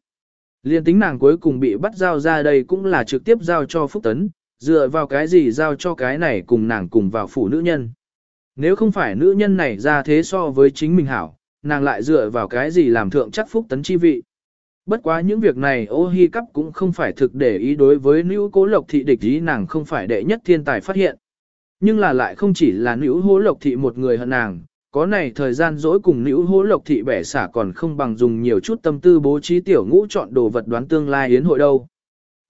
Liên tính nàng cuối cùng bị bắt giao ra đây cũng là trực tiếp giao cho Phúc Tấn, dựa vào cái gì giao cho cái này cùng nàng cùng vào phủ nữ nhân. Nếu không phải nữ nhân này ra thế so với chính mình hảo, nàng lại dựa vào cái gì làm thượng chắc Phúc Tấn chi vị. Bất quá những việc này ô hi cắp cũng không phải thực để ý đối với nữ cố lộc thị địch ý nàng không phải đệ nhất thiên tài phát hiện. Nhưng là lại không chỉ là nữ hố lộc thị một người hận nàng, có này thời gian dỗi cùng nữ hỗ lộc thị bẻ xả còn không bằng dùng nhiều chút tâm tư bố trí tiểu ngũ chọn đồ vật đoán tương lai yến hội đâu.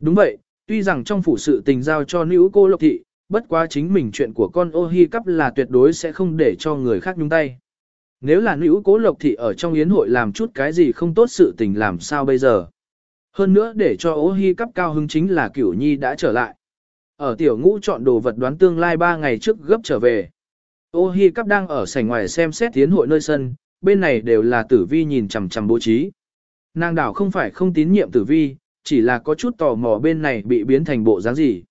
Đúng vậy, tuy rằng trong phủ sự tình giao cho nữ cô lộc thị, bất quá chính mình chuyện của con ô hi cắp là tuyệt đối sẽ không để cho người khác nhúng tay. Nếu là nữ cố lộc thị ở trong yến hội làm chút cái gì không tốt sự tình làm sao bây giờ. Hơn nữa để cho ô hi cắp cao hứng chính là cửu nhi đã trở lại. Ở tiểu ngũ chọn đồ vật đoán tương lai 3 ngày trước gấp trở về. Ô hi cắp đang ở sảnh ngoài xem xét tiến hội nơi sân, bên này đều là tử vi nhìn chằm chằm bố trí. Nàng đảo không phải không tín nhiệm tử vi, chỉ là có chút tò mò bên này bị biến thành bộ dáng gì.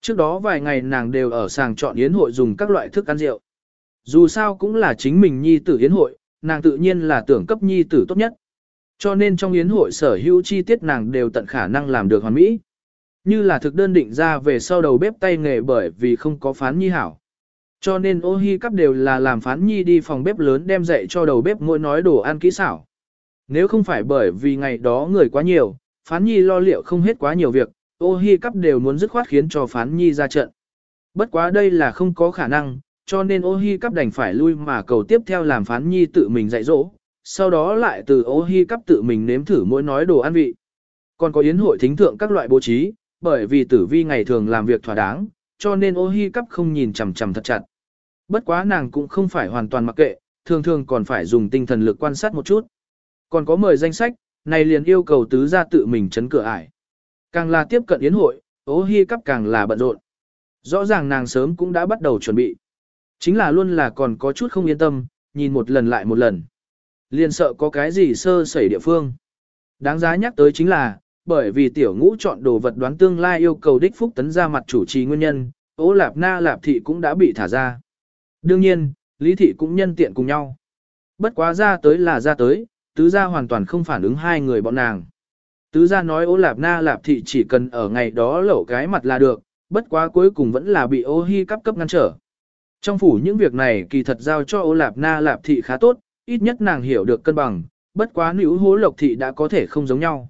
Trước đó vài ngày nàng đều ở sàng chọn yến hội dùng các loại thức ăn rượu. Dù sao cũng là chính mình nhi tử yến hội, nàng tự nhiên là tưởng cấp nhi tử tốt nhất. Cho nên trong yến hội sở hữu chi tiết nàng đều tận khả năng làm được hoàn mỹ. Như là thực đơn định ra về sau đầu bếp tay nghề bởi vì không có phán nhi hảo. Cho nên ô hi cắp đều là làm phán nhi đi phòng bếp lớn đem dạy cho đầu bếp mỗi nói đồ ăn kỹ xảo. Nếu không phải bởi vì ngày đó người quá nhiều, phán nhi lo liệu không hết quá nhiều việc, ô hi cắp đều muốn dứt khoát khiến cho phán nhi ra trận. Bất quá đây là không có khả năng, cho nên ô hi cắp đành phải lui mà cầu tiếp theo làm phán nhi tự mình dạy dỗ, sau đó lại từ ô hi cắp tự mình nếm thử mỗi nói đồ ăn vị. Còn có yến hội thính thượng các loại bố trí, bởi vì tử vi ngày thường làm việc thỏa đáng, cho nên ô hi cắp không nhìn chằm chằm thật chặt. Bất quá nàng cũng không phải hoàn toàn mặc kệ, thường thường còn phải dùng tinh thần lực quan sát một chút. Còn có mời danh sách, này liền yêu cầu tứ gia tự mình chấn cửa ải. Càng là tiếp cận yến hội, ô hi cắp càng là bận rộn. Rõ ràng nàng sớm cũng đã bắt đầu chuẩn bị. Chính là luôn là còn có chút không yên tâm, nhìn một lần lại một lần. Liền sợ có cái gì sơ sẩy địa phương. Đáng giá nhắc tới chính là, bởi vì tiểu ngũ chọn đồ vật đoán tương lai yêu cầu đích phúc tấn ra mặt chủ trì nguyên nhân, ố lạp na lạp thị cũng đã bị thả ra. Đương nhiên, lý thị cũng nhân tiện cùng nhau. Bất quá ra tới là ra tới, tứ gia hoàn toàn không phản ứng hai người bọn nàng. Tứ gia nói ô lạp na lạp thị chỉ cần ở ngày đó lẩu cái mặt là được, bất quá cuối cùng vẫn là bị ô hi cấp cấp ngăn trở. Trong phủ những việc này kỳ thật giao cho ô lạp na lạp thị khá tốt, ít nhất nàng hiểu được cân bằng, bất quá nữ hố lộc thị đã có thể không giống nhau.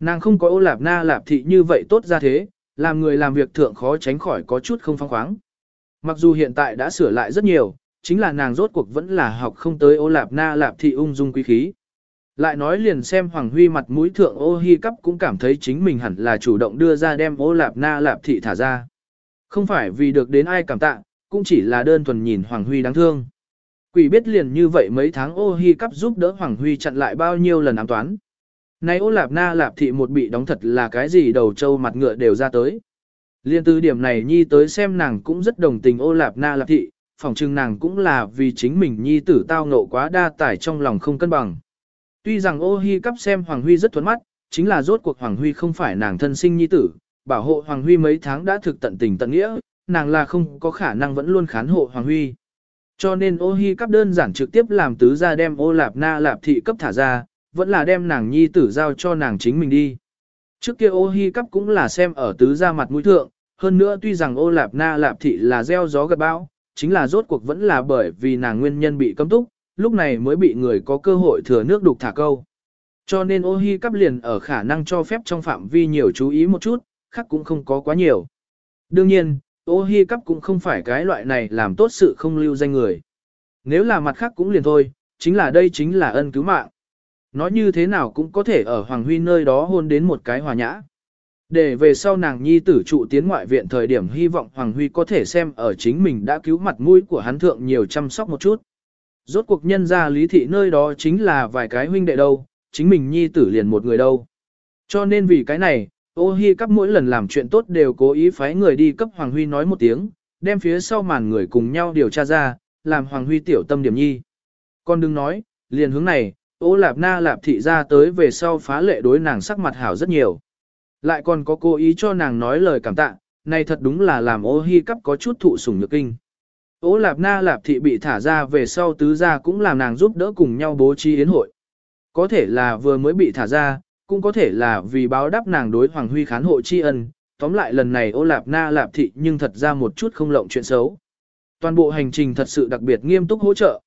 Nàng không có ô lạp na lạp thị như vậy tốt ra thế, làm người làm việc thượng khó tránh khỏi có chút không phong khoáng. Mặc dù hiện tại đã sửa lại rất nhiều, chính là nàng rốt cuộc vẫn là học không tới ô lạp na lạp thị ung dung quý khí. Lại nói liền xem Hoàng Huy mặt mũi thượng ô hi cắp cũng cảm thấy chính mình hẳn là chủ động đưa ra đem ô lạp na lạp thị thả ra. Không phải vì được đến ai cảm tạ, cũng chỉ là đơn thuần nhìn Hoàng Huy đáng thương. Quỷ biết liền như vậy mấy tháng ô hi cắp giúp đỡ Hoàng Huy chặn lại bao nhiêu lần ám toán. Này ô lạp na lạp thị một bị đóng thật là cái gì đầu trâu mặt ngựa đều ra tới. Liên từ điểm này nhi tới xem nàng cũng rất đồng tình ô lạp na lạp thị, phỏng chừng nàng cũng là vì chính mình nhi tử tao ngộ quá đa tải trong lòng không cân bằng. Tuy rằng ô hi cắp xem Hoàng Huy rất thuấn mắt, chính là rốt cuộc Hoàng Huy không phải nàng thân sinh nhi tử, bảo hộ Hoàng Huy mấy tháng đã thực tận tình tận nghĩa, nàng là không có khả năng vẫn luôn khán hộ Hoàng Huy. Cho nên ô hi cắp đơn giản trực tiếp làm tứ ra đem ô lạp na lạp thị cấp thả ra, vẫn là đem nàng nhi tử giao cho nàng chính mình đi. Trước kia ô hi cắp cũng là xem ở tứ ra mặt mũi thượng, hơn nữa tuy rằng ô lạp na lạp thị là gieo gió gật bão, chính là rốt cuộc vẫn là bởi vì nàng nguyên nhân bị cấm túc, lúc này mới bị người có cơ hội thừa nước đục thả câu. Cho nên ô hi cắp liền ở khả năng cho phép trong phạm vi nhiều chú ý một chút, khác cũng không có quá nhiều. Đương nhiên, ô hi cắp cũng không phải cái loại này làm tốt sự không lưu danh người. Nếu là mặt khác cũng liền thôi, chính là đây chính là ân cứu mạng. Nói như thế nào cũng có thể ở Hoàng Huy nơi đó hôn đến một cái hòa nhã. Để về sau nàng nhi tử trụ tiến ngoại viện thời điểm hy vọng Hoàng Huy có thể xem ở chính mình đã cứu mặt mũi của hắn thượng nhiều chăm sóc một chút. Rốt cuộc nhân ra lý thị nơi đó chính là vài cái huynh đệ đâu, chính mình nhi tử liền một người đâu. Cho nên vì cái này, ô hi cắp mỗi lần làm chuyện tốt đều cố ý phái người đi cấp Hoàng Huy nói một tiếng, đem phía sau màn người cùng nhau điều tra ra, làm Hoàng Huy tiểu tâm điểm nhi. Con đừng nói, liền hướng này, Ô lạp na lạp thị ra tới về sau phá lệ đối nàng sắc mặt hảo rất nhiều. Lại còn có cố ý cho nàng nói lời cảm tạ, này thật đúng là làm ô hi cắp có chút thụ sủng nhược kinh. Ô lạp na lạp thị bị thả ra về sau tứ gia cũng làm nàng giúp đỡ cùng nhau bố trí yến hội. Có thể là vừa mới bị thả ra, cũng có thể là vì báo đáp nàng đối Hoàng Huy khán hộ tri ân, tóm lại lần này ô lạp na lạp thị nhưng thật ra một chút không lộng chuyện xấu. Toàn bộ hành trình thật sự đặc biệt nghiêm túc hỗ trợ.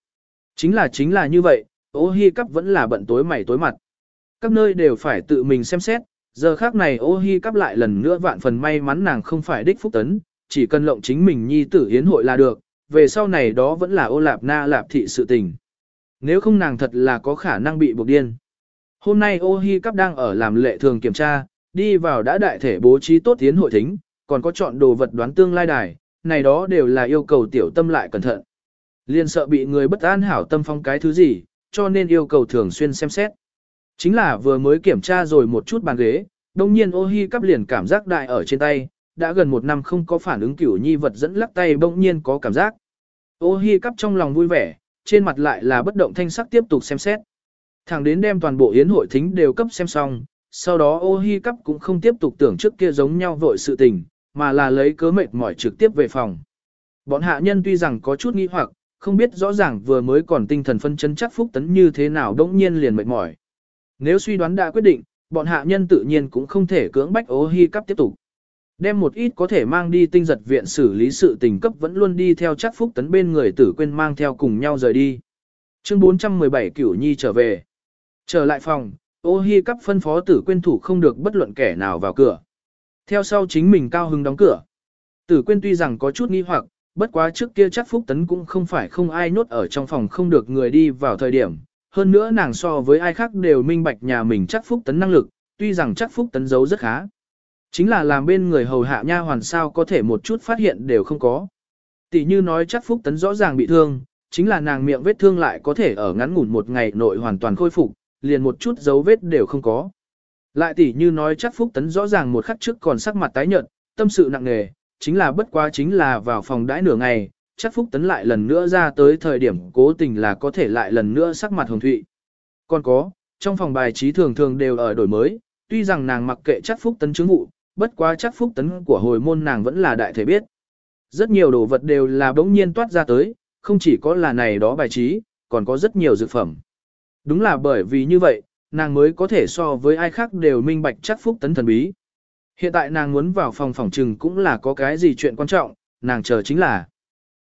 Chính là chính là như vậy, ô hi cắp vẫn là bận tối mày tối mặt. Các nơi đều phải tự mình xem xét, giờ khác này ô hi cắp lại lần nữa vạn phần may mắn nàng không phải đích phúc tấn, chỉ cần lộng chính mình nhi tử hiến hội là được, về sau này đó vẫn là ô lạp na lạp thị sự tình. Nếu không nàng thật là có khả năng bị buộc điên. Hôm nay ô hi cắp đang ở làm lệ thường kiểm tra, đi vào đã đại thể bố trí tốt tiến hội thính, còn có chọn đồ vật đoán tương lai đài, này đó đều là yêu cầu tiểu tâm lại cẩn thận. Liên sợ bị người bất an hảo tâm phong cái thứ gì, cho nên yêu cầu thường xuyên xem xét. Chính là vừa mới kiểm tra rồi một chút bàn ghế, đồng nhiên ô hi cắp liền cảm giác đại ở trên tay, đã gần một năm không có phản ứng kiểu nhi vật dẫn lắc tay bỗng nhiên có cảm giác. Ô hi cắp trong lòng vui vẻ, trên mặt lại là bất động thanh sắc tiếp tục xem xét. Thẳng đến đem toàn bộ yến hội thính đều cấp xem xong, sau đó ô hi cắp cũng không tiếp tục tưởng trước kia giống nhau vội sự tình, mà là lấy cớ mệt mỏi trực tiếp về phòng. Bọn hạ nhân tuy rằng có chút nghi hoặc, không biết rõ ràng vừa mới còn tinh thần phân chân chắc phúc tấn như thế nào đống nhiên liền mệt mỏi. Nếu suy đoán đã quyết định, bọn hạ nhân tự nhiên cũng không thể cưỡng bách ô hi cắp tiếp tục. Đem một ít có thể mang đi tinh giật viện xử lý sự tình cấp vẫn luôn đi theo chắc phúc tấn bên người tử quên mang theo cùng nhau rời đi. Chương 417 Cửu Nhi trở về. Trở lại phòng, ô hi cắp phân phó tử quên thủ không được bất luận kẻ nào vào cửa. Theo sau chính mình cao hứng đóng cửa. Tử quên tuy rằng có chút nghi hoặc, bất quá trước kia chắc phúc tấn cũng không phải không ai nốt ở trong phòng không được người đi vào thời điểm. Hơn nữa nàng so với ai khác đều minh bạch nhà mình chắc phúc tấn năng lực, tuy rằng chắc phúc tấn giấu rất khá. Chính là làm bên người hầu hạ nha hoàn sao có thể một chút phát hiện đều không có. Tỷ như nói chắc phúc tấn rõ ràng bị thương, chính là nàng miệng vết thương lại có thể ở ngắn ngủn một ngày nội hoàn toàn khôi phục, liền một chút dấu vết đều không có. Lại tỷ như nói chắc phúc tấn rõ ràng một khắc trước còn sắc mặt tái nhợt, tâm sự nặng nề, chính là bất quá chính là vào phòng đãi nửa ngày, chắc phúc tấn lại lần nữa ra tới thời điểm cố tình là có thể lại lần nữa sắc mặt hồng thụy. Còn có, trong phòng bài trí thường thường đều ở đổi mới, tuy rằng nàng mặc kệ chắc phúc tấn chứng vụ, bất quá chắc phúc tấn của hồi môn nàng vẫn là đại thể biết. Rất nhiều đồ vật đều là bỗng nhiên toát ra tới, không chỉ có là này đó bài trí, còn có rất nhiều dược phẩm. Đúng là bởi vì như vậy, nàng mới có thể so với ai khác đều minh bạch chắc phúc tấn thần bí. Hiện tại nàng muốn vào phòng phòng trừng cũng là có cái gì chuyện quan trọng, nàng chờ chính là.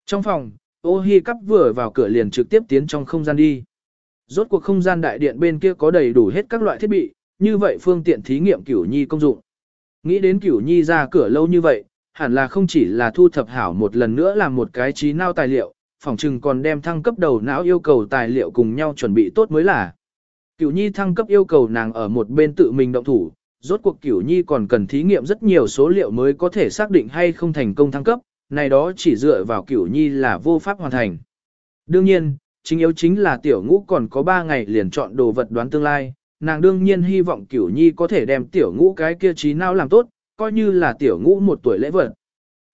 Trong phòng, ô hi cắp vừa vào cửa liền trực tiếp tiến trong không gian đi. Rốt cuộc không gian đại điện bên kia có đầy đủ hết các loại thiết bị, như vậy phương tiện thí nghiệm cửu nhi công dụng. Nghĩ đến cửu nhi ra cửa lâu như vậy, hẳn là không chỉ là thu thập hảo một lần nữa làm một cái trí nao tài liệu, phòng trừng còn đem thăng cấp đầu não yêu cầu tài liệu cùng nhau chuẩn bị tốt mới là. Cửu nhi thăng cấp yêu cầu nàng ở một bên tự mình động thủ, rốt cuộc cửu nhi còn cần thí nghiệm rất nhiều số liệu mới có thể xác định hay không thành công thăng cấp, này đó chỉ dựa vào cửu nhi là vô pháp hoàn thành. Đương nhiên, chính yếu chính là tiểu ngũ còn có 3 ngày liền chọn đồ vật đoán tương lai, nàng đương nhiên hy vọng cửu nhi có thể đem tiểu ngũ cái kia trí não làm tốt, coi như là tiểu ngũ một tuổi lễ vật.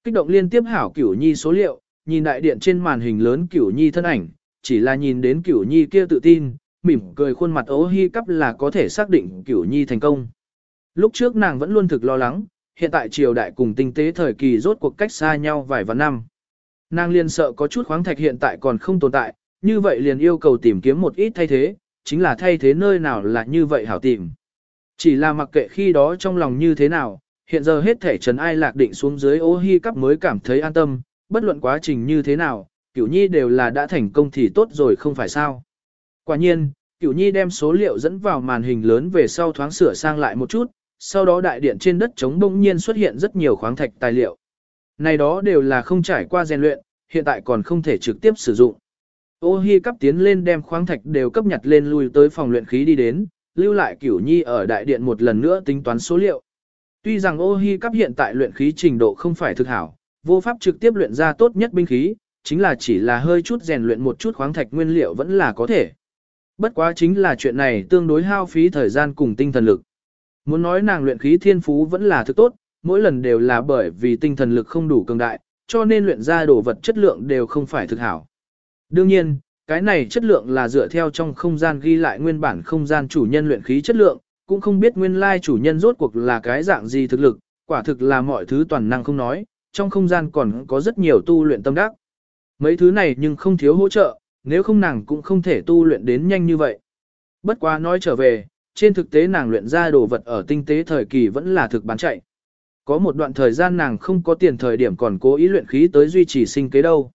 Kích động liên tiếp hảo cửu nhi số liệu, nhìn đại điện trên màn hình lớn cửu nhi thân ảnh, chỉ là nhìn đến cửu nhi kia tự tin, mỉm cười khuôn mặt ố hy cắp là có thể xác định cửu nhi thành công. Lúc trước nàng vẫn luôn thực lo lắng, hiện tại triều đại cùng tinh tế thời kỳ rốt cuộc cách xa nhau vài vạn năm. Nàng liền sợ có chút khoáng thạch hiện tại còn không tồn tại, như vậy liền yêu cầu tìm kiếm một ít thay thế, chính là thay thế nơi nào là như vậy hảo tìm. Chỉ là mặc kệ khi đó trong lòng như thế nào, hiện giờ hết thể trần ai lạc định xuống dưới ô hi cắp mới cảm thấy an tâm, bất luận quá trình như thế nào, cửu nhi đều là đã thành công thì tốt rồi không phải sao. Quả nhiên, cửu nhi đem số liệu dẫn vào màn hình lớn về sau thoáng sửa sang lại một chút, sau đó đại điện trên đất trống bỗng nhiên xuất hiện rất nhiều khoáng thạch tài liệu. Này đó đều là không trải qua rèn luyện, hiện tại còn không thể trực tiếp sử dụng. Ô Hi cấp tiến lên đem khoáng thạch đều cấp nhặt lên lui tới phòng luyện khí đi đến, lưu lại Cửu Nhi ở đại điện một lần nữa tính toán số liệu. Tuy rằng Ô Hi cấp hiện tại luyện khí trình độ không phải thực hảo, vô pháp trực tiếp luyện ra tốt nhất binh khí, chính là chỉ là hơi chút rèn luyện một chút khoáng thạch nguyên liệu vẫn là có thể. Bất quá chính là chuyện này tương đối hao phí thời gian cùng tinh thần lực. Muốn nói nàng luyện khí thiên phú vẫn là thực tốt, mỗi lần đều là bởi vì tinh thần lực không đủ cường đại, cho nên luyện ra đồ vật chất lượng đều không phải thực hảo. Đương nhiên, cái này chất lượng là dựa theo trong không gian ghi lại nguyên bản không gian chủ nhân luyện khí chất lượng, cũng không biết nguyên lai chủ nhân rốt cuộc là cái dạng gì thực lực, quả thực là mọi thứ toàn năng không nói, trong không gian còn có rất nhiều tu luyện tâm đắc. Mấy thứ này nhưng không thiếu hỗ trợ, nếu không nàng cũng không thể tu luyện đến nhanh như vậy. Bất quá nói trở về, trên thực tế nàng luyện ra đồ vật ở tinh tế thời kỳ vẫn là thực bán chạy. Có một đoạn thời gian nàng không có tiền thời điểm còn cố ý luyện khí tới duy trì sinh kế đâu.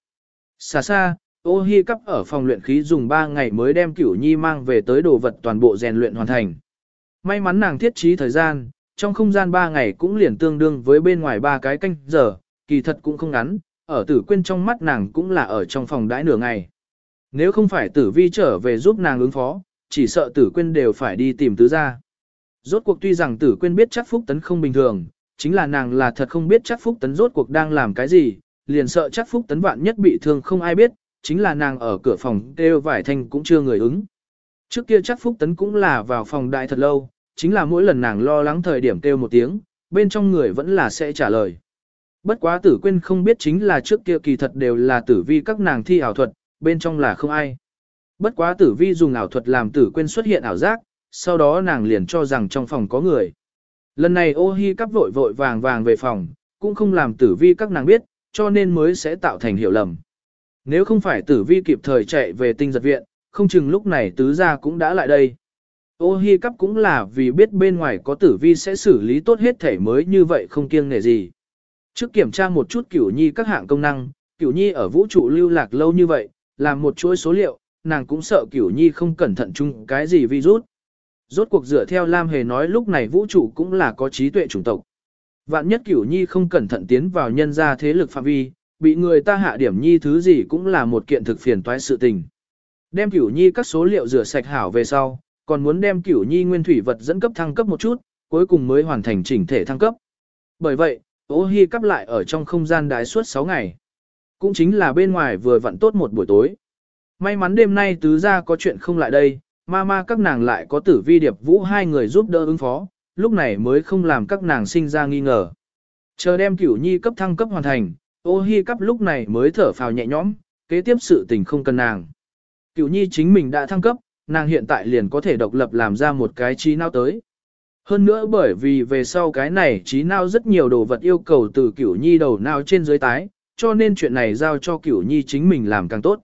Xa xa, ô hi cắp ở phòng luyện khí dùng 3 ngày mới đem cửu nhi mang về tới đồ vật toàn bộ rèn luyện hoàn thành. May mắn nàng thiết trí thời gian, trong không gian 3 ngày cũng liền tương đương với bên ngoài ba cái canh giờ, kỳ thật cũng không ngắn, ở tử quên trong mắt nàng cũng là ở trong phòng đãi nửa ngày. Nếu không phải tử vi trở về giúp nàng ứng phó, chỉ sợ tử quên đều phải đi tìm tứ gia. Rốt cuộc tuy rằng tử quên biết chắc phúc tấn không bình thường, chính là nàng là thật không biết chắc phúc tấn rốt cuộc đang làm cái gì, liền sợ chắc phúc tấn vạn nhất bị thương không ai biết, chính là nàng ở cửa phòng kêu vải thanh cũng chưa người ứng. Trước kia chắc phúc tấn cũng là vào phòng đại thật lâu, chính là mỗi lần nàng lo lắng thời điểm kêu một tiếng, bên trong người vẫn là sẽ trả lời. Bất quá tử quên không biết chính là trước kia kỳ thật đều là tử vi các nàng thi ảo thuật, bên trong là không ai. Bất quá tử vi dùng ảo thuật làm tử quên xuất hiện ảo giác, sau đó nàng liền cho rằng trong phòng có người. Lần này ô hi cắp vội vội vàng vàng về phòng, cũng không làm tử vi các nàng biết, cho nên mới sẽ tạo thành hiểu lầm. Nếu không phải tử vi kịp thời chạy về tinh giật viện, không chừng lúc này tứ gia cũng đã lại đây. Ô hi cắp cũng là vì biết bên ngoài có tử vi sẽ xử lý tốt hết thể mới như vậy không kiêng nể gì. Trước kiểm tra một chút cửu nhi các hạng công năng, cửu nhi ở vũ trụ lưu lạc lâu như vậy, làm một chuỗi số liệu, nàng cũng sợ cửu nhi không cẩn thận chung cái gì virus. Rốt cuộc dựa theo Lam Hề nói lúc này vũ trụ cũng là có trí tuệ chủng tộc. Vạn nhất cửu nhi không cẩn thận tiến vào nhân gia thế lực phạm vi, bị người ta hạ điểm nhi thứ gì cũng là một kiện thực phiền toái sự tình. Đem cửu nhi các số liệu rửa sạch hảo về sau, còn muốn đem cửu nhi nguyên thủy vật dẫn cấp thăng cấp một chút, cuối cùng mới hoàn thành chỉnh thể thăng cấp. Bởi vậy, ô hi cắp lại ở trong không gian đái suốt 6 ngày. Cũng chính là bên ngoài vừa vặn tốt một buổi tối. May mắn đêm nay tứ gia có chuyện không lại đây, ma ma các nàng lại có tử vi điệp vũ hai người giúp đỡ ứng phó, lúc này mới không làm các nàng sinh ra nghi ngờ. Chờ đem cửu nhi cấp thăng cấp hoàn thành, ô hi cấp lúc này mới thở phào nhẹ nhõm, kế tiếp sự tình không cần nàng. Cửu nhi chính mình đã thăng cấp, nàng hiện tại liền có thể độc lập làm ra một cái trí nào tới. Hơn nữa bởi vì về sau cái này trí nào rất nhiều đồ vật yêu cầu từ cửu nhi đầu nào trên dưới tái, cho nên chuyện này giao cho cửu nhi chính mình làm càng tốt.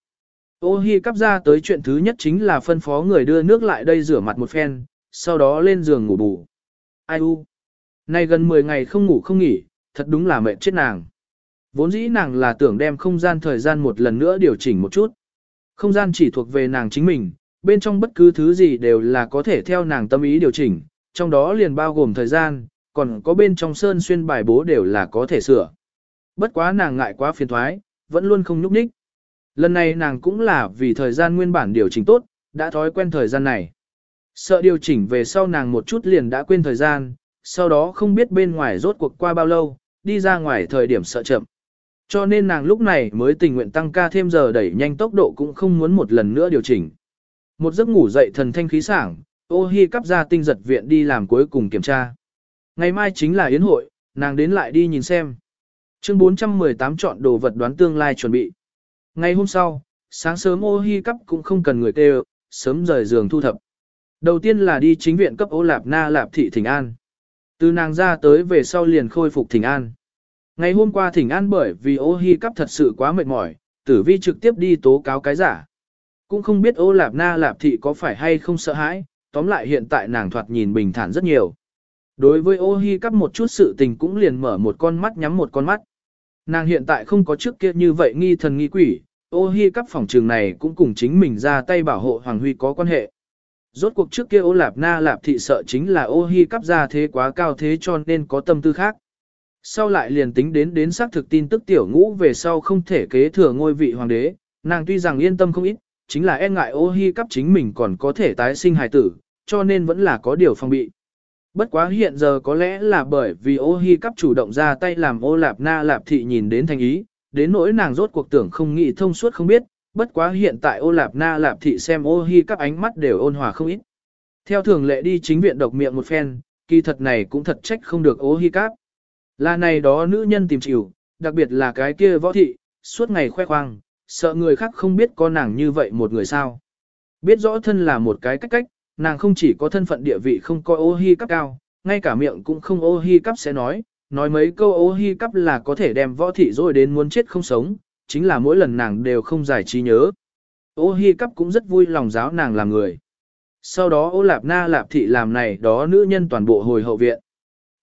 Ô hi cắp ra tới chuyện thứ nhất chính là phân phó người đưa nước lại đây rửa mặt một phen, sau đó lên giường ngủ bù. Ai u? Nay gần 10 ngày không ngủ không nghỉ, thật đúng là mệt chết nàng. Vốn dĩ nàng là tưởng đem không gian thời gian một lần nữa điều chỉnh một chút. Không gian chỉ thuộc về nàng chính mình, bên trong bất cứ thứ gì đều là có thể theo nàng tâm ý điều chỉnh, trong đó liền bao gồm thời gian, còn có bên trong sơn xuyên bài bố đều là có thể sửa. Bất quá nàng ngại quá phiền thoái, vẫn luôn không nhúc nhích. Lần này nàng cũng là vì thời gian nguyên bản điều chỉnh tốt, đã thói quen thời gian này. Sợ điều chỉnh về sau nàng một chút liền đã quên thời gian, sau đó không biết bên ngoài rốt cuộc qua bao lâu, đi ra ngoài thời điểm sợ chậm. Cho nên nàng lúc này mới tình nguyện tăng ca thêm giờ đẩy nhanh tốc độ cũng không muốn một lần nữa điều chỉnh. Một giấc ngủ dậy thần thanh khí sảng, ô hi cắp ra tinh giật viện đi làm cuối cùng kiểm tra. Ngày mai chính là yến hội, nàng đến lại đi nhìn xem. Chương 418 chọn đồ vật đoán tương lai chuẩn bị. Ngày hôm sau, sáng sớm ô hi cắp cũng không cần người kêu, sớm rời giường thu thập. Đầu tiên là đi chính viện cấp ô lạp na lạp thị thỉnh an. Từ nàng ra tới về sau liền khôi phục thỉnh an. Ngày hôm qua thỉnh an bởi vì ô hi cắp thật sự quá mệt mỏi, tử vi trực tiếp đi tố cáo cái giả. Cũng không biết ô lạp na lạp thị có phải hay không sợ hãi, tóm lại hiện tại nàng thoạt nhìn bình thản rất nhiều. Đối với ô hi cắp một chút sự tình cũng liền mở một con mắt nhắm một con mắt. Nàng hiện tại không có trước kia như vậy nghi thần nghi quỷ, ô hi cắp phòng trường này cũng cùng chính mình ra tay bảo hộ Hoàng Huy có quan hệ. Rốt cuộc trước kia ô lạp na lạp thị sợ chính là ô hi cắp ra thế quá cao thế cho nên có tâm tư khác. Sau lại liền tính đến đến xác thực tin tức tiểu ngũ về sau không thể kế thừa ngôi vị hoàng đế, nàng tuy rằng yên tâm không ít, chính là e ngại ô hi cắp chính mình còn có thể tái sinh hài tử, cho nên vẫn là có điều phòng bị. Bất quá hiện giờ có lẽ là bởi vì ô hi cắp chủ động ra tay làm ô lạp na lạp thị nhìn đến thành ý, đến nỗi nàng rốt cuộc tưởng không nghĩ thông suốt không biết, bất quá hiện tại ô lạp na lạp thị xem ô hi các ánh mắt đều ôn hòa không ít. Theo thường lệ đi chính viện độc miệng một phen, kỳ thật này cũng thật trách không được ô hi các. Là này đó nữ nhân tìm chịu, đặc biệt là cái kia võ thị, suốt ngày khoe khoang, sợ người khác không biết có nàng như vậy một người sao. Biết rõ thân là một cái cách cách, nàng không chỉ có thân phận địa vị không coi ô hi cấp cao, ngay cả miệng cũng không ô hi cấp sẽ nói, nói mấy câu ô hi cắp là có thể đem võ thị rồi đến muốn chết không sống, chính là mỗi lần nàng đều không giải trí nhớ. Ô hi cắp cũng rất vui lòng giáo nàng làm người. Sau đó ô lạp na lạp thị làm này đó nữ nhân toàn bộ hồi hậu viện.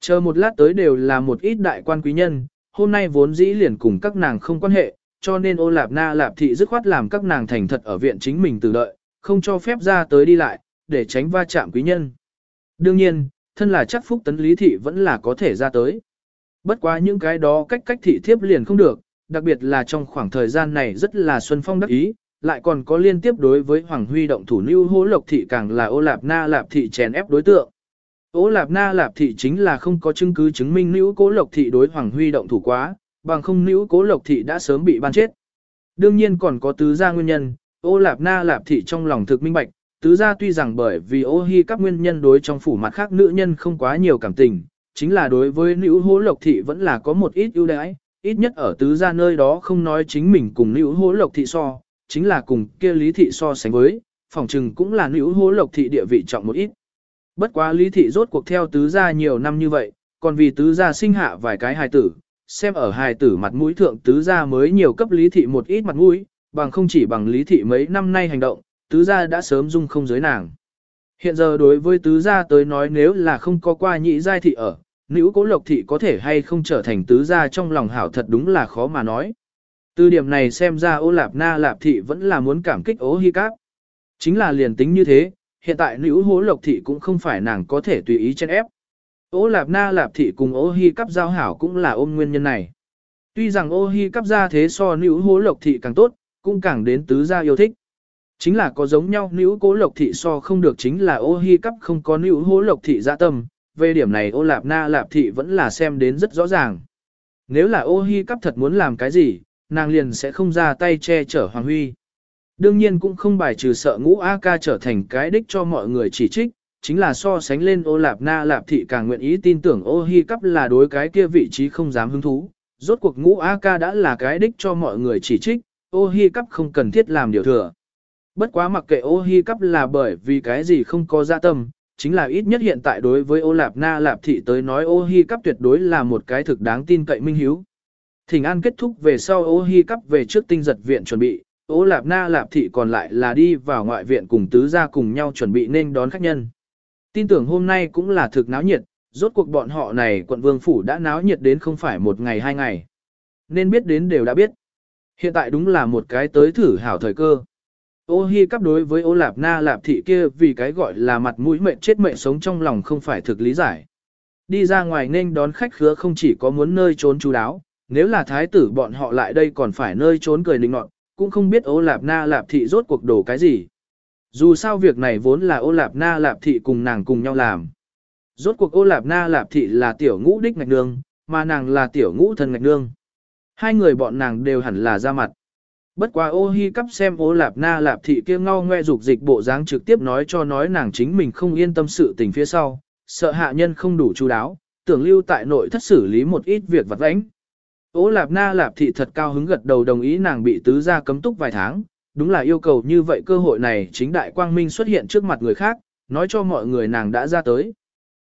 Chờ một lát tới đều là một ít đại quan quý nhân, hôm nay vốn dĩ liền cùng các nàng không quan hệ, cho nên ô lạp na lạp thị dứt khoát làm các nàng thành thật ở viện chính mình từ đợi, không cho phép ra tới đi lại, để tránh va chạm quý nhân. Đương nhiên, thân là chắc phúc tấn lý thị vẫn là có thể ra tới. Bất quá những cái đó cách cách thị thiếp liền không được, đặc biệt là trong khoảng thời gian này rất là xuân phong đắc ý, lại còn có liên tiếp đối với Hoàng Huy động thủ lưu hố lộc thị càng là ô lạp na lạp thị chèn ép đối tượng. Ô lạp na lạp thị chính là không có chứng cứ chứng minh nữ cố lộc thị đối Hoàng Huy động thủ quá, bằng không nữ cố lộc thị đã sớm bị ban chết. Đương nhiên còn có tứ gia nguyên nhân, ô lạp na lạp thị trong lòng thực minh bạch, tứ gia tuy rằng bởi vì ô hi các nguyên nhân đối trong phủ mặt khác nữ nhân không quá nhiều cảm tình, chính là đối với nữ hố lộc thị vẫn là có một ít ưu đãi, ít nhất ở tứ gia nơi đó không nói chính mình cùng nữ hố lộc thị so, chính là cùng kia lý thị so sánh với, phòng trừng cũng là nữ hố lộc thị địa vị trọng một ít. Bất quá lý thị rốt cuộc theo tứ gia nhiều năm như vậy, còn vì tứ gia sinh hạ vài cái hài tử, xem ở hài tử mặt mũi thượng tứ gia mới nhiều cấp lý thị một ít mặt mũi, bằng không chỉ bằng lý thị mấy năm nay hành động, tứ gia đã sớm dung không giới nàng. Hiện giờ đối với tứ gia tới nói nếu là không có qua nhị giai thị ở, nữ cố lộc thị có thể hay không trở thành tứ gia trong lòng hảo thật đúng là khó mà nói. Từ điểm này xem ra ô lạp na lạp thị vẫn là muốn cảm kích ố hi cáp. Chính là liền tính như thế, hiện tại nữ hố lộc thị cũng không phải nàng có thể tùy ý chen ép. Ô lạp na lạp thị cùng ô hi cắp giao hảo cũng là ôm nguyên nhân này. Tuy rằng ô hi cắp ra thế so nữ hố lộc thị càng tốt, cũng càng đến tứ gia yêu thích. Chính là có giống nhau nữ cố lộc thị so không được chính là ô hi cắp không có nữ hố lộc thị dạ tâm, về điểm này ô lạp na lạp thị vẫn là xem đến rất rõ ràng. Nếu là ô hi cắp thật muốn làm cái gì, nàng liền sẽ không ra tay che chở Hoàng Huy. Đương nhiên cũng không bài trừ sợ ngũ A ca trở thành cái đích cho mọi người chỉ trích, chính là so sánh lên ô lạp na lạp thị càng nguyện ý tin tưởng ô hi cắp là đối cái kia vị trí không dám hứng thú. Rốt cuộc ngũ A ca đã là cái đích cho mọi người chỉ trích, ô hi cắp không cần thiết làm điều thừa. Bất quá mặc kệ ô hi cắp là bởi vì cái gì không có dạ tâm, chính là ít nhất hiện tại đối với ô lạp na lạp thị tới nói ô hi cắp tuyệt đối là một cái thực đáng tin cậy minh hiếu. Thỉnh an kết thúc về sau ô hi cắp về trước tinh giật viện chuẩn bị, ô lạp na lạp thị còn lại là đi vào ngoại viện cùng tứ gia cùng nhau chuẩn bị nên đón khách nhân. Tin tưởng hôm nay cũng là thực náo nhiệt, rốt cuộc bọn họ này quận vương phủ đã náo nhiệt đến không phải một ngày hai ngày. Nên biết đến đều đã biết. Hiện tại đúng là một cái tới thử hảo thời cơ. Ô hi cắp đối với ô lạp na lạp thị kia vì cái gọi là mặt mũi mệnh chết mệnh sống trong lòng không phải thực lý giải. Đi ra ngoài nên đón khách khứa không chỉ có muốn nơi trốn chú đáo, nếu là thái tử bọn họ lại đây còn phải nơi trốn cười linh nọt, cũng không biết ô lạp na lạp thị rốt cuộc đổ cái gì. Dù sao việc này vốn là ô lạp na lạp thị cùng nàng cùng nhau làm. Rốt cuộc ô lạp na lạp thị là tiểu ngũ đích ngạch nương, mà nàng là tiểu ngũ thần ngạch nương. Hai người bọn nàng đều hẳn là ra mặt. Bất quá ô hi cắp xem ô lạp na lạp thị kia ngao ngoe dục dịch bộ dáng trực tiếp nói cho nói nàng chính mình không yên tâm sự tình phía sau, sợ hạ nhân không đủ chú đáo, tưởng lưu tại nội thất xử lý một ít việc vặt vãnh. Ô lạp na lạp thị thật cao hứng gật đầu đồng ý nàng bị tứ gia cấm túc vài tháng, đúng là yêu cầu như vậy cơ hội này chính đại quang minh xuất hiện trước mặt người khác, nói cho mọi người nàng đã ra tới.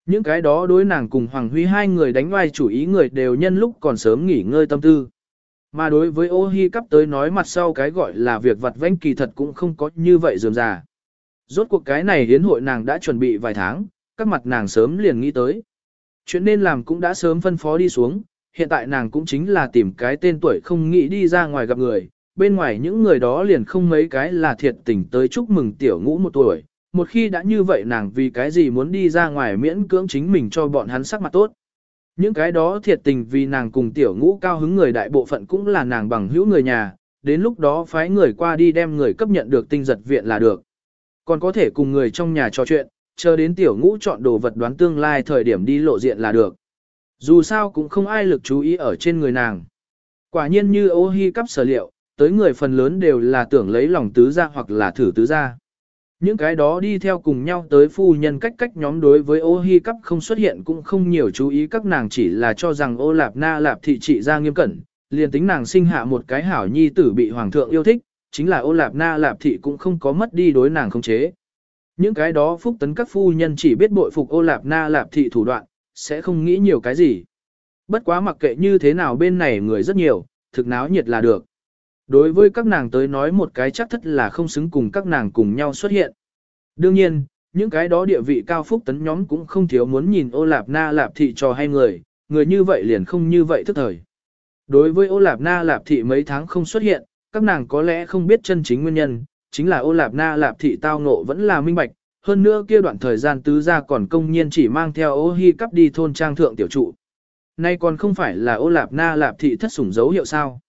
Những cái đó đối nàng cùng Hoàng Huy hai người đánh vai chủ ý người đều nhân lúc còn sớm nghỉ ngơi tâm tư. Mà đối với ô hi cắp tới nói mặt sau cái gọi là việc vặt vãnh kỳ thật cũng không có như vậy dườm già. Rốt cuộc cái này hiến hội nàng đã chuẩn bị vài tháng, các mặt nàng sớm liền nghĩ tới. Chuyện nên làm cũng đã sớm phân phó đi xuống, hiện tại nàng cũng chính là tìm cái tên tuổi không nghĩ đi ra ngoài gặp người, bên ngoài những người đó liền không mấy cái là thiệt tình tới chúc mừng tiểu ngũ một tuổi. Một khi đã như vậy nàng vì cái gì muốn đi ra ngoài miễn cưỡng chính mình cho bọn hắn sắc mặt tốt. Những cái đó thiệt tình vì nàng cùng tiểu ngũ cao hứng người đại bộ phận cũng là nàng bằng hữu người nhà, đến lúc đó phái người qua đi đem người cấp nhận được tinh giật viện là được. Còn có thể cùng người trong nhà trò chuyện, chờ đến tiểu ngũ chọn đồ vật đoán tương lai thời điểm đi lộ diện là được. Dù sao cũng không ai lực chú ý ở trên người nàng. Quả nhiên như ô hi cắp sở liệu, tới người phần lớn đều là tưởng lấy lòng tứ gia hoặc là thử tứ gia. Những cái đó đi theo cùng nhau tới phu nhân cách cách nhóm đối với ô hi cắp không xuất hiện cũng không nhiều chú ý các nàng chỉ là cho rằng ô lạp na lạp thị trị ra nghiêm cẩn, liền tính nàng sinh hạ một cái hảo nhi tử bị hoàng thượng yêu thích, chính là ô lạp na lạp thị cũng không có mất đi đối nàng không chế. Những cái đó phúc tấn các phu nhân chỉ biết bội phục ô lạp na lạp thị thủ đoạn, sẽ không nghĩ nhiều cái gì. Bất quá mặc kệ như thế nào bên này người rất nhiều, thực náo nhiệt là được. Đối với các nàng tới nói một cái chắc thất là không xứng cùng các nàng cùng nhau xuất hiện. Đương nhiên, những cái đó địa vị cao phúc tấn nhóm cũng không thiếu muốn nhìn ô lạp na lạp thị trò hay người, người như vậy liền không như vậy thức thời. Đối với ô lạp na lạp thị mấy tháng không xuất hiện, các nàng có lẽ không biết chân chính nguyên nhân, chính là ô lạp na lạp thị tao ngộ vẫn là minh bạch, hơn nữa kia đoạn thời gian tứ gia còn công nhiên chỉ mang theo ô hi cắp đi thôn trang thượng tiểu trụ. Nay còn không phải là ô lạp na lạp thị thất sủng dấu hiệu sao.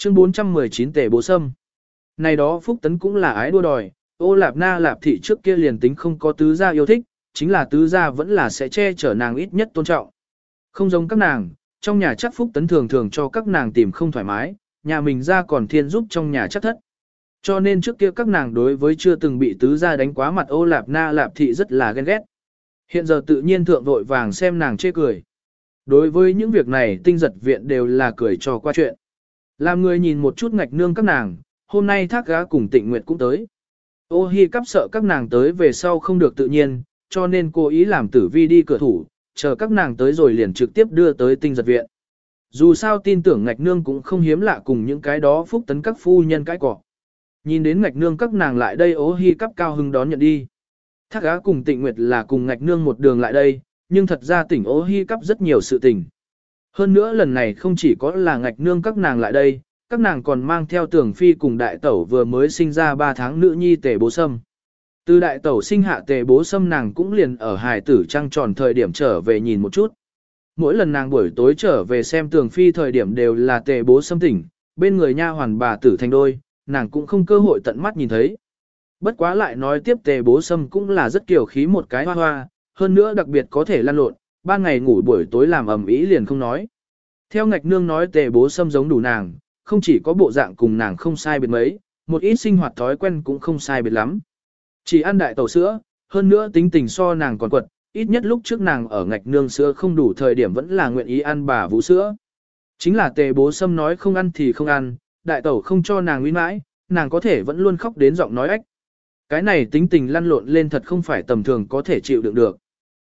Chương 419 tề bố sâm. Này đó Phúc Tấn cũng là ái đua đòi, ô lạp na lạp thị trước kia liền tính không có tứ gia yêu thích, chính là tứ gia vẫn là sẽ che chở nàng ít nhất tôn trọng. Không giống các nàng, trong nhà chắc Phúc Tấn thường thường cho các nàng tìm không thoải mái, nhà mình ra còn thiên giúp trong nhà chắc thất. Cho nên trước kia các nàng đối với chưa từng bị tứ gia đánh quá mặt ô lạp na lạp thị rất là ghen ghét. Hiện giờ tự nhiên thượng vội vàng xem nàng chê cười. Đối với những việc này tinh giật viện đều là cười cho qua chuyện. Làm người nhìn một chút ngạch nương các nàng, hôm nay thác gá cùng tịnh nguyệt cũng tới. Ô hi cắp sợ các nàng tới về sau không được tự nhiên, cho nên cố ý làm tử vi đi cửa thủ, chờ các nàng tới rồi liền trực tiếp đưa tới tinh giật viện. Dù sao tin tưởng ngạch nương cũng không hiếm lạ cùng những cái đó phúc tấn các phu nhân cái cỏ. Nhìn đến ngạch nương các nàng lại đây ố hi cắp cao hưng đón nhận đi. Thác gá cùng tịnh nguyệt là cùng ngạch nương một đường lại đây, nhưng thật ra tỉnh ố hi cắp rất nhiều sự tình. Hơn nữa lần này không chỉ có là ngạch nương các nàng lại đây, các nàng còn mang theo tưởng phi cùng đại tẩu vừa mới sinh ra 3 tháng nữ nhi tề bố sâm. Từ đại tẩu sinh hạ tề bố sâm nàng cũng liền ở hài tử trăng tròn thời điểm trở về nhìn một chút. Mỗi lần nàng buổi tối trở về xem tường phi thời điểm đều là tề bố sâm tỉnh, bên người nha hoàn bà tử thành đôi, nàng cũng không cơ hội tận mắt nhìn thấy. Bất quá lại nói tiếp tề bố sâm cũng là rất kiểu khí một cái hoa hoa, hơn nữa đặc biệt có thể lan lộn, ban ngày ngủ buổi tối làm ầm ĩ liền không nói. Theo ngạch nương nói tề bố sâm giống đủ nàng, không chỉ có bộ dạng cùng nàng không sai biệt mấy, một ít sinh hoạt thói quen cũng không sai biệt lắm. Chỉ ăn đại tàu sữa, hơn nữa tính tình so nàng còn quật, ít nhất lúc trước nàng ở ngạch nương sữa không đủ thời điểm vẫn là nguyện ý ăn bà vũ sữa. Chính là tề bố sâm nói không ăn thì không ăn, đại tẩu không cho nàng uy mãi, nàng có thể vẫn luôn khóc đến giọng nói ách. Cái này tính tình lăn lộn lên thật không phải tầm thường có thể chịu đựng được.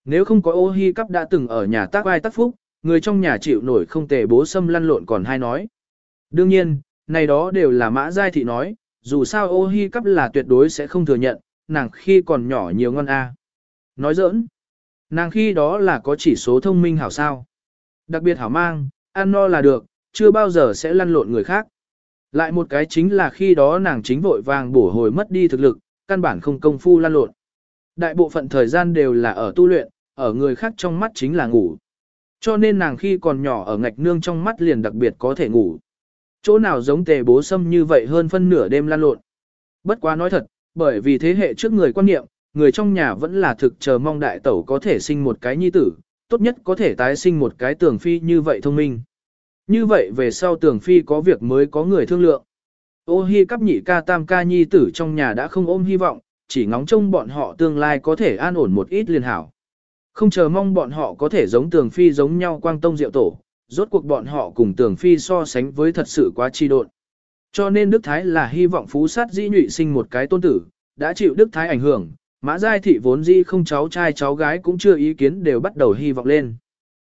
Nếu không có ô hi cắp đã từng ở nhà tác ai tác phúc, người trong nhà chịu nổi không tề bố sâm lăn lộn còn hay nói. Đương nhiên, này đó đều là mã giai thị nói, dù sao ô hi cắp là tuyệt đối sẽ không thừa nhận, nàng khi còn nhỏ nhiều ngon a. Nói giỡn, nàng khi đó là có chỉ số thông minh hảo sao. Đặc biệt hảo mang, ăn no là được, chưa bao giờ sẽ lăn lộn người khác. Lại một cái chính là khi đó nàng chính vội vàng bổ hồi mất đi thực lực, căn bản không công phu lăn lộn. Đại bộ phận thời gian đều là ở tu luyện, ở người khác trong mắt chính là ngủ. Cho nên nàng khi còn nhỏ ở ngạch nương trong mắt liền đặc biệt có thể ngủ. Chỗ nào giống tề bố sâm như vậy hơn phân nửa đêm lan lộn. Bất quá nói thật, bởi vì thế hệ trước người quan niệm, người trong nhà vẫn là thực chờ mong đại tẩu có thể sinh một cái nhi tử, tốt nhất có thể tái sinh một cái tường phi như vậy thông minh. Như vậy về sau tường phi có việc mới có người thương lượng. Ô hi cắp nhị ca tam ca nhi tử trong nhà đã không ôm hy vọng, chỉ ngóng trông bọn họ tương lai có thể an ổn một ít liền hảo. Không chờ mong bọn họ có thể giống tường phi giống nhau quang tông diệu tổ, rốt cuộc bọn họ cùng tường phi so sánh với thật sự quá chi độn. Cho nên Đức Thái là hy vọng phú sát dĩ nhụy sinh một cái tôn tử, đã chịu Đức Thái ảnh hưởng, mã giai thị vốn dĩ không cháu trai cháu gái cũng chưa ý kiến đều bắt đầu hy vọng lên.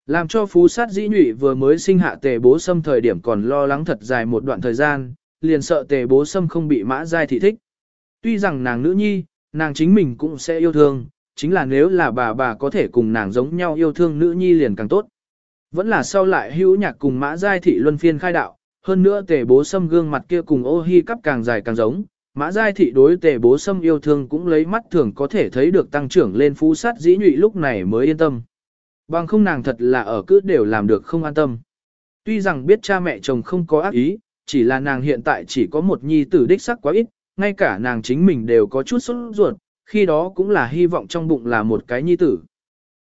Làm cho phú sát dĩ nhụy vừa mới sinh hạ tề bố xâm thời điểm còn lo lắng thật dài một đoạn thời gian, liền sợ tề bố xâm không bị mã giai thị thích. Tuy rằng nàng nữ nhi, nàng chính mình cũng sẽ yêu thương, chính là nếu là bà bà có thể cùng nàng giống nhau yêu thương nữ nhi liền càng tốt. Vẫn là sau lại hữu nhạc cùng mã giai thị luân phiên khai đạo, hơn nữa tề bố xâm gương mặt kia cùng ô hi cắp càng dài càng giống. Mã giai thị đối tề bố xâm yêu thương cũng lấy mắt thường có thể thấy được tăng trưởng lên phú sát dĩ nhụy lúc này mới yên tâm. Bằng không nàng thật là ở cứ đều làm được không an tâm. Tuy rằng biết cha mẹ chồng không có ác ý, chỉ là nàng hiện tại chỉ có một nhi tử đích sắc quá ít, ngay cả nàng chính mình đều có chút sốt ruột, khi đó cũng là hy vọng trong bụng là một cái nhi tử.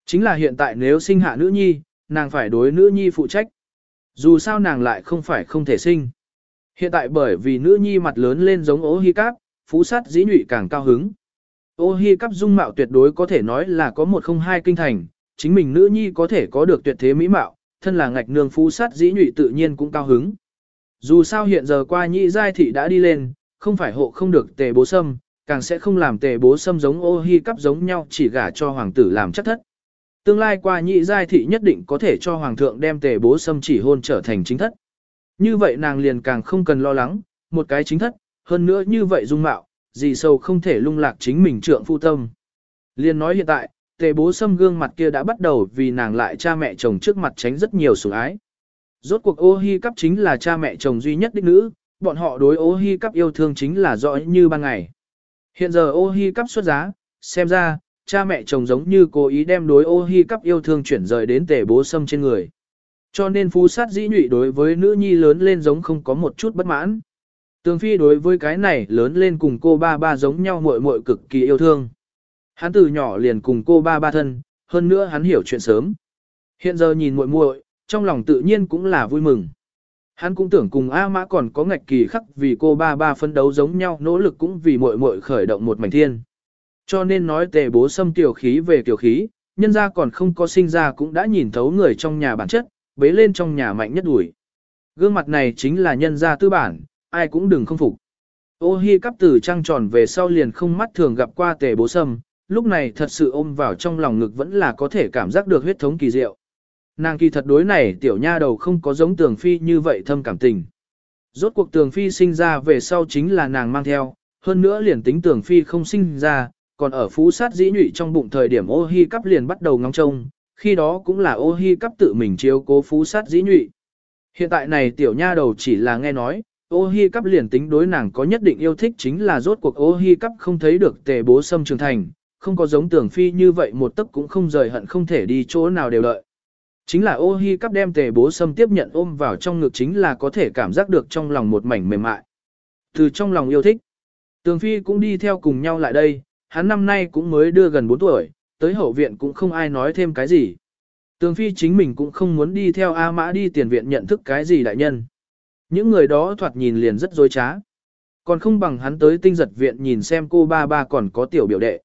Chính là hiện tại nếu sinh hạ nữ nhi, nàng phải đối nữ nhi phụ trách. Dù sao nàng lại không phải không thể sinh. Hiện tại bởi vì nữ nhi mặt lớn lên giống ô hi cáp, phú sát dĩ nhụy càng cao hứng. Ô hi cáp dung mạo tuyệt đối có thể nói là có một không hai kinh thành, chính mình nữ nhi có thể có được tuyệt thế mỹ mạo, thân là ngạch nương phú sát dĩ nhụy tự nhiên cũng cao hứng. Dù sao hiện giờ qua nhị giai thị đã đi lên, không phải hộ không được tề bố sâm, càng sẽ không làm tề bố sâm giống ô hi cắp giống nhau chỉ gả cho hoàng tử làm chắc thất. Tương lai qua nhị giai thị nhất định có thể cho hoàng thượng đem tề bố sâm chỉ hôn trở thành chính thất. Như vậy nàng liền càng không cần lo lắng, một cái chính thất, hơn nữa như vậy dung mạo, gì sâu không thể lung lạc chính mình trượng phu tâm. Liền nói hiện tại, tề bố sâm gương mặt kia đã bắt đầu vì nàng lại cha mẹ chồng trước mặt tránh rất nhiều sủng ái. Rốt cuộc ô hi cắp chính là cha mẹ chồng duy nhất đích nữ, bọn họ đối ô hi cắp yêu thương chính là rõ như ban ngày. Hiện giờ ô hi cắp xuất giá, xem ra, cha mẹ chồng giống như cố ý đem đối ô hi cắp yêu thương chuyển rời đến tề bố sâm trên người. Cho nên phú sát dĩ nhụy đối với nữ nhi lớn lên giống không có một chút bất mãn. Tường Phi đối với cái này lớn lên cùng cô ba ba giống nhau muội muội cực kỳ yêu thương. Hắn từ nhỏ liền cùng cô ba ba thân, hơn nữa hắn hiểu chuyện sớm. Hiện giờ nhìn muội muội, trong lòng tự nhiên cũng là vui mừng. Hắn cũng tưởng cùng A Mã còn có ngạch kỳ khắc vì cô ba ba phân đấu giống nhau nỗ lực cũng vì muội muội khởi động một mảnh thiên. Cho nên nói tề bố xâm tiểu khí về tiểu khí, nhân ra còn không có sinh ra cũng đã nhìn thấu người trong nhà bản chất, bế lên trong nhà mạnh nhất đuổi. Gương mặt này chính là nhân gia tư bản, ai cũng đừng không phục. Ô hi cắp từ trăng tròn về sau liền không mắt thường gặp qua tề bố sâm, lúc này thật sự ôm vào trong lòng ngực vẫn là có thể cảm giác được huyết thống kỳ diệu. Nàng kỳ thật đối này tiểu nha đầu không có giống tường phi như vậy thâm cảm tình. Rốt cuộc tường phi sinh ra về sau chính là nàng mang theo, hơn nữa liền tính tường phi không sinh ra, còn ở phú sát dĩ nhụy trong bụng thời điểm ô hi cắp liền bắt đầu ngóng trông, khi đó cũng là ô hi cắp tự mình chiếu cố phú sát dĩ nhụy. Hiện tại này tiểu nha đầu chỉ là nghe nói, ô hi cắp liền tính đối nàng có nhất định yêu thích chính là rốt cuộc ô hi cắp không thấy được tề bố sâm trưởng thành, không có giống tưởng phi như vậy một tấc cũng không rời hận không thể đi chỗ nào đều lợi. Chính là ô hi cắp đem tề bố sâm tiếp nhận ôm vào trong ngực chính là có thể cảm giác được trong lòng một mảnh mềm mại. Từ trong lòng yêu thích, tường phi cũng đi theo cùng nhau lại đây, hắn năm nay cũng mới đưa gần 4 tuổi, tới hậu viện cũng không ai nói thêm cái gì. Tường phi chính mình cũng không muốn đi theo A mã đi tiền viện nhận thức cái gì đại nhân. Những người đó thoạt nhìn liền rất dối trá. Còn không bằng hắn tới tinh giật viện nhìn xem cô ba ba còn có tiểu biểu đệ.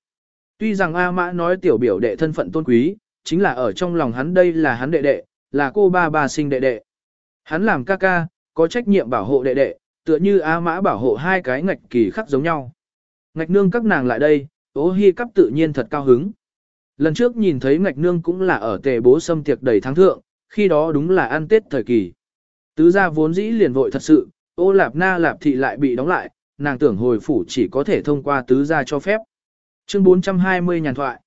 Tuy rằng A Mã nói tiểu biểu đệ thân phận tôn quý, chính là ở trong lòng hắn đây là hắn đệ đệ, là cô ba ba sinh đệ đệ. Hắn làm ca ca, có trách nhiệm bảo hộ đệ đệ, tựa như A Mã bảo hộ hai cái ngạch kỳ khắc giống nhau. Ngạch nương các nàng lại đây, ố hi cắp tự nhiên thật cao hứng. Lần trước nhìn thấy ngạch nương cũng là ở tề bố xâm tiệc đầy tháng thượng, khi đó đúng là ăn tết thời kỳ. Tứ gia vốn dĩ liền vội thật sự, ô lạp na lạp thị lại bị đóng lại, nàng tưởng hồi phủ chỉ có thể thông qua tứ gia cho phép. Chương 420 nhàn thoại.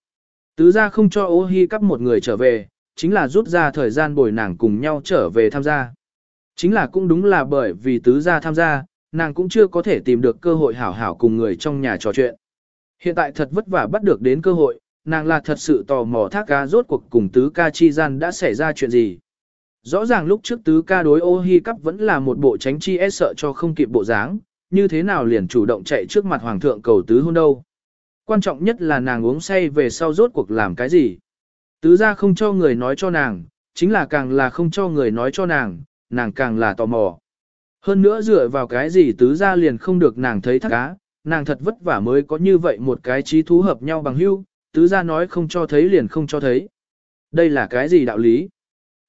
Tứ gia không cho ô hi cắp một người trở về, chính là rút ra thời gian bồi nàng cùng nhau trở về tham gia. Chính là cũng đúng là bởi vì tứ gia tham gia, nàng cũng chưa có thể tìm được cơ hội hảo hảo cùng người trong nhà trò chuyện. Hiện tại thật vất vả bắt được đến cơ hội, nàng là thật sự tò mò thác ca rốt cuộc cùng tứ ca chi gian đã xảy ra chuyện gì. Rõ ràng lúc trước tứ ca đối ô hi cắp vẫn là một bộ tránh chi e sợ cho không kịp bộ dáng, như thế nào liền chủ động chạy trước mặt hoàng thượng cầu tứ hôn đâu. Quan trọng nhất là nàng uống say về sau rốt cuộc làm cái gì. Tứ ra không cho người nói cho nàng, chính là càng là không cho người nói cho nàng, nàng càng là tò mò. Hơn nữa dựa vào cái gì tứ ra liền không được nàng thấy thắc cá, nàng thật vất vả mới có như vậy một cái trí thú hợp nhau bằng hưu, tứ ra nói không cho thấy liền không cho thấy. Đây là cái gì đạo lý?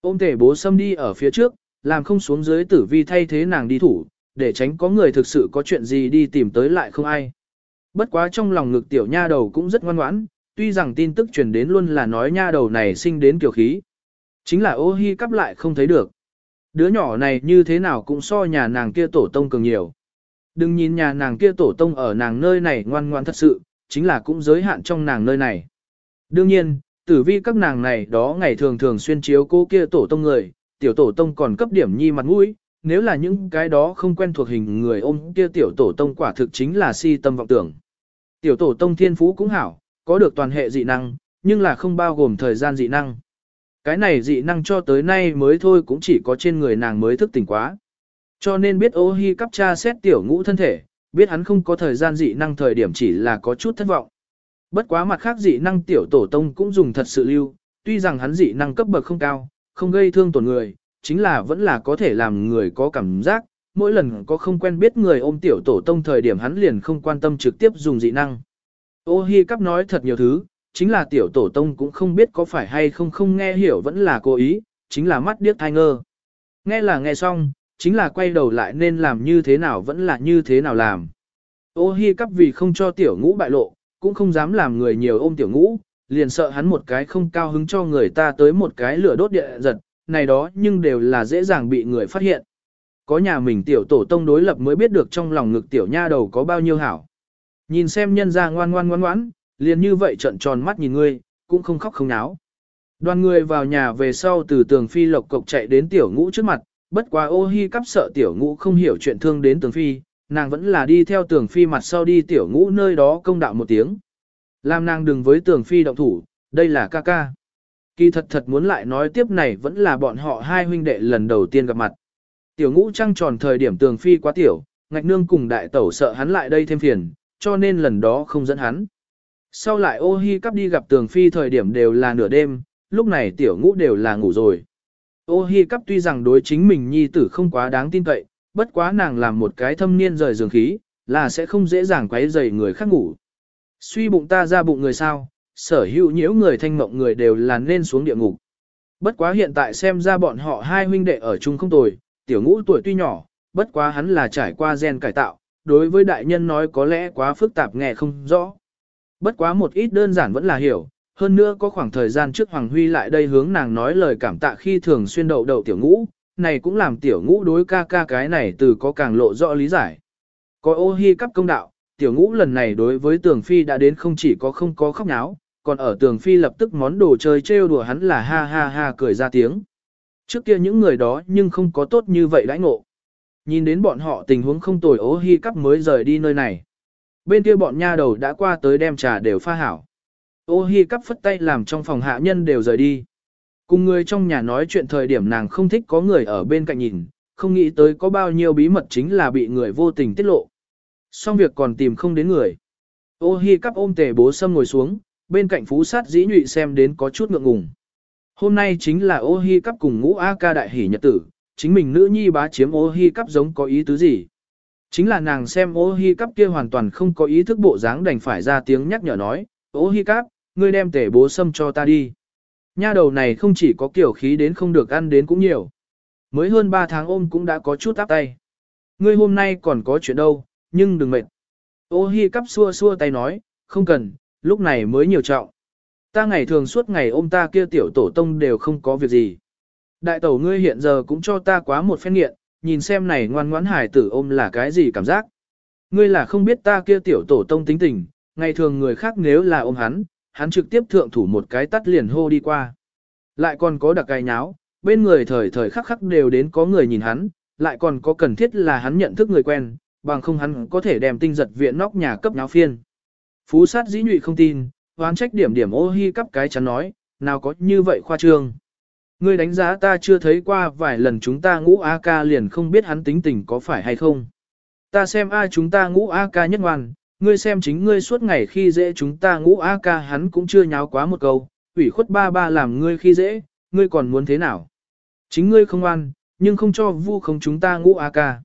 Ôm thể bố xâm đi ở phía trước, làm không xuống dưới tử vi thay thế nàng đi thủ, để tránh có người thực sự có chuyện gì đi tìm tới lại không ai. Bất quá trong lòng ngực tiểu nha đầu cũng rất ngoan ngoãn, tuy rằng tin tức truyền đến luôn là nói nha đầu này sinh đến kiểu khí. Chính là ô hi cắp lại không thấy được. Đứa nhỏ này như thế nào cũng so nhà nàng kia tổ tông cường nhiều. Đừng nhìn nhà nàng kia tổ tông ở nàng nơi này ngoan ngoan thật sự, chính là cũng giới hạn trong nàng nơi này. Đương nhiên, tử vi các nàng này đó ngày thường thường xuyên chiếu cô kia tổ tông người, tiểu tổ tông còn cấp điểm nhi mặt mũi, nếu là những cái đó không quen thuộc hình người ôm kia tiểu tổ tông quả thực chính là si tâm vọng tưởng. Tiểu tổ tông thiên phú cũng hảo, có được toàn hệ dị năng, nhưng là không bao gồm thời gian dị năng. Cái này dị năng cho tới nay mới thôi cũng chỉ có trên người nàng mới thức tỉnh quá. Cho nên biết ô hi cắp cha xét tiểu ngũ thân thể, biết hắn không có thời gian dị năng thời điểm chỉ là có chút thất vọng. Bất quá mặt khác dị năng tiểu tổ tông cũng dùng thật sự lưu, tuy rằng hắn dị năng cấp bậc không cao, không gây thương tổn người, chính là vẫn là có thể làm người có cảm giác, mỗi lần có không quen biết người ôm tiểu tổ tông thời điểm hắn liền không quan tâm trực tiếp dùng dị năng. Ô hi cắp nói thật nhiều thứ, chính là tiểu tổ tông cũng không biết có phải hay không không nghe hiểu vẫn là cố ý, chính là mắt điếc thai ngơ. Nghe là nghe xong, chính là quay đầu lại nên làm như thế nào vẫn là như thế nào làm. Ô hi cắp vì không cho tiểu ngũ bại lộ, cũng không dám làm người nhiều ôm tiểu ngũ, liền sợ hắn một cái không cao hứng cho người ta tới một cái lửa đốt địa giật, này đó nhưng đều là dễ dàng bị người phát hiện. Có nhà mình tiểu tổ tông đối lập mới biết được trong lòng ngực tiểu nha đầu có bao nhiêu hảo. Nhìn xem nhân ra ngoan ngoan ngoan ngoãn, liền như vậy trận tròn mắt nhìn ngươi, cũng không khóc không náo. Đoàn người vào nhà về sau từ tường phi lộc cộc chạy đến tiểu ngũ trước mặt, bất quá ô hi cắp sợ tiểu ngũ không hiểu chuyện thương đến tường phi, nàng vẫn là đi theo tường phi mặt sau đi tiểu ngũ nơi đó công đạo một tiếng. Làm nàng đừng với tường phi động thủ, đây là ca ca. Kỳ thật thật muốn lại nói tiếp này vẫn là bọn họ hai huynh đệ lần đầu tiên gặp mặt. Tiểu ngũ trăng tròn thời điểm tường phi quá tiểu, ngạch nương cùng đại tẩu sợ hắn lại đây thêm phiền, cho nên lần đó không dẫn hắn. Sau lại ô hi cắp đi gặp tường phi thời điểm đều là nửa đêm, lúc này tiểu ngũ đều là ngủ rồi. Ô hi cắp tuy rằng đối chính mình nhi tử không quá đáng tin cậy, bất quá nàng làm một cái thâm niên rời giường khí, là sẽ không dễ dàng quấy rầy người khác ngủ. Suy bụng ta ra bụng người sao, sở hữu nhiễu người thanh mộng người đều là nên xuống địa ngục. Bất quá hiện tại xem ra bọn họ hai huynh đệ ở chung không tồi, tiểu ngũ tuổi tuy nhỏ, bất quá hắn là trải qua gen cải tạo, đối với đại nhân nói có lẽ quá phức tạp nghe không rõ. Bất quá một ít đơn giản vẫn là hiểu, hơn nữa có khoảng thời gian trước Hoàng Huy lại đây hướng nàng nói lời cảm tạ khi thường xuyên đậu đậu tiểu ngũ, này cũng làm tiểu ngũ đối ca ca cái này từ có càng lộ rõ lý giải. Có ô hi cấp công đạo, tiểu ngũ lần này đối với tường phi đã đến không chỉ có không có khóc nháo, còn ở tường phi lập tức món đồ chơi trêu đùa hắn là ha ha ha cười ra tiếng. Trước kia những người đó nhưng không có tốt như vậy đãi ngộ. Nhìn đến bọn họ tình huống không tồi ố hi cắp mới rời đi nơi này. Bên kia bọn nha đầu đã qua tới đem trà đều pha hảo. Ô hi cắp phất tay làm trong phòng hạ nhân đều rời đi. Cùng người trong nhà nói chuyện thời điểm nàng không thích có người ở bên cạnh nhìn, không nghĩ tới có bao nhiêu bí mật chính là bị người vô tình tiết lộ. Xong việc còn tìm không đến người. Ô hi cắp ôm tề bố sâm ngồi xuống, bên cạnh phú sát dĩ nhụy xem đến có chút ngượng ngùng. Hôm nay chính là ô hi cắp cùng ngũ A ca đại hỷ nhật tử, chính mình nữ nhi bá chiếm ô hi cắp giống có ý tứ gì. Chính là nàng xem ô hi cắp kia hoàn toàn không có ý thức bộ dáng đành phải ra tiếng nhắc nhở nói, ô hi cắp, ngươi đem tể bố sâm cho ta đi. Nha đầu này không chỉ có kiểu khí đến không được ăn đến cũng nhiều. Mới hơn 3 tháng ôm cũng đã có chút áp tay. Ngươi hôm nay còn có chuyện đâu, nhưng đừng mệt. Ô hi cắp xua xua tay nói, không cần, lúc này mới nhiều trọng. Ta ngày thường suốt ngày ôm ta kia tiểu tổ tông đều không có việc gì. Đại tẩu ngươi hiện giờ cũng cho ta quá một phen nghiện, nhìn xem này ngoan ngoãn hải tử ôm là cái gì cảm giác. Ngươi là không biết ta kia tiểu tổ tông tính tình, ngày thường người khác nếu là ôm hắn, hắn trực tiếp thượng thủ một cái tắt liền hô đi qua. Lại còn có đặc cái nháo, bên người thời thời khắc khắc đều đến có người nhìn hắn, lại còn có cần thiết là hắn nhận thức người quen, bằng không hắn có thể đem tinh giật viện nóc nhà cấp nháo phiên. Phú sát dĩ nhụy không tin, hoán trách điểm điểm ô hi cắp cái chắn nói, nào có như vậy khoa trương. Ngươi đánh giá ta chưa thấy qua vài lần chúng ta ngũ A ca liền không biết hắn tính tình có phải hay không. Ta xem ai chúng ta ngũ A ca nhất ngoan, ngươi xem chính ngươi suốt ngày khi dễ chúng ta ngũ A ca hắn cũng chưa nháo quá một câu, ủy khuất ba ba làm ngươi khi dễ, ngươi còn muốn thế nào? Chính ngươi không ngoan, nhưng không cho vu không chúng ta ngũ A ca.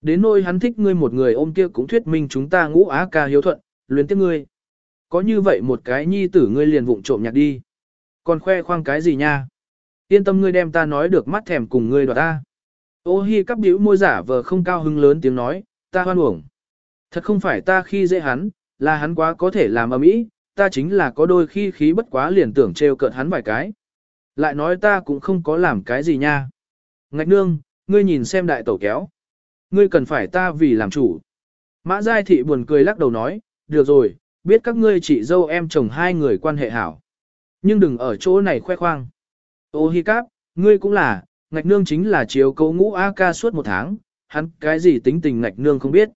Đến nỗi hắn thích ngươi một người ôm kia cũng thuyết minh chúng ta ngũ A ca hiếu thuận, luyến tiếc ngươi. Có như vậy một cái nhi tử ngươi liền vụng trộm nhặt đi. Còn khoe khoang cái gì nha? Yên tâm ngươi đem ta nói được mắt thèm cùng ngươi đoạt ta. Ô hi cắp biểu môi giả vờ không cao hứng lớn tiếng nói, ta hoan uổng. Thật không phải ta khi dễ hắn, là hắn quá có thể làm ầm ĩ, ta chính là có đôi khi khí bất quá liền tưởng trêu cợt hắn vài cái. Lại nói ta cũng không có làm cái gì nha. Ngạch nương, ngươi nhìn xem đại tẩu kéo. Ngươi cần phải ta vì làm chủ. Mã Giai Thị buồn cười lắc đầu nói, được rồi, biết các ngươi chị dâu em chồng hai người quan hệ hảo. Nhưng đừng ở chỗ này khoe khoang. Ô hi cáp, ngươi cũng là, ngạch nương chính là chiếu cấu ngũ A ca suốt một tháng, hắn cái gì tính tình ngạch nương không biết.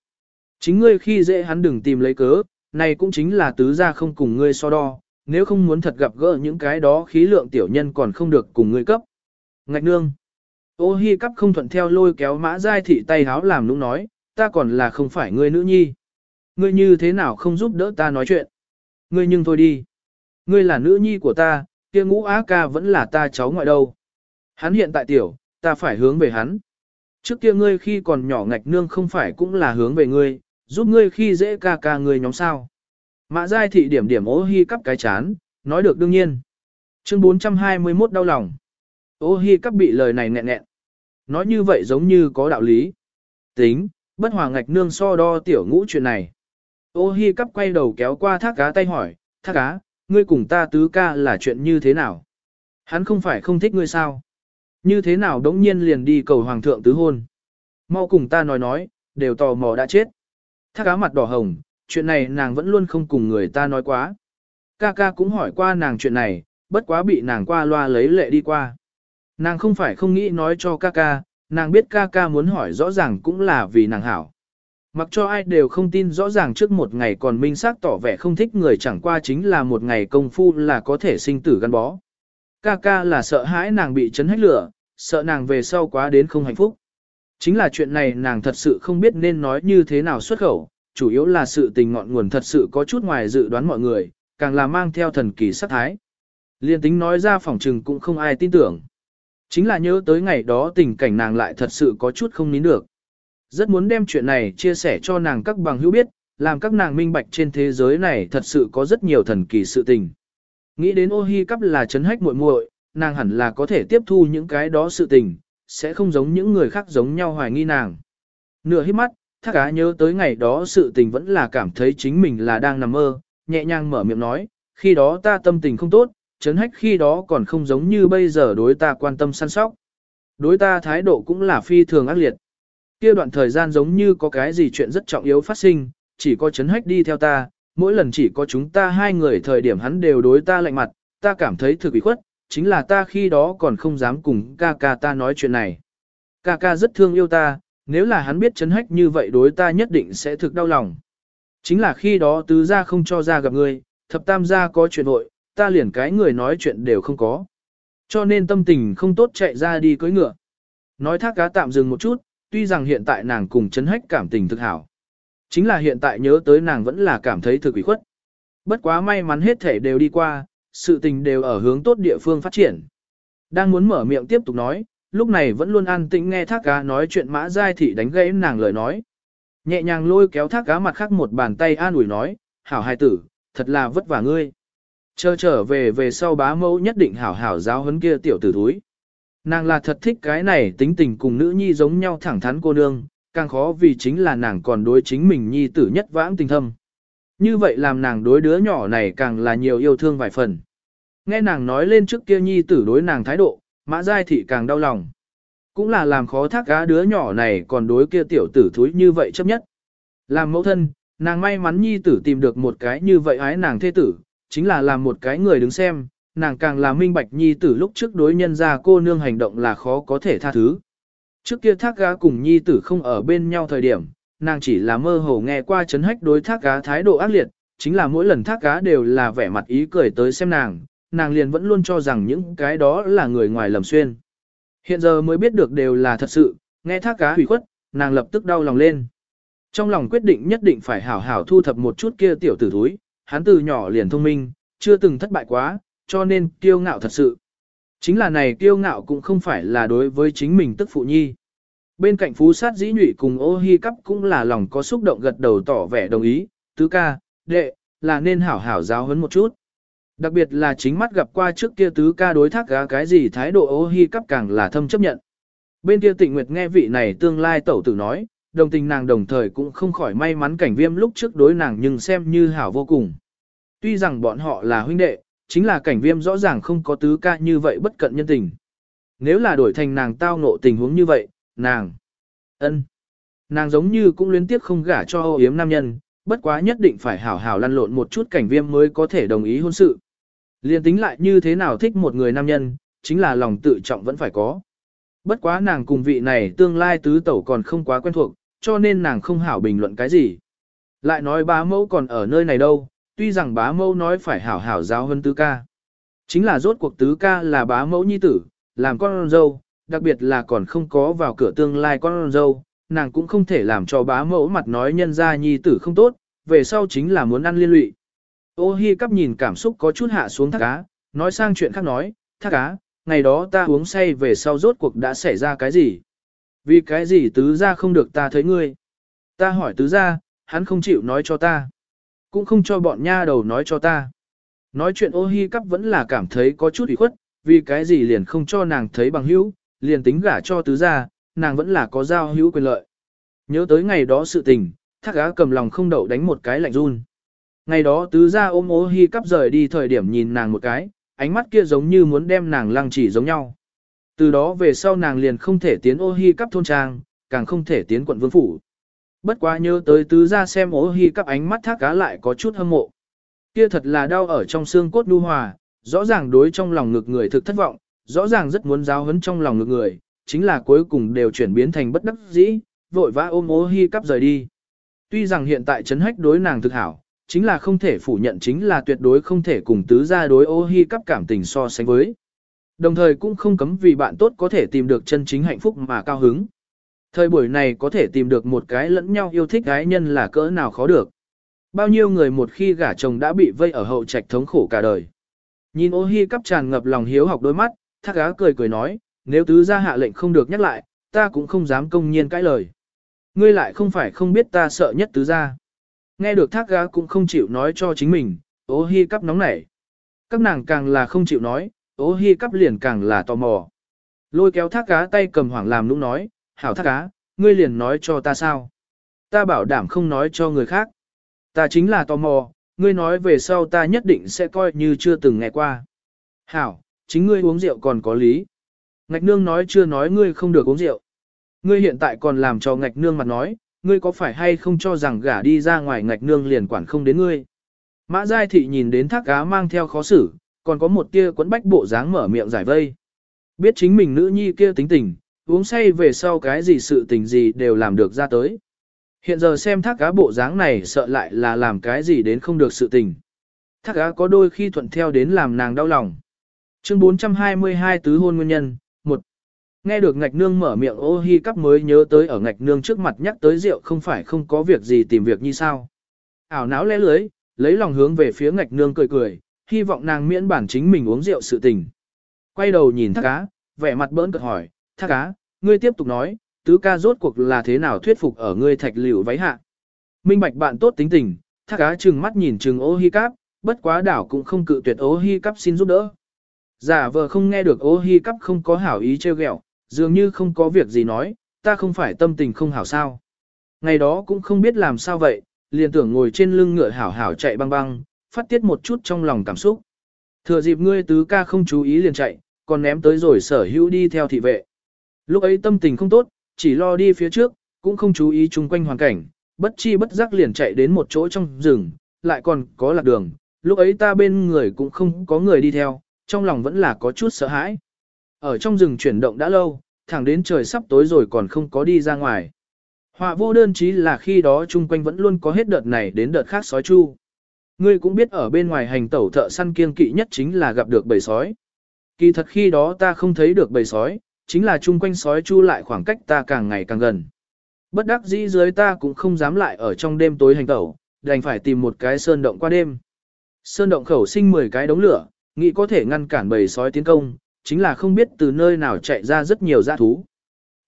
Chính ngươi khi dễ hắn đừng tìm lấy cớ, này cũng chính là tứ gia không cùng ngươi so đo, nếu không muốn thật gặp gỡ những cái đó khí lượng tiểu nhân còn không được cùng ngươi cấp. Ngạch nương. Ô hi cắp không thuận theo lôi kéo mã giai thị tay háo làm nũng nói, ta còn là không phải ngươi nữ nhi. Ngươi như thế nào không giúp đỡ ta nói chuyện. Ngươi nhưng thôi đi. Ngươi là nữ nhi của ta, kia ngũ á ca vẫn là ta cháu ngoại đâu. Hắn hiện tại tiểu, ta phải hướng về hắn. Trước kia ngươi khi còn nhỏ ngạch nương không phải cũng là hướng về ngươi, giúp ngươi khi dễ ca ca ngươi nhóm sao. Mã giai thị điểm điểm ố hi cắp cái chán, nói được đương nhiên. Chương 421 đau lòng. Ô hi cắp bị lời này nghẹn nghẹn. Nói như vậy giống như có đạo lý. Tính, bất hòa ngạch nương so đo tiểu ngũ chuyện này. Ô hi cắp quay đầu kéo qua thác cá tay hỏi, thác cá, ngươi cùng ta tứ ca là chuyện như thế nào? Hắn không phải không thích ngươi sao? Như thế nào đống nhiên liền đi cầu hoàng thượng tứ hôn? Mau cùng ta nói nói, đều tò mò đã chết. Thác cá mặt đỏ hồng, chuyện này nàng vẫn luôn không cùng người ta nói quá. Ca ca cũng hỏi qua nàng chuyện này, bất quá bị nàng qua loa lấy lệ đi qua. Nàng không phải không nghĩ nói cho ca ca, nàng biết ca ca muốn hỏi rõ ràng cũng là vì nàng hảo. Mặc cho ai đều không tin rõ ràng trước một ngày còn minh xác tỏ vẻ không thích người chẳng qua chính là một ngày công phu là có thể sinh tử gắn bó. Ca ca là sợ hãi nàng bị chấn hách lửa, sợ nàng về sau quá đến không hạnh phúc. Chính là chuyện này nàng thật sự không biết nên nói như thế nào xuất khẩu, chủ yếu là sự tình ngọn nguồn thật sự có chút ngoài dự đoán mọi người, càng là mang theo thần kỳ sát thái. Liên tính nói ra phỏng trừng cũng không ai tin tưởng. Chính là nhớ tới ngày đó tình cảnh nàng lại thật sự có chút không nín được. Rất muốn đem chuyện này chia sẻ cho nàng các bằng hữu biết, làm các nàng minh bạch trên thế giới này thật sự có rất nhiều thần kỳ sự tình. Nghĩ đến ô hi cắp là chấn hách muội muội, nàng hẳn là có thể tiếp thu những cái đó sự tình, sẽ không giống những người khác giống nhau hoài nghi nàng. Nửa hít mắt, thác cá nhớ tới ngày đó sự tình vẫn là cảm thấy chính mình là đang nằm mơ, nhẹ nhàng mở miệng nói, khi đó ta tâm tình không tốt, chấn hách khi đó còn không giống như bây giờ đối ta quan tâm săn sóc. Đối ta thái độ cũng là phi thường ác liệt. Kia đoạn thời gian giống như có cái gì chuyện rất trọng yếu phát sinh, chỉ có chấn hách đi theo ta, mỗi lần chỉ có chúng ta hai người thời điểm hắn đều đối ta lạnh mặt, ta cảm thấy thực bị khuất, chính là ta khi đó còn không dám cùng ca ca ta nói chuyện này. Ca ca rất thương yêu ta, nếu là hắn biết chấn hách như vậy đối ta nhất định sẽ thực đau lòng. Chính là khi đó tứ gia không cho ra gặp người, thập tam gia có chuyện hội, ta liền cái người nói chuyện đều không có. Cho nên tâm tình không tốt chạy ra đi cưới ngựa. Nói thác cá tạm dừng một chút, tuy rằng hiện tại nàng cùng chấn hách cảm tình thực hảo. Chính là hiện tại nhớ tới nàng vẫn là cảm thấy thực ủy khuất. Bất quá may mắn hết thể đều đi qua, sự tình đều ở hướng tốt địa phương phát triển. Đang muốn mở miệng tiếp tục nói, lúc này vẫn luôn an tĩnh nghe thác cá nói chuyện mã giai thị đánh gãy nàng lời nói. Nhẹ nhàng lôi kéo thác cá mặt khác một bàn tay an ủi nói, hảo hai tử, thật là vất vả ngươi. Chờ trở về về sau bá mẫu nhất định hảo hảo giáo huấn kia tiểu tử thúi. Nàng là thật thích cái này tính tình cùng nữ nhi giống nhau thẳng thắn cô nương, càng khó vì chính là nàng còn đối chính mình nhi tử nhất vãng tình thâm. Như vậy làm nàng đối đứa nhỏ này càng là nhiều yêu thương vài phần. Nghe nàng nói lên trước kia nhi tử đối nàng thái độ, mã giai thị càng đau lòng. Cũng là làm khó thác cá đứa nhỏ này còn đối kia tiểu tử thúi như vậy chấp nhất. Làm mẫu thân, nàng may mắn nhi tử tìm được một cái như vậy ái nàng thê tử, chính là làm một cái người đứng xem, nàng càng là minh bạch nhi tử lúc trước đối nhân ra cô nương hành động là khó có thể tha thứ. Trước kia thác gá cùng nhi tử không ở bên nhau thời điểm, nàng chỉ là mơ hồ nghe qua chấn hách đối thác gá thái độ ác liệt, chính là mỗi lần thác gá đều là vẻ mặt ý cười tới xem nàng, nàng liền vẫn luôn cho rằng những cái đó là người ngoài lầm xuyên. Hiện giờ mới biết được đều là thật sự, nghe thác cá hủy khuất, nàng lập tức đau lòng lên. Trong lòng quyết định nhất định phải hảo hảo thu thập một chút kia tiểu tử thúi, hắn từ nhỏ liền thông minh, chưa từng thất bại quá, cho nên kiêu ngạo thật sự. Chính là này kiêu ngạo cũng không phải là đối với chính mình tức phụ nhi. Bên cạnh phú sát dĩ nhụy cùng ô hi cắp cũng là lòng có xúc động gật đầu tỏ vẻ đồng ý, tứ ca, đệ, là nên hảo hảo giáo huấn một chút. Đặc biệt là chính mắt gặp qua trước kia tứ ca đối thác gá cái gì thái độ ô hi cắp càng là thâm chấp nhận. Bên kia tịnh nguyệt nghe vị này tương lai tẩu tử nói, đồng tình nàng đồng thời cũng không khỏi may mắn cảnh viêm lúc trước đối nàng nhưng xem như hảo vô cùng. Tuy rằng bọn họ là huynh đệ, chính là cảnh viêm rõ ràng không có tứ ca như vậy bất cận nhân tình. Nếu là đổi thành nàng tao ngộ tình huống như vậy, nàng, ân, nàng giống như cũng luyến tiếc không gả cho ô yếm nam nhân, bất quá nhất định phải hảo hảo lăn lộn một chút cảnh viêm mới có thể đồng ý hôn sự. Liên tính lại như thế nào thích một người nam nhân, chính là lòng tự trọng vẫn phải có. Bất quá nàng cùng vị này tương lai tứ tẩu còn không quá quen thuộc, cho nên nàng không hảo bình luận cái gì. Lại nói bá mẫu còn ở nơi này đâu, tuy rằng bá mẫu nói phải hảo hảo giáo hơn tứ ca. Chính là rốt cuộc tứ ca là bá mẫu nhi tử, làm con dâu, đặc biệt là còn không có vào cửa tương lai con dâu, nàng cũng không thể làm cho bá mẫu mặt nói nhân ra nhi tử không tốt, về sau chính là muốn ăn liên lụy. Ô hi cắp nhìn cảm xúc có chút hạ xuống thác cá, nói sang chuyện khác nói, thác cá, ngày đó ta uống say về sau rốt cuộc đã xảy ra cái gì? Vì cái gì tứ ra không được ta thấy ngươi? Ta hỏi tứ ra, hắn không chịu nói cho ta. Cũng không cho bọn nha đầu nói cho ta. Nói chuyện ô hi cắp vẫn là cảm thấy có chút ủy khuất, vì cái gì liền không cho nàng thấy bằng hữu, liền tính gả cho tứ gia nàng vẫn là có giao hữu quyền lợi. Nhớ tới ngày đó sự tình, thác gá cầm lòng không đậu đánh một cái lạnh run. Ngày đó tứ gia ôm ô hi cắp rời đi thời điểm nhìn nàng một cái, ánh mắt kia giống như muốn đem nàng lăng chỉ giống nhau. Từ đó về sau nàng liền không thể tiến ô hi cắp thôn trang, càng không thể tiến quận vương phủ. Bất quá nhớ tới tứ ra xem ố hi các ánh mắt thác cá lại có chút hâm mộ. Kia thật là đau ở trong xương cốt đu hòa, rõ ràng đối trong lòng ngực người thực thất vọng, rõ ràng rất muốn giáo hấn trong lòng ngực người, chính là cuối cùng đều chuyển biến thành bất đắc dĩ, vội vã ôm ố hi cắp rời đi. Tuy rằng hiện tại chấn hách đối nàng thực hảo, chính là không thể phủ nhận chính là tuyệt đối không thể cùng tứ gia đối ô hi cắp cảm tình so sánh với. Đồng thời cũng không cấm vì bạn tốt có thể tìm được chân chính hạnh phúc mà cao hứng. Thời buổi này có thể tìm được một cái lẫn nhau yêu thích gái nhân là cỡ nào khó được. Bao nhiêu người một khi gả chồng đã bị vây ở hậu trạch thống khổ cả đời. Nhìn ô hi cắp tràn ngập lòng hiếu học đôi mắt, thác gá cười cười nói, nếu tứ gia hạ lệnh không được nhắc lại, ta cũng không dám công nhiên cãi lời. Ngươi lại không phải không biết ta sợ nhất tứ gia. Nghe được thác gá cũng không chịu nói cho chính mình, ô hi cắp nóng nảy. Các nàng càng là không chịu nói, ô hi cắp liền càng là tò mò. Lôi kéo thác cá tay cầm hoảng làm nũng nói, hảo thác cá, ngươi liền nói cho ta sao. Ta bảo đảm không nói cho người khác. Ta chính là tò mò, ngươi nói về sau ta nhất định sẽ coi như chưa từng nghe qua. Hảo, chính ngươi uống rượu còn có lý. Ngạch nương nói chưa nói ngươi không được uống rượu. Ngươi hiện tại còn làm cho ngạch nương mặt nói, ngươi có phải hay không cho rằng gả đi ra ngoài ngạch nương liền quản không đến ngươi. Mã Giai Thị nhìn đến thác cá mang theo khó xử, còn có một tia quấn bách bộ dáng mở miệng giải vây. Biết chính mình nữ nhi kia tính tình, uống say về sau cái gì sự tình gì đều làm được ra tới. Hiện giờ xem thác cá bộ dáng này sợ lại là làm cái gì đến không được sự tình. Thác cá có đôi khi thuận theo đến làm nàng đau lòng. Chương 422 tứ hôn nguyên nhân, 1. Nghe được ngạch nương mở miệng ô hi cắp mới nhớ tới ở ngạch nương trước mặt nhắc tới rượu không phải không có việc gì tìm việc như sao. Ảo não lẽ lưới, lấy lòng hướng về phía ngạch nương cười cười, hy vọng nàng miễn bản chính mình uống rượu sự tình. Quay đầu nhìn thác cá, vẻ mặt bỡn cợt hỏi, thác cá, ngươi tiếp tục nói, tứ ca rốt cuộc là thế nào thuyết phục ở ngươi thạch liễu váy hạ. Minh bạch bạn tốt tính tình, thác cá trừng mắt nhìn trừng ô hi cáp, bất quá đảo cũng không cự tuyệt ô hi cáp xin giúp đỡ. Giả vờ không nghe được ô hi cáp không có hảo ý trêu ghẹo, dường như không có việc gì nói, ta không phải tâm tình không hảo sao. Ngày đó cũng không biết làm sao vậy, liền tưởng ngồi trên lưng ngựa hảo hảo chạy băng băng, phát tiết một chút trong lòng cảm xúc. Thừa dịp ngươi tứ ca không chú ý liền chạy, còn ném tới rồi sở hữu đi theo thị vệ. Lúc ấy tâm tình không tốt, chỉ lo đi phía trước, cũng không chú ý chung quanh hoàn cảnh, bất chi bất giác liền chạy đến một chỗ trong rừng, lại còn có lạc đường. Lúc ấy ta bên người cũng không có người đi theo, trong lòng vẫn là có chút sợ hãi. Ở trong rừng chuyển động đã lâu, thẳng đến trời sắp tối rồi còn không có đi ra ngoài. Họa vô đơn chí là khi đó chung quanh vẫn luôn có hết đợt này đến đợt khác sói chu. Ngươi cũng biết ở bên ngoài hành tẩu thợ săn kiên kỵ nhất chính là gặp được bầy sói. Kỳ thật khi đó ta không thấy được bầy sói, chính là chung quanh sói chu lại khoảng cách ta càng ngày càng gần. Bất đắc dĩ dưới ta cũng không dám lại ở trong đêm tối hành tẩu, đành phải tìm một cái sơn động qua đêm. Sơn động khẩu sinh 10 cái đống lửa, nghĩ có thể ngăn cản bầy sói tiến công, chính là không biết từ nơi nào chạy ra rất nhiều dã thú.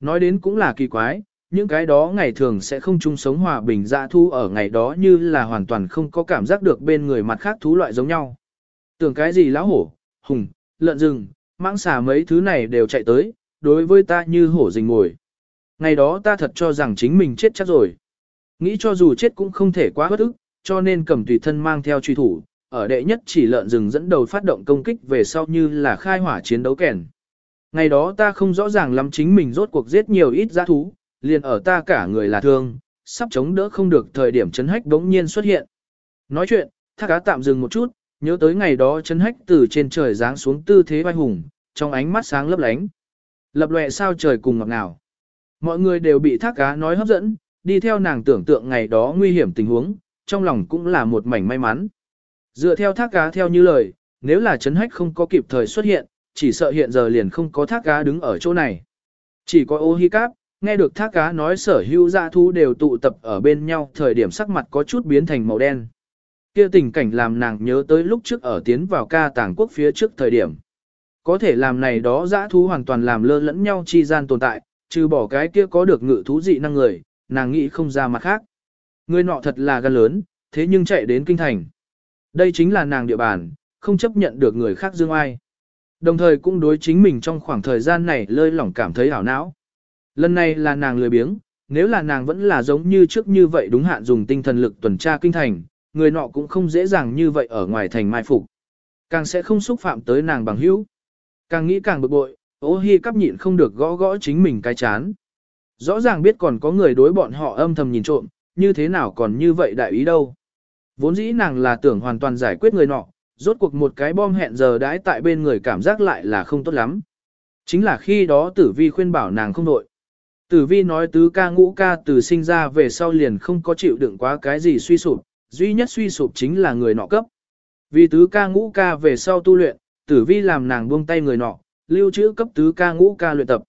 Nói đến cũng là kỳ quái, những cái đó ngày thường sẽ không chung sống hòa bình dã thú ở ngày đó như là hoàn toàn không có cảm giác được bên người mặt khác thú loại giống nhau. Tưởng cái gì lão hổ, hùng, lợn rừng, mãng xà mấy thứ này đều chạy tới, đối với ta như hổ rình ngồi. Ngày đó ta thật cho rằng chính mình chết chắc rồi. Nghĩ cho dù chết cũng không thể quá bất ức, cho nên cầm tùy thân mang theo truy thủ, ở đệ nhất chỉ lợn rừng dẫn đầu phát động công kích về sau như là khai hỏa chiến đấu kèn. Ngày đó ta không rõ ràng lắm chính mình rốt cuộc giết nhiều ít giã thú, liền ở ta cả người là thương, sắp chống đỡ không được thời điểm chấn hách bỗng nhiên xuất hiện. Nói chuyện, thác cá tạm dừng một chút, nhớ tới ngày đó chấn hách từ trên trời giáng xuống tư thế vai hùng, trong ánh mắt sáng lấp lánh. Lập lòe sao trời cùng ngọt nào. Mọi người đều bị thác cá nói hấp dẫn, đi theo nàng tưởng tượng ngày đó nguy hiểm tình huống, trong lòng cũng là một mảnh may mắn. Dựa theo thác cá theo như lời, nếu là chấn hách không có kịp thời xuất hiện, chỉ sợ hiện giờ liền không có thác cá đứng ở chỗ này. Chỉ có ô hi cáp, nghe được thác cá nói sở hữu dạ thu đều tụ tập ở bên nhau thời điểm sắc mặt có chút biến thành màu đen. Kia tình cảnh làm nàng nhớ tới lúc trước ở tiến vào ca tàng quốc phía trước thời điểm. Có thể làm này đó dã thú hoàn toàn làm lơ lẫn nhau chi gian tồn tại, trừ bỏ cái kia có được ngự thú dị năng người, nàng nghĩ không ra mặt khác. Người nọ thật là gan lớn, thế nhưng chạy đến kinh thành. Đây chính là nàng địa bàn, không chấp nhận được người khác dương ai. Đồng thời cũng đối chính mình trong khoảng thời gian này lơi lỏng cảm thấy ảo não. Lần này là nàng lười biếng, nếu là nàng vẫn là giống như trước như vậy đúng hạn dùng tinh thần lực tuần tra kinh thành, người nọ cũng không dễ dàng như vậy ở ngoài thành mai phục. Càng sẽ không xúc phạm tới nàng bằng hữu. Càng nghĩ càng bực bội, ô hi cắp nhịn không được gõ gõ chính mình cái chán. Rõ ràng biết còn có người đối bọn họ âm thầm nhìn trộm, như thế nào còn như vậy đại ý đâu. Vốn dĩ nàng là tưởng hoàn toàn giải quyết người nọ, rốt cuộc một cái bom hẹn giờ đãi tại bên người cảm giác lại là không tốt lắm. Chính là khi đó tử vi khuyên bảo nàng không đội. Tử vi nói tứ ca ngũ ca từ sinh ra về sau liền không có chịu đựng quá cái gì suy sụp, duy nhất suy sụp chính là người nọ cấp. Vì tứ ca ngũ ca về sau tu luyện, tử vi làm nàng buông tay người nọ, lưu trữ cấp tứ ca ngũ ca luyện tập.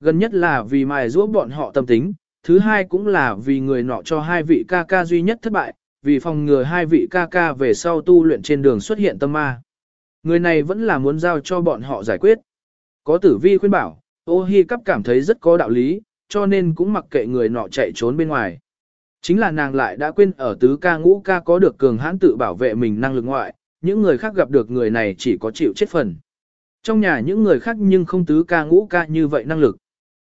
Gần nhất là vì mài giũa bọn họ tâm tính, thứ hai cũng là vì người nọ cho hai vị ca ca duy nhất thất bại, vì phòng ngừa hai vị ca ca về sau tu luyện trên đường xuất hiện tâm ma. Người này vẫn là muốn giao cho bọn họ giải quyết. Có tử vi khuyên bảo, ô hi cắp cảm thấy rất có đạo lý, cho nên cũng mặc kệ người nọ chạy trốn bên ngoài. Chính là nàng lại đã quên ở tứ ca ngũ ca có được cường hãn tự bảo vệ mình năng lực ngoại, những người khác gặp được người này chỉ có chịu chết phần. Trong nhà những người khác nhưng không tứ ca ngũ ca như vậy năng lực.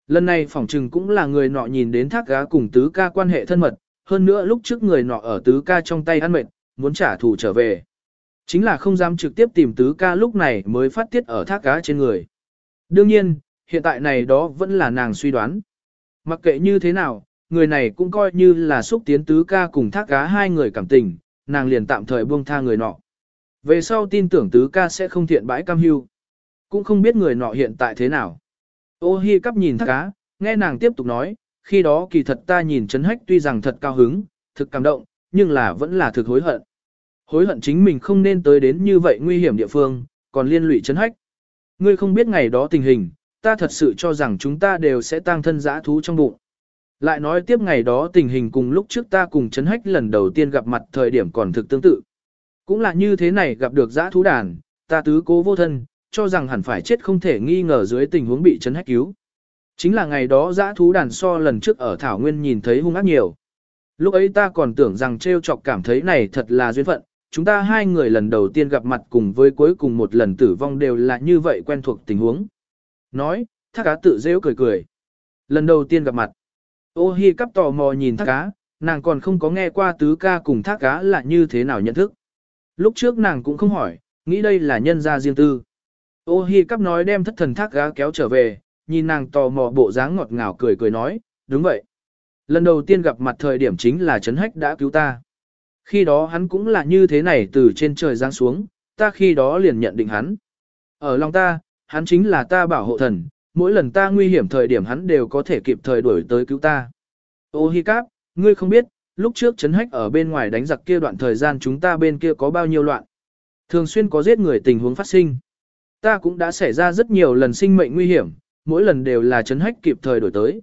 Lần này phỏng trừng cũng là người nọ nhìn đến thác gá cùng tứ ca quan hệ thân mật, hơn nữa lúc trước người nọ ở tứ ca trong tay ăn mệt, muốn trả thù trở về. Chính là không dám trực tiếp tìm tứ ca lúc này mới phát tiết ở thác gá trên người. Đương nhiên, hiện tại này đó vẫn là nàng suy đoán. Mặc kệ như thế nào, người này cũng coi như là xúc tiến tứ ca cùng thác gá hai người cảm tình, nàng liền tạm thời buông tha người nọ. Về sau tin tưởng tứ ca sẽ không thiện bãi cam hưu. Cũng không biết người nọ hiện tại thế nào. Ô hi cắp nhìn thác cá, nghe nàng tiếp tục nói, khi đó kỳ thật ta nhìn chấn hách tuy rằng thật cao hứng, thực cảm động, nhưng là vẫn là thực hối hận. Hối hận chính mình không nên tới đến như vậy nguy hiểm địa phương, còn liên lụy chấn hách. Ngươi không biết ngày đó tình hình, ta thật sự cho rằng chúng ta đều sẽ tăng thân giã thú trong bụng. Lại nói tiếp ngày đó tình hình cùng lúc trước ta cùng chấn hách lần đầu tiên gặp mặt thời điểm còn thực tương tự. Cũng là như thế này gặp được giã thú đàn, ta tứ cố vô thân, cho rằng hẳn phải chết không thể nghi ngờ dưới tình huống bị chấn hách cứu. Chính là ngày đó giã thú đàn so lần trước ở Thảo Nguyên nhìn thấy hung ác nhiều. Lúc ấy ta còn tưởng rằng trêu chọc cảm thấy này thật là duyên phận, chúng ta hai người lần đầu tiên gặp mặt cùng với cuối cùng một lần tử vong đều là như vậy quen thuộc tình huống. Nói, thác cá tự rêu cười cười. Lần đầu tiên gặp mặt, ô hi cắp tò mò nhìn thác cá, nàng còn không có nghe qua tứ ca cùng thác cá là như thế nào nhận thức. Lúc trước nàng cũng không hỏi, nghĩ đây là nhân gia riêng tư. Ô hi cắp nói đem thất thần thác gá kéo trở về, nhìn nàng tò mò bộ dáng ngọt ngào cười cười nói, đúng vậy. Lần đầu tiên gặp mặt thời điểm chính là Trấn Hách đã cứu ta. Khi đó hắn cũng là như thế này từ trên trời giáng xuống, ta khi đó liền nhận định hắn. Ở lòng ta, hắn chính là ta bảo hộ thần, mỗi lần ta nguy hiểm thời điểm hắn đều có thể kịp thời đuổi tới cứu ta. Ô hi cáp, ngươi không biết, lúc trước chấn Hách ở bên ngoài đánh giặc kia đoạn thời gian chúng ta bên kia có bao nhiêu loạn. Thường xuyên có giết người tình huống phát sinh. Ta cũng đã xảy ra rất nhiều lần sinh mệnh nguy hiểm, mỗi lần đều là chấn hách kịp thời đổi tới.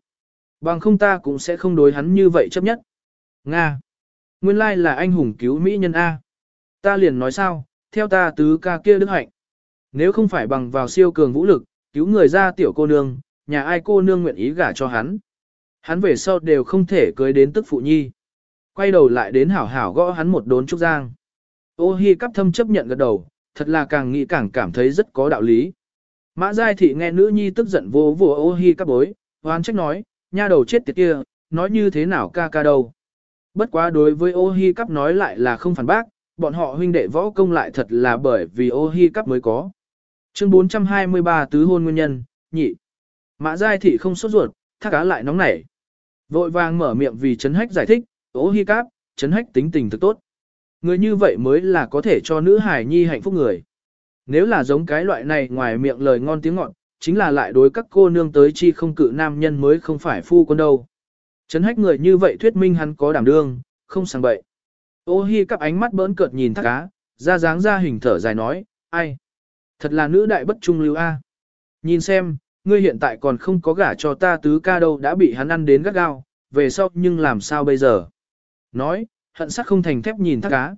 Bằng không ta cũng sẽ không đối hắn như vậy chấp nhất. Nga. Nguyên lai là anh hùng cứu Mỹ nhân A. Ta liền nói sao, theo ta tứ ca kia đức hạnh. Nếu không phải bằng vào siêu cường vũ lực, cứu người ra tiểu cô nương, nhà ai cô nương nguyện ý gả cho hắn. Hắn về sau đều không thể cưới đến tức phụ nhi. Quay đầu lại đến hảo hảo gõ hắn một đốn trúc giang. Ô hi cắp thâm chấp nhận gật đầu, thật là càng nghĩ càng cảm thấy rất có đạo lý. Mã Giai Thị nghe nữ nhi tức giận vô vô ô hi cắp bối, hoan trách nói, nha đầu chết tiệt kia, nói như thế nào ca ca đâu. Bất quá đối với ô hi cắp nói lại là không phản bác, bọn họ huynh đệ võ công lại thật là bởi vì ô hi cắp mới có. Chương 423 tứ hôn nguyên nhân, nhị. Mã Giai Thị không sốt ruột, thác cá lại nóng nảy. Vội vàng mở miệng vì chấn hách giải thích, ô hi Cáp, chấn hách tính tình thực tốt. Người như vậy mới là có thể cho nữ hải nhi hạnh phúc người. Nếu là giống cái loại này ngoài miệng lời ngon tiếng ngọt, chính là lại đối các cô nương tới chi không cự nam nhân mới không phải phu quân đâu. Chấn hách người như vậy thuyết minh hắn có đảm đương, không sang bậy. Ô hi cắp ánh mắt bỡn cợt nhìn thác cá, ra dáng ra hình thở dài nói, ai? Thật là nữ đại bất trung lưu a. Nhìn xem, ngươi hiện tại còn không có gả cho ta tứ ca đâu đã bị hắn ăn đến gắt gao, về sau nhưng làm sao bây giờ? Nói, hận sắc không thành thép nhìn thác cá.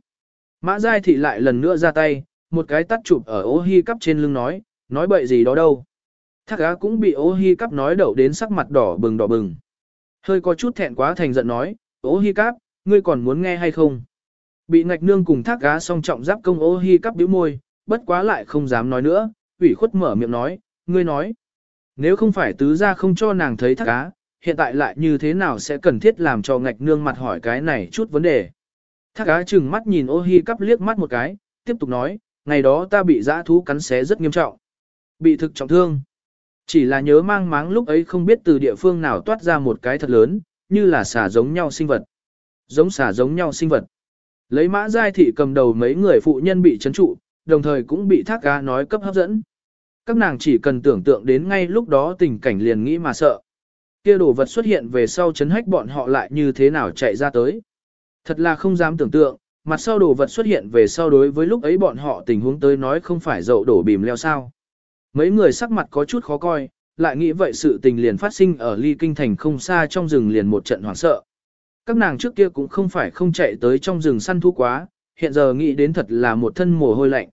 Mã Giai Thị lại lần nữa ra tay, một cái tắt chụp ở ô hi cắp trên lưng nói, nói bậy gì đó đâu. Thác cá cũng bị ô hi cắp nói đậu đến sắc mặt đỏ bừng đỏ bừng. Hơi có chút thẹn quá thành giận nói, ô hi cắp, ngươi còn muốn nghe hay không? Bị ngạch nương cùng thác cá song trọng giáp công ô hi cắp bĩu môi, bất quá lại không dám nói nữa, ủy khuất mở miệng nói, ngươi nói. Nếu không phải tứ gia không cho nàng thấy thác cá, hiện tại lại như thế nào sẽ cần thiết làm cho ngạch nương mặt hỏi cái này chút vấn đề. Thác Á chừng mắt nhìn ô hi cắp liếc mắt một cái, tiếp tục nói, ngày đó ta bị dã thú cắn xé rất nghiêm trọng. Bị thực trọng thương. Chỉ là nhớ mang máng lúc ấy không biết từ địa phương nào toát ra một cái thật lớn, như là xả giống nhau sinh vật. Giống xả giống nhau sinh vật. Lấy mã giai thị cầm đầu mấy người phụ nhân bị chấn trụ, đồng thời cũng bị thác cá nói cấp hấp dẫn. Các nàng chỉ cần tưởng tượng đến ngay lúc đó tình cảnh liền nghĩ mà sợ. Kia đồ vật xuất hiện về sau chấn hách bọn họ lại như thế nào chạy ra tới. Thật là không dám tưởng tượng, mặt sau đồ vật xuất hiện về sau đối với lúc ấy bọn họ tình huống tới nói không phải dậu đổ bìm leo sao. Mấy người sắc mặt có chút khó coi, lại nghĩ vậy sự tình liền phát sinh ở ly kinh thành không xa trong rừng liền một trận hoảng sợ. Các nàng trước kia cũng không phải không chạy tới trong rừng săn thú quá, hiện giờ nghĩ đến thật là một thân mồ hôi lạnh.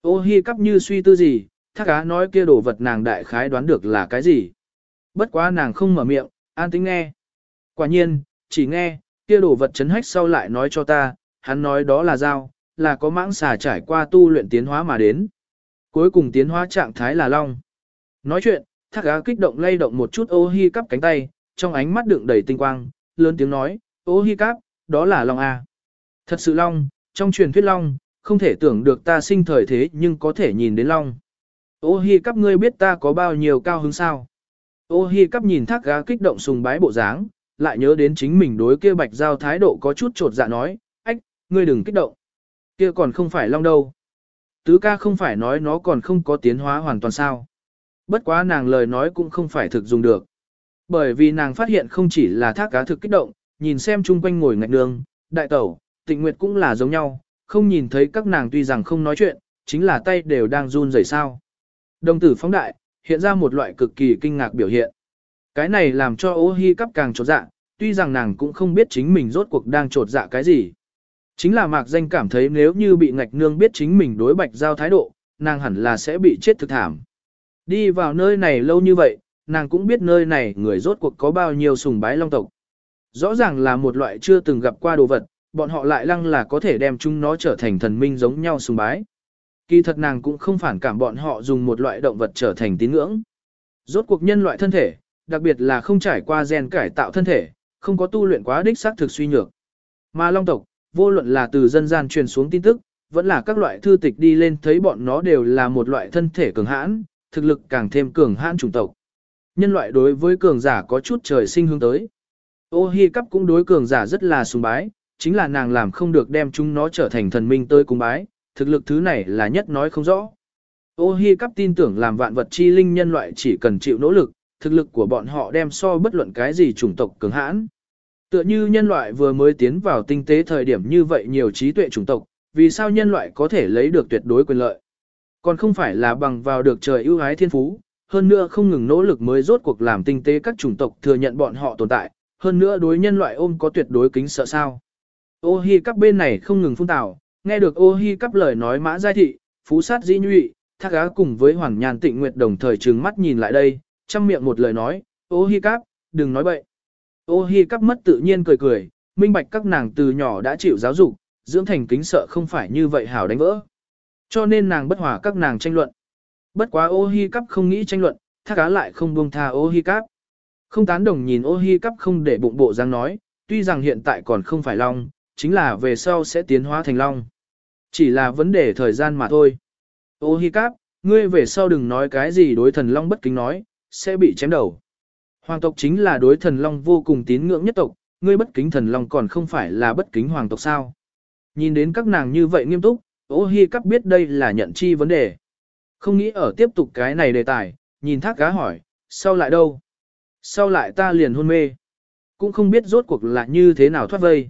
Ô hi cắp như suy tư gì, thác cá nói kia đồ vật nàng đại khái đoán được là cái gì. Bất quá nàng không mở miệng, an tính nghe. Quả nhiên, chỉ nghe, kia đồ vật chấn hách sau lại nói cho ta, hắn nói đó là dao, là có mãng xà trải qua tu luyện tiến hóa mà đến. Cuối cùng tiến hóa trạng thái là long. Nói chuyện, thác cá kích động lay động một chút ô hi cắp cánh tay, trong ánh mắt đựng đầy tinh quang, lớn tiếng nói, ô hi cắp, đó là long A. Thật sự long, trong truyền thuyết long, không thể tưởng được ta sinh thời thế nhưng có thể nhìn đến long. Ô hi cắp ngươi biết ta có bao nhiêu cao hứng sao? Ô hi cắp nhìn thác gá kích động sùng bái bộ dáng, lại nhớ đến chính mình đối kia bạch giao thái độ có chút trột dạ nói, ách, ngươi đừng kích động. Kia còn không phải long đâu. Tứ ca không phải nói nó còn không có tiến hóa hoàn toàn sao. Bất quá nàng lời nói cũng không phải thực dùng được. Bởi vì nàng phát hiện không chỉ là thác cá thực kích động, nhìn xem chung quanh ngồi ngạch đường, đại tẩu, tịnh nguyệt cũng là giống nhau, không nhìn thấy các nàng tuy rằng không nói chuyện, chính là tay đều đang run rẩy sao. Đồng tử phóng đại, hiện ra một loại cực kỳ kinh ngạc biểu hiện. Cái này làm cho ô hi cắp càng trột dạ, tuy rằng nàng cũng không biết chính mình rốt cuộc đang trột dạ cái gì. Chính là mạc danh cảm thấy nếu như bị ngạch nương biết chính mình đối bạch giao thái độ, nàng hẳn là sẽ bị chết thực thảm. Đi vào nơi này lâu như vậy, nàng cũng biết nơi này người rốt cuộc có bao nhiêu sùng bái long tộc. Rõ ràng là một loại chưa từng gặp qua đồ vật, bọn họ lại lăng là có thể đem chúng nó trở thành thần minh giống nhau sùng bái. Kỳ thật nàng cũng không phản cảm bọn họ dùng một loại động vật trở thành tín ngưỡng. Rốt cuộc nhân loại thân thể, đặc biệt là không trải qua gen cải tạo thân thể, không có tu luyện quá đích xác thực suy nhược. Mà long tộc, vô luận là từ dân gian truyền xuống tin tức, vẫn là các loại thư tịch đi lên thấy bọn nó đều là một loại thân thể cường hãn, thực lực càng thêm cường hãn chủng tộc. Nhân loại đối với cường giả có chút trời sinh hướng tới. Ô Hi Cắp cũng đối cường giả rất là sùng bái, chính là nàng làm không được đem chúng nó trở thành thần minh tới cung bái, thực lực thứ này là nhất nói không rõ. Ô Hi Cắp tin tưởng làm vạn vật chi linh nhân loại chỉ cần chịu nỗ lực, thực lực của bọn họ đem so bất luận cái gì chủng tộc cường hãn. Tựa như nhân loại vừa mới tiến vào tinh tế thời điểm như vậy nhiều trí tuệ chủng tộc, vì sao nhân loại có thể lấy được tuyệt đối quyền lợi? Còn không phải là bằng vào được trời ưu ái thiên phú, hơn nữa không ngừng nỗ lực mới rốt cuộc làm tinh tế các chủng tộc thừa nhận bọn họ tồn tại, hơn nữa đối nhân loại ôm có tuyệt đối kính sợ sao. Ô hi các bên này không ngừng phun tào, nghe được ô hi cắp lời nói mã giai thị, phú sát di nhụy, thác á cùng với Hoàng nhàn tịnh nguyệt đồng thời trừng mắt nhìn lại đây, chăm miệng một lời nói, ô hi cắp, đừng nói bậy. Ô hi cắp mất tự nhiên cười cười, minh bạch các nàng từ nhỏ đã chịu giáo dục, dưỡng thành kính sợ không phải như vậy hảo đánh vỡ. Cho nên nàng bất hòa các nàng tranh luận. Bất quá ô hi cắp không nghĩ tranh luận, thác cá lại không buông tha ô hi cắp. Không tán đồng nhìn ô hi cắp không để bụng bộ dáng nói, tuy rằng hiện tại còn không phải long, chính là về sau sẽ tiến hóa thành long. Chỉ là vấn đề thời gian mà thôi. Ô hi cáp, ngươi về sau đừng nói cái gì đối thần long bất kính nói, sẽ bị chém đầu. Hoàng tộc chính là đối thần long vô cùng tín ngưỡng nhất tộc, ngươi bất kính thần long còn không phải là bất kính hoàng tộc sao. Nhìn đến các nàng như vậy nghiêm túc, ô hi cắp biết đây là nhận chi vấn đề. Không nghĩ ở tiếp tục cái này đề tài, nhìn thác cá hỏi, sau lại đâu? Sau lại ta liền hôn mê. Cũng không biết rốt cuộc là như thế nào thoát vây.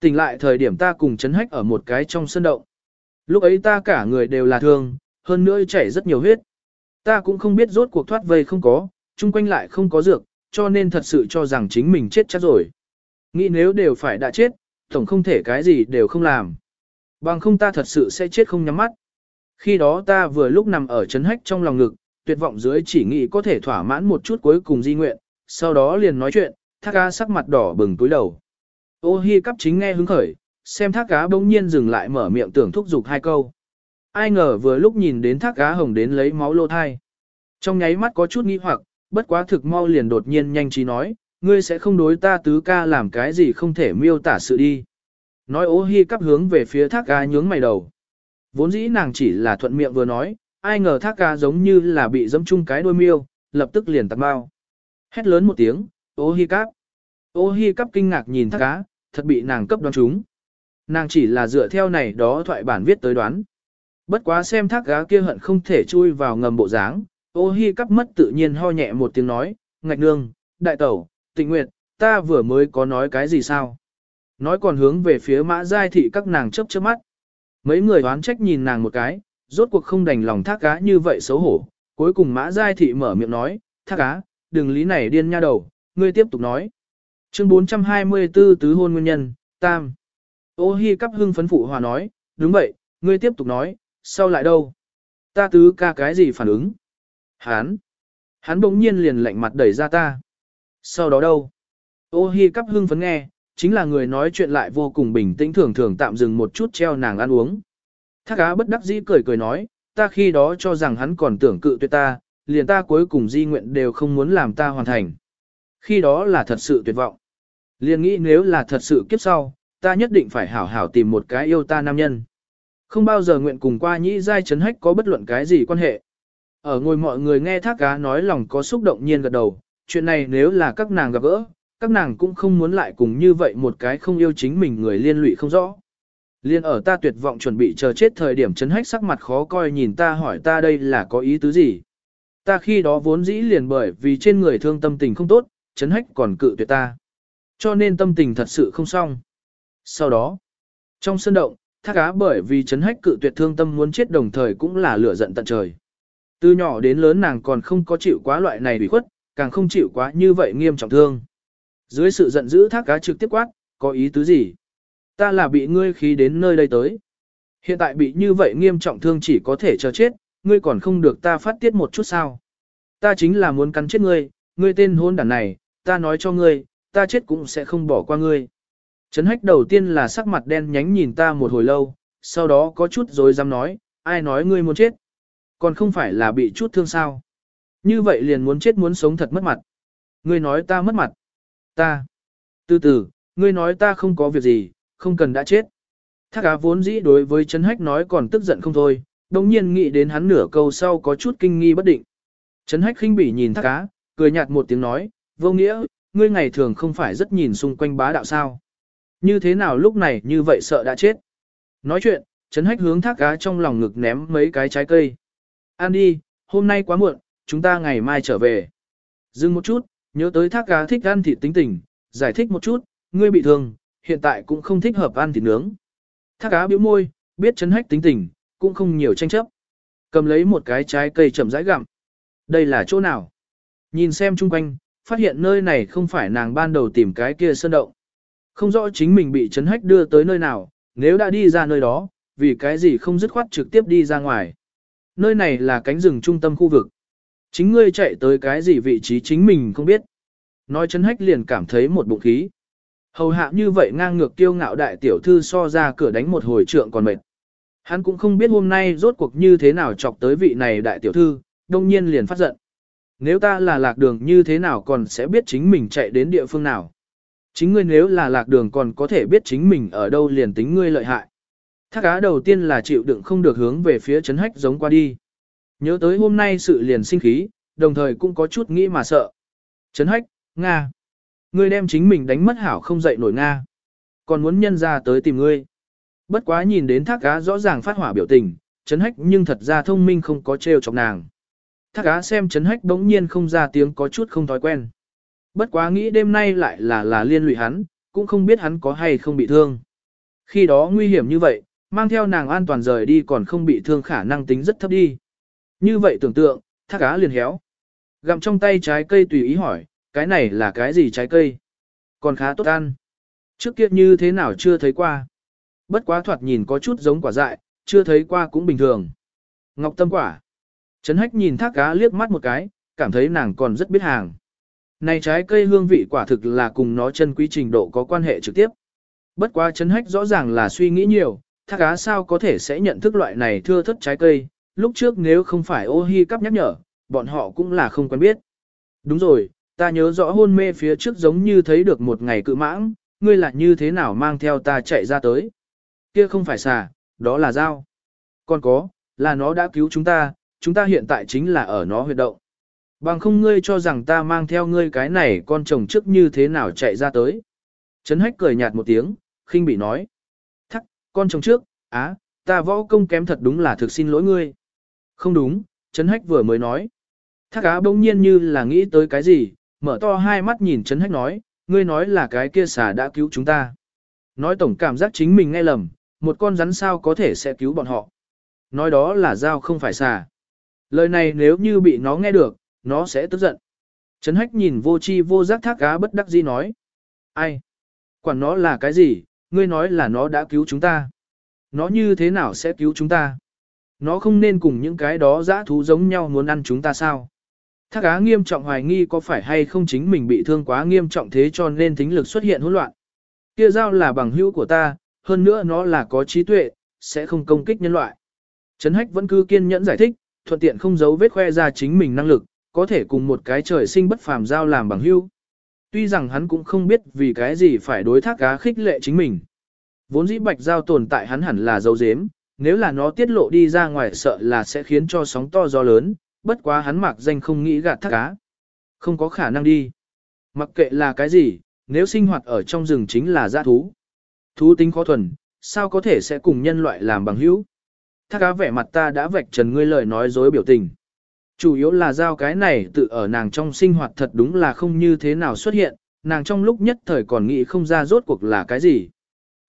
Tỉnh lại thời điểm ta cùng chấn hách ở một cái trong sân động. Lúc ấy ta cả người đều là thương, hơn nữa chảy rất nhiều huyết. Ta cũng không biết rốt cuộc thoát vây không có, chung quanh lại không có dược, cho nên thật sự cho rằng chính mình chết chắc rồi. Nghĩ nếu đều phải đã chết, tổng không thể cái gì đều không làm. Bằng không ta thật sự sẽ chết không nhắm mắt. Khi đó ta vừa lúc nằm ở chấn hách trong lòng ngực, tuyệt vọng dưới chỉ nghĩ có thể thỏa mãn một chút cuối cùng di nguyện, sau đó liền nói chuyện, thác ca sắc mặt đỏ bừng túi đầu. Ô hi cắp chính nghe hứng khởi, xem thác cá bỗng nhiên dừng lại mở miệng tưởng thúc giục hai câu. Ai ngờ vừa lúc nhìn đến thác cá hồng đến lấy máu lô thai. Trong nháy mắt có chút nghi hoặc, bất quá thực mau liền đột nhiên nhanh trí nói, ngươi sẽ không đối ta tứ ca làm cái gì không thể miêu tả sự đi. Nói ô hi cắp hướng về phía thác ca nhướng mày đầu. Vốn dĩ nàng chỉ là thuận miệng vừa nói, ai ngờ thác ca giống như là bị dẫm chung cái đôi miêu, lập tức liền tạt bao. Hét lớn một tiếng, ô hi cắp. Ô hi cắp kinh ngạc nhìn thác cá, thật bị nàng cấp đoán chúng. Nàng chỉ là dựa theo này đó thoại bản viết tới đoán. Bất quá xem thác cá kia hận không thể chui vào ngầm bộ dáng, ô hi cắp mất tự nhiên ho nhẹ một tiếng nói, ngạch nương, đại tẩu, tịnh nguyệt, ta vừa mới có nói cái gì sao? Nói còn hướng về phía mã giai thị các nàng chớp chớp mắt. Mấy người đoán trách nhìn nàng một cái, rốt cuộc không đành lòng thác cá như vậy xấu hổ. Cuối cùng mã giai thị mở miệng nói, thác cá, đừng lý này điên nha đầu, ngươi tiếp tục nói. Chương 424 tứ hôn nguyên nhân, tam. Ô hi cắp hưng phấn phụ hòa nói, đúng vậy, ngươi tiếp tục nói, sau lại đâu? Ta tứ ca cái gì phản ứng? Hán. Hắn bỗng nhiên liền lạnh mặt đẩy ra ta. Sau đó đâu? Ô hi cắp hưng phấn nghe, chính là người nói chuyện lại vô cùng bình tĩnh thường thường tạm dừng một chút treo nàng ăn uống. Thác Á bất đắc dĩ cười cười nói, ta khi đó cho rằng hắn còn tưởng cự tuyệt ta, liền ta cuối cùng di nguyện đều không muốn làm ta hoàn thành. Khi đó là thật sự tuyệt vọng. Liền nghĩ nếu là thật sự kiếp sau, ta nhất định phải hảo hảo tìm một cái yêu ta nam nhân. Không bao giờ nguyện cùng qua nhĩ giai chấn hách có bất luận cái gì quan hệ. Ở ngồi mọi người nghe thác cá nói lòng có xúc động nhiên gật đầu, chuyện này nếu là các nàng gặp gỡ, các nàng cũng không muốn lại cùng như vậy một cái không yêu chính mình người liên lụy không rõ. Liên ở ta tuyệt vọng chuẩn bị chờ chết thời điểm chấn hách sắc mặt khó coi nhìn ta hỏi ta đây là có ý tứ gì. Ta khi đó vốn dĩ liền bởi vì trên người thương tâm tình không tốt, chấn hách còn cự tuyệt ta. Cho nên tâm tình thật sự không xong. Sau đó, trong sân động, thác á bởi vì chấn hách cự tuyệt thương tâm muốn chết đồng thời cũng là lửa giận tận trời. Từ nhỏ đến lớn nàng còn không có chịu quá loại này bị khuất, càng không chịu quá như vậy nghiêm trọng thương. Dưới sự giận dữ thác cá trực tiếp quát, có ý tứ gì? Ta là bị ngươi khí đến nơi đây tới. Hiện tại bị như vậy nghiêm trọng thương chỉ có thể chờ chết, ngươi còn không được ta phát tiết một chút sao. Ta chính là muốn cắn chết ngươi, ngươi tên hôn đản này, ta nói cho ngươi, ta chết cũng sẽ không bỏ qua ngươi. Trấn hách đầu tiên là sắc mặt đen nhánh nhìn ta một hồi lâu, sau đó có chút rồi dám nói, ai nói ngươi muốn chết. Còn không phải là bị chút thương sao. Như vậy liền muốn chết muốn sống thật mất mặt. Ngươi nói ta mất mặt. Ta. Từ từ, ngươi nói ta không có việc gì, không cần đã chết. Thác Á vốn dĩ đối với Trấn Hách nói còn tức giận không thôi, đồng nhiên nghĩ đến hắn nửa câu sau có chút kinh nghi bất định. Trấn Hách khinh bỉ nhìn thác Á, cười nhạt một tiếng nói, vô nghĩa, ngươi ngày thường không phải rất nhìn xung quanh bá đạo sao. Như thế nào lúc này như vậy sợ đã chết. Nói chuyện, Trấn Hách hướng thác cá trong lòng ngực ném mấy cái trái cây. Ăn đi, hôm nay quá muộn, chúng ta ngày mai trở về. Dừng một chút, nhớ tới thác cá thích ăn thịt tính tình, giải thích một chút, ngươi bị thương, hiện tại cũng không thích hợp ăn thịt nướng. Thác cá bĩu môi, biết Trấn Hách tính tình, cũng không nhiều tranh chấp. Cầm lấy một cái trái cây chậm rãi gặm. Đây là chỗ nào? Nhìn xem chung quanh, phát hiện nơi này không phải nàng ban đầu tìm cái kia sơn động. Không rõ chính mình bị chấn hách đưa tới nơi nào, nếu đã đi ra nơi đó, vì cái gì không dứt khoát trực tiếp đi ra ngoài. Nơi này là cánh rừng trung tâm khu vực. Chính ngươi chạy tới cái gì vị trí chính mình không biết. Nói chấn hách liền cảm thấy một bụng khí. Hầu hạ như vậy ngang ngược tiêu ngạo đại tiểu thư so ra cửa đánh một hồi trượng còn mệt. Hắn cũng không biết hôm nay rốt cuộc như thế nào chọc tới vị này đại tiểu thư, đông nhiên liền phát giận. Nếu ta là lạc đường như thế nào còn sẽ biết chính mình chạy đến địa phương nào. Chính ngươi nếu là lạc đường còn có thể biết chính mình ở đâu liền tính ngươi lợi hại. Thác cá đầu tiên là chịu đựng không được hướng về phía chấn hách giống qua đi. Nhớ tới hôm nay sự liền sinh khí, đồng thời cũng có chút nghĩ mà sợ. Chấn hách, Nga. Ngươi đem chính mình đánh mất hảo không dậy nổi Nga. Còn muốn nhân ra tới tìm ngươi. Bất quá nhìn đến thác cá rõ ràng phát hỏa biểu tình, chấn hách nhưng thật ra thông minh không có trêu chọc nàng. Thác cá xem chấn hách bỗng nhiên không ra tiếng có chút không thói quen. Bất quá nghĩ đêm nay lại là là liên lụy hắn, cũng không biết hắn có hay không bị thương. Khi đó nguy hiểm như vậy, mang theo nàng an toàn rời đi còn không bị thương khả năng tính rất thấp đi. Như vậy tưởng tượng, thác cá liền héo. Gặm trong tay trái cây tùy ý hỏi, cái này là cái gì trái cây? Còn khá tốt ăn. Trước kia như thế nào chưa thấy qua. Bất quá thoạt nhìn có chút giống quả dại, chưa thấy qua cũng bình thường. Ngọc tâm quả. Trấn hách nhìn thác cá liếc mắt một cái, cảm thấy nàng còn rất biết hàng. Này trái cây hương vị quả thực là cùng nó chân quý trình độ có quan hệ trực tiếp. Bất quá chấn hách rõ ràng là suy nghĩ nhiều, thác á sao có thể sẽ nhận thức loại này thưa thất trái cây. Lúc trước nếu không phải ô hi cắp nhắc nhở, bọn họ cũng là không quen biết. Đúng rồi, ta nhớ rõ hôn mê phía trước giống như thấy được một ngày cự mãng, ngươi là như thế nào mang theo ta chạy ra tới. Kia không phải xà, đó là dao. Còn có, là nó đã cứu chúng ta, chúng ta hiện tại chính là ở nó huyệt động. Bằng không ngươi cho rằng ta mang theo ngươi cái này con chồng trước như thế nào chạy ra tới. Trấn hách cười nhạt một tiếng, khinh bị nói. Thắc, con chồng trước, á, ta võ công kém thật đúng là thực xin lỗi ngươi. Không đúng, Trấn hách vừa mới nói. Thác á bỗng nhiên như là nghĩ tới cái gì, mở to hai mắt nhìn Trấn hách nói, ngươi nói là cái kia xà đã cứu chúng ta. Nói tổng cảm giác chính mình nghe lầm, một con rắn sao có thể sẽ cứu bọn họ. Nói đó là dao không phải xà. Lời này nếu như bị nó nghe được, nó sẽ tức giận. Trấn hách nhìn vô chi vô giác thác cá bất đắc dĩ nói. Ai? Quản nó là cái gì, ngươi nói là nó đã cứu chúng ta. Nó như thế nào sẽ cứu chúng ta? Nó không nên cùng những cái đó dã thú giống nhau muốn ăn chúng ta sao? Thác cá nghiêm trọng hoài nghi có phải hay không chính mình bị thương quá nghiêm trọng thế cho nên tính lực xuất hiện hỗn loạn. Kia dao là bằng hữu của ta, hơn nữa nó là có trí tuệ, sẽ không công kích nhân loại. Trấn hách vẫn cứ kiên nhẫn giải thích, thuận tiện không giấu vết khoe ra chính mình năng lực, có thể cùng một cái trời sinh bất phàm giao làm bằng hữu. Tuy rằng hắn cũng không biết vì cái gì phải đối thác cá khích lệ chính mình. Vốn dĩ bạch giao tồn tại hắn hẳn là dấu dếm, nếu là nó tiết lộ đi ra ngoài sợ là sẽ khiến cho sóng to gió lớn, bất quá hắn mặc danh không nghĩ gạt thác cá. Không có khả năng đi. Mặc kệ là cái gì, nếu sinh hoạt ở trong rừng chính là gia thú. Thú tính khó thuần, sao có thể sẽ cùng nhân loại làm bằng hữu? Thác cá vẻ mặt ta đã vạch trần ngươi lời nói dối biểu tình. Chủ yếu là giao cái này tự ở nàng trong sinh hoạt thật đúng là không như thế nào xuất hiện, nàng trong lúc nhất thời còn nghĩ không ra rốt cuộc là cái gì.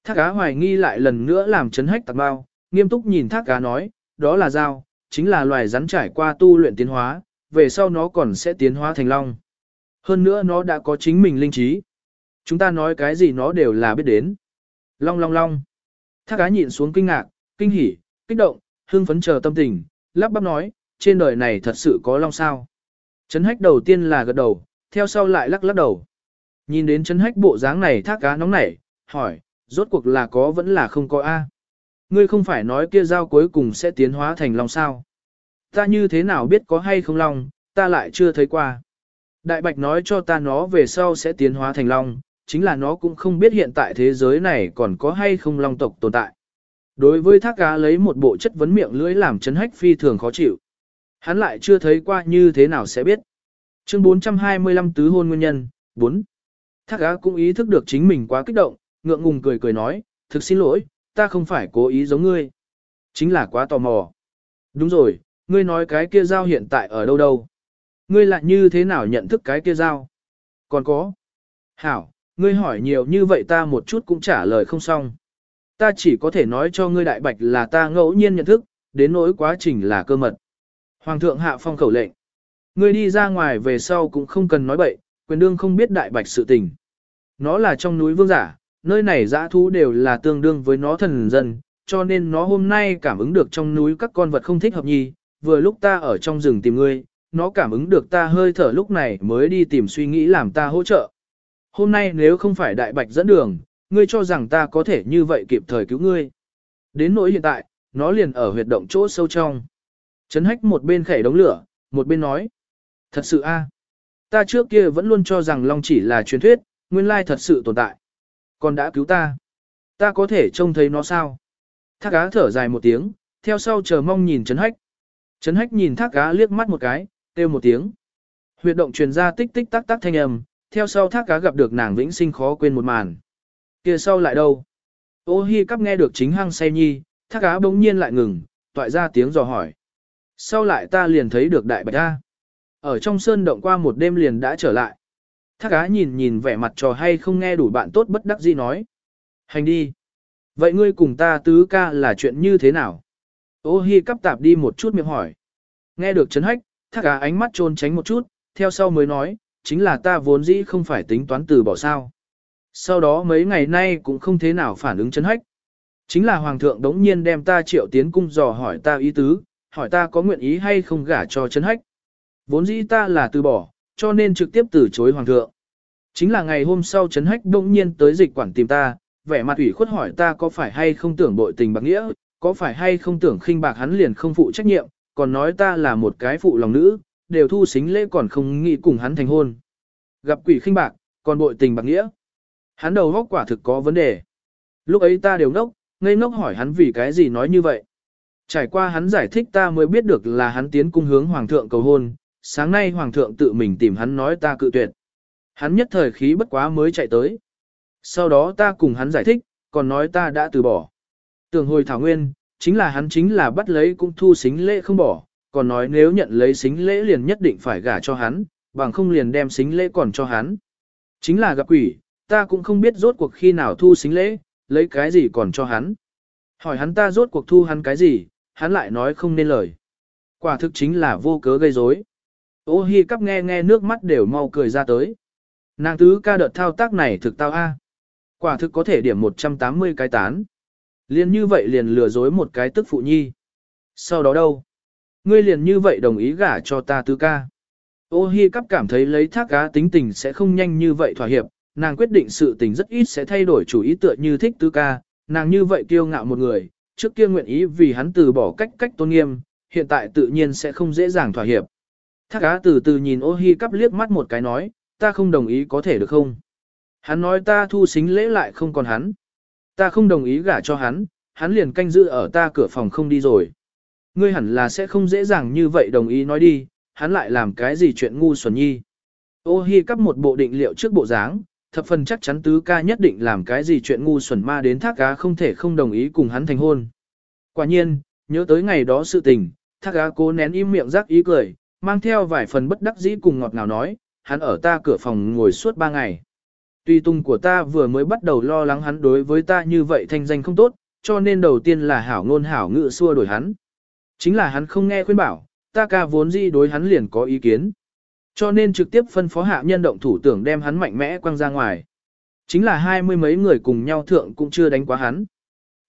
Thác cá hoài nghi lại lần nữa làm chấn hách tạc bao, nghiêm túc nhìn thác cá nói, đó là dao, chính là loài rắn trải qua tu luyện tiến hóa, về sau nó còn sẽ tiến hóa thành long. Hơn nữa nó đã có chính mình linh trí. Chúng ta nói cái gì nó đều là biết đến. Long long long. Thác cá nhịn xuống kinh ngạc, kinh hỉ, kích động, hương phấn chờ tâm tình, lắp bắp nói, trên đời này thật sự có long sao. Trấn hách đầu tiên là gật đầu, theo sau lại lắc lắc đầu. Nhìn đến trấn hách bộ dáng này thác cá nóng nảy, hỏi, rốt cuộc là có vẫn là không có A. Ngươi không phải nói kia dao cuối cùng sẽ tiến hóa thành long sao. Ta như thế nào biết có hay không long, ta lại chưa thấy qua. Đại bạch nói cho ta nó về sau sẽ tiến hóa thành long, chính là nó cũng không biết hiện tại thế giới này còn có hay không long tộc tồn tại. Đối với thác cá lấy một bộ chất vấn miệng lưỡi làm chấn hách phi thường khó chịu. Hắn lại chưa thấy qua như thế nào sẽ biết. Chương 425 tứ hôn nguyên nhân, 4. Thác á cũng ý thức được chính mình quá kích động, ngượng ngùng cười cười nói, thực xin lỗi, ta không phải cố ý giống ngươi. Chính là quá tò mò. Đúng rồi, ngươi nói cái kia dao hiện tại ở đâu đâu. Ngươi lại như thế nào nhận thức cái kia dao? Còn có. Hảo, ngươi hỏi nhiều như vậy ta một chút cũng trả lời không xong. Ta chỉ có thể nói cho ngươi đại bạch là ta ngẫu nhiên nhận thức, đến nỗi quá trình là cơ mật. Hoàng thượng hạ phong khẩu lệnh. Ngươi đi ra ngoài về sau cũng không cần nói bậy, quyền đương không biết đại bạch sự tình. Nó là trong núi vương giả, nơi này dã thú đều là tương đương với nó thần dân, cho nên nó hôm nay cảm ứng được trong núi các con vật không thích hợp nhi, vừa lúc ta ở trong rừng tìm ngươi, nó cảm ứng được ta hơi thở lúc này mới đi tìm suy nghĩ làm ta hỗ trợ. Hôm nay nếu không phải đại bạch dẫn đường, ngươi cho rằng ta có thể như vậy kịp thời cứu ngươi. Đến nỗi hiện tại, nó liền ở huyệt động chỗ sâu trong. Trấn hách một bên khẩy đống lửa, một bên nói. Thật sự a, Ta trước kia vẫn luôn cho rằng Long chỉ là truyền thuyết, nguyên lai thật sự tồn tại. Còn đã cứu ta. Ta có thể trông thấy nó sao? Thác cá thở dài một tiếng, theo sau chờ mong nhìn Trấn hách. Trấn hách nhìn thác cá liếc mắt một cái, kêu một tiếng. Huyệt động truyền ra tích tích tắc tắc thanh âm, theo sau thác cá gặp được nàng vĩnh sinh khó quên một màn. kia sau lại đâu? Ô hi cắp nghe được chính hăng say nhi, thác cá bỗng nhiên lại ngừng, toại ra tiếng dò hỏi. Sau lại ta liền thấy được đại bạch A. Ở trong sơn động qua một đêm liền đã trở lại. Thác á nhìn nhìn vẻ mặt trò hay không nghe đủ bạn tốt bất đắc dĩ nói. Hành đi. Vậy ngươi cùng ta tứ ca là chuyện như thế nào? Ô hi cắp tạp đi một chút miệng hỏi. Nghe được chấn hách, thác á ánh mắt trôn tránh một chút, theo sau mới nói, chính là ta vốn dĩ không phải tính toán từ bỏ sao. Sau đó mấy ngày nay cũng không thế nào phản ứng chấn hách. Chính là hoàng thượng đống nhiên đem ta triệu tiến cung dò hỏi ta ý tứ, hỏi ta có nguyện ý hay không gả cho Trấn hách. Vốn dĩ ta là từ bỏ, cho nên trực tiếp từ chối hoàng thượng. Chính là ngày hôm sau Trấn hách đông nhiên tới dịch quản tìm ta, vẻ mặt ủy khuất hỏi ta có phải hay không tưởng bội tình bạc nghĩa, có phải hay không tưởng khinh bạc hắn liền không phụ trách nhiệm, còn nói ta là một cái phụ lòng nữ, đều thu xính lễ còn không nghĩ cùng hắn thành hôn. Gặp quỷ khinh bạc, còn bội tình bạc nghĩa. Hắn đầu góc quả thực có vấn đề. Lúc ấy ta đều ngốc, ngây ngốc hỏi hắn vì cái gì nói như vậy. Trải qua hắn giải thích ta mới biết được là hắn tiến cung hướng hoàng thượng cầu hôn, sáng nay hoàng thượng tự mình tìm hắn nói ta cự tuyệt. Hắn nhất thời khí bất quá mới chạy tới. Sau đó ta cùng hắn giải thích, còn nói ta đã từ bỏ. Tưởng hồi thảo nguyên, chính là hắn chính là bắt lấy cũng thu xính lễ không bỏ, còn nói nếu nhận lấy xính lễ liền nhất định phải gả cho hắn, bằng không liền đem xính lễ còn cho hắn. Chính là gặp quỷ, ta cũng không biết rốt cuộc khi nào thu xính lễ, lấy cái gì còn cho hắn. Hỏi hắn ta rốt cuộc thu hắn cái gì, hắn lại nói không nên lời. Quả thực chính là vô cớ gây rối. Ô hi cắp nghe nghe nước mắt đều mau cười ra tới. Nàng tứ ca đợt thao tác này thực tao a. Quả thực có thể điểm 180 cái tán. Liên như vậy liền lừa dối một cái tức phụ nhi. Sau đó đâu? Ngươi liền như vậy đồng ý gả cho ta tứ ca. Ô hi cắp cảm thấy lấy thác cá tính tình sẽ không nhanh như vậy thỏa hiệp, nàng quyết định sự tình rất ít sẽ thay đổi chủ ý tựa như thích tứ ca, nàng như vậy kiêu ngạo một người, trước kia nguyện ý vì hắn từ bỏ cách cách tôn nghiêm, hiện tại tự nhiên sẽ không dễ dàng thỏa hiệp. Thác Á từ từ nhìn ô hi cắp liếc mắt một cái nói, ta không đồng ý có thể được không? Hắn nói ta thu xính lễ lại không còn hắn. Ta không đồng ý gả cho hắn, hắn liền canh giữ ở ta cửa phòng không đi rồi. Ngươi hẳn là sẽ không dễ dàng như vậy đồng ý nói đi, hắn lại làm cái gì chuyện ngu xuẩn nhi. Ô hi cắp một bộ định liệu trước bộ dáng, thập phần chắc chắn tứ ca nhất định làm cái gì chuyện ngu xuẩn ma đến thác cá không thể không đồng ý cùng hắn thành hôn. Quả nhiên, nhớ tới ngày đó sự tình, thác cá cố nén im miệng rắc ý cười, mang theo vài phần bất đắc dĩ cùng ngọt ngào nói, hắn ở ta cửa phòng ngồi suốt ba ngày. Tuy tung của ta vừa mới bắt đầu lo lắng hắn đối với ta như vậy thanh danh không tốt, cho nên đầu tiên là hảo ngôn hảo ngữ xua đổi hắn. Chính là hắn không nghe khuyên bảo, ta ca vốn gì đối hắn liền có ý kiến. Cho nên trực tiếp phân phó hạ nhân động thủ tưởng đem hắn mạnh mẽ quăng ra ngoài. Chính là hai mươi mấy người cùng nhau thượng cũng chưa đánh quá hắn.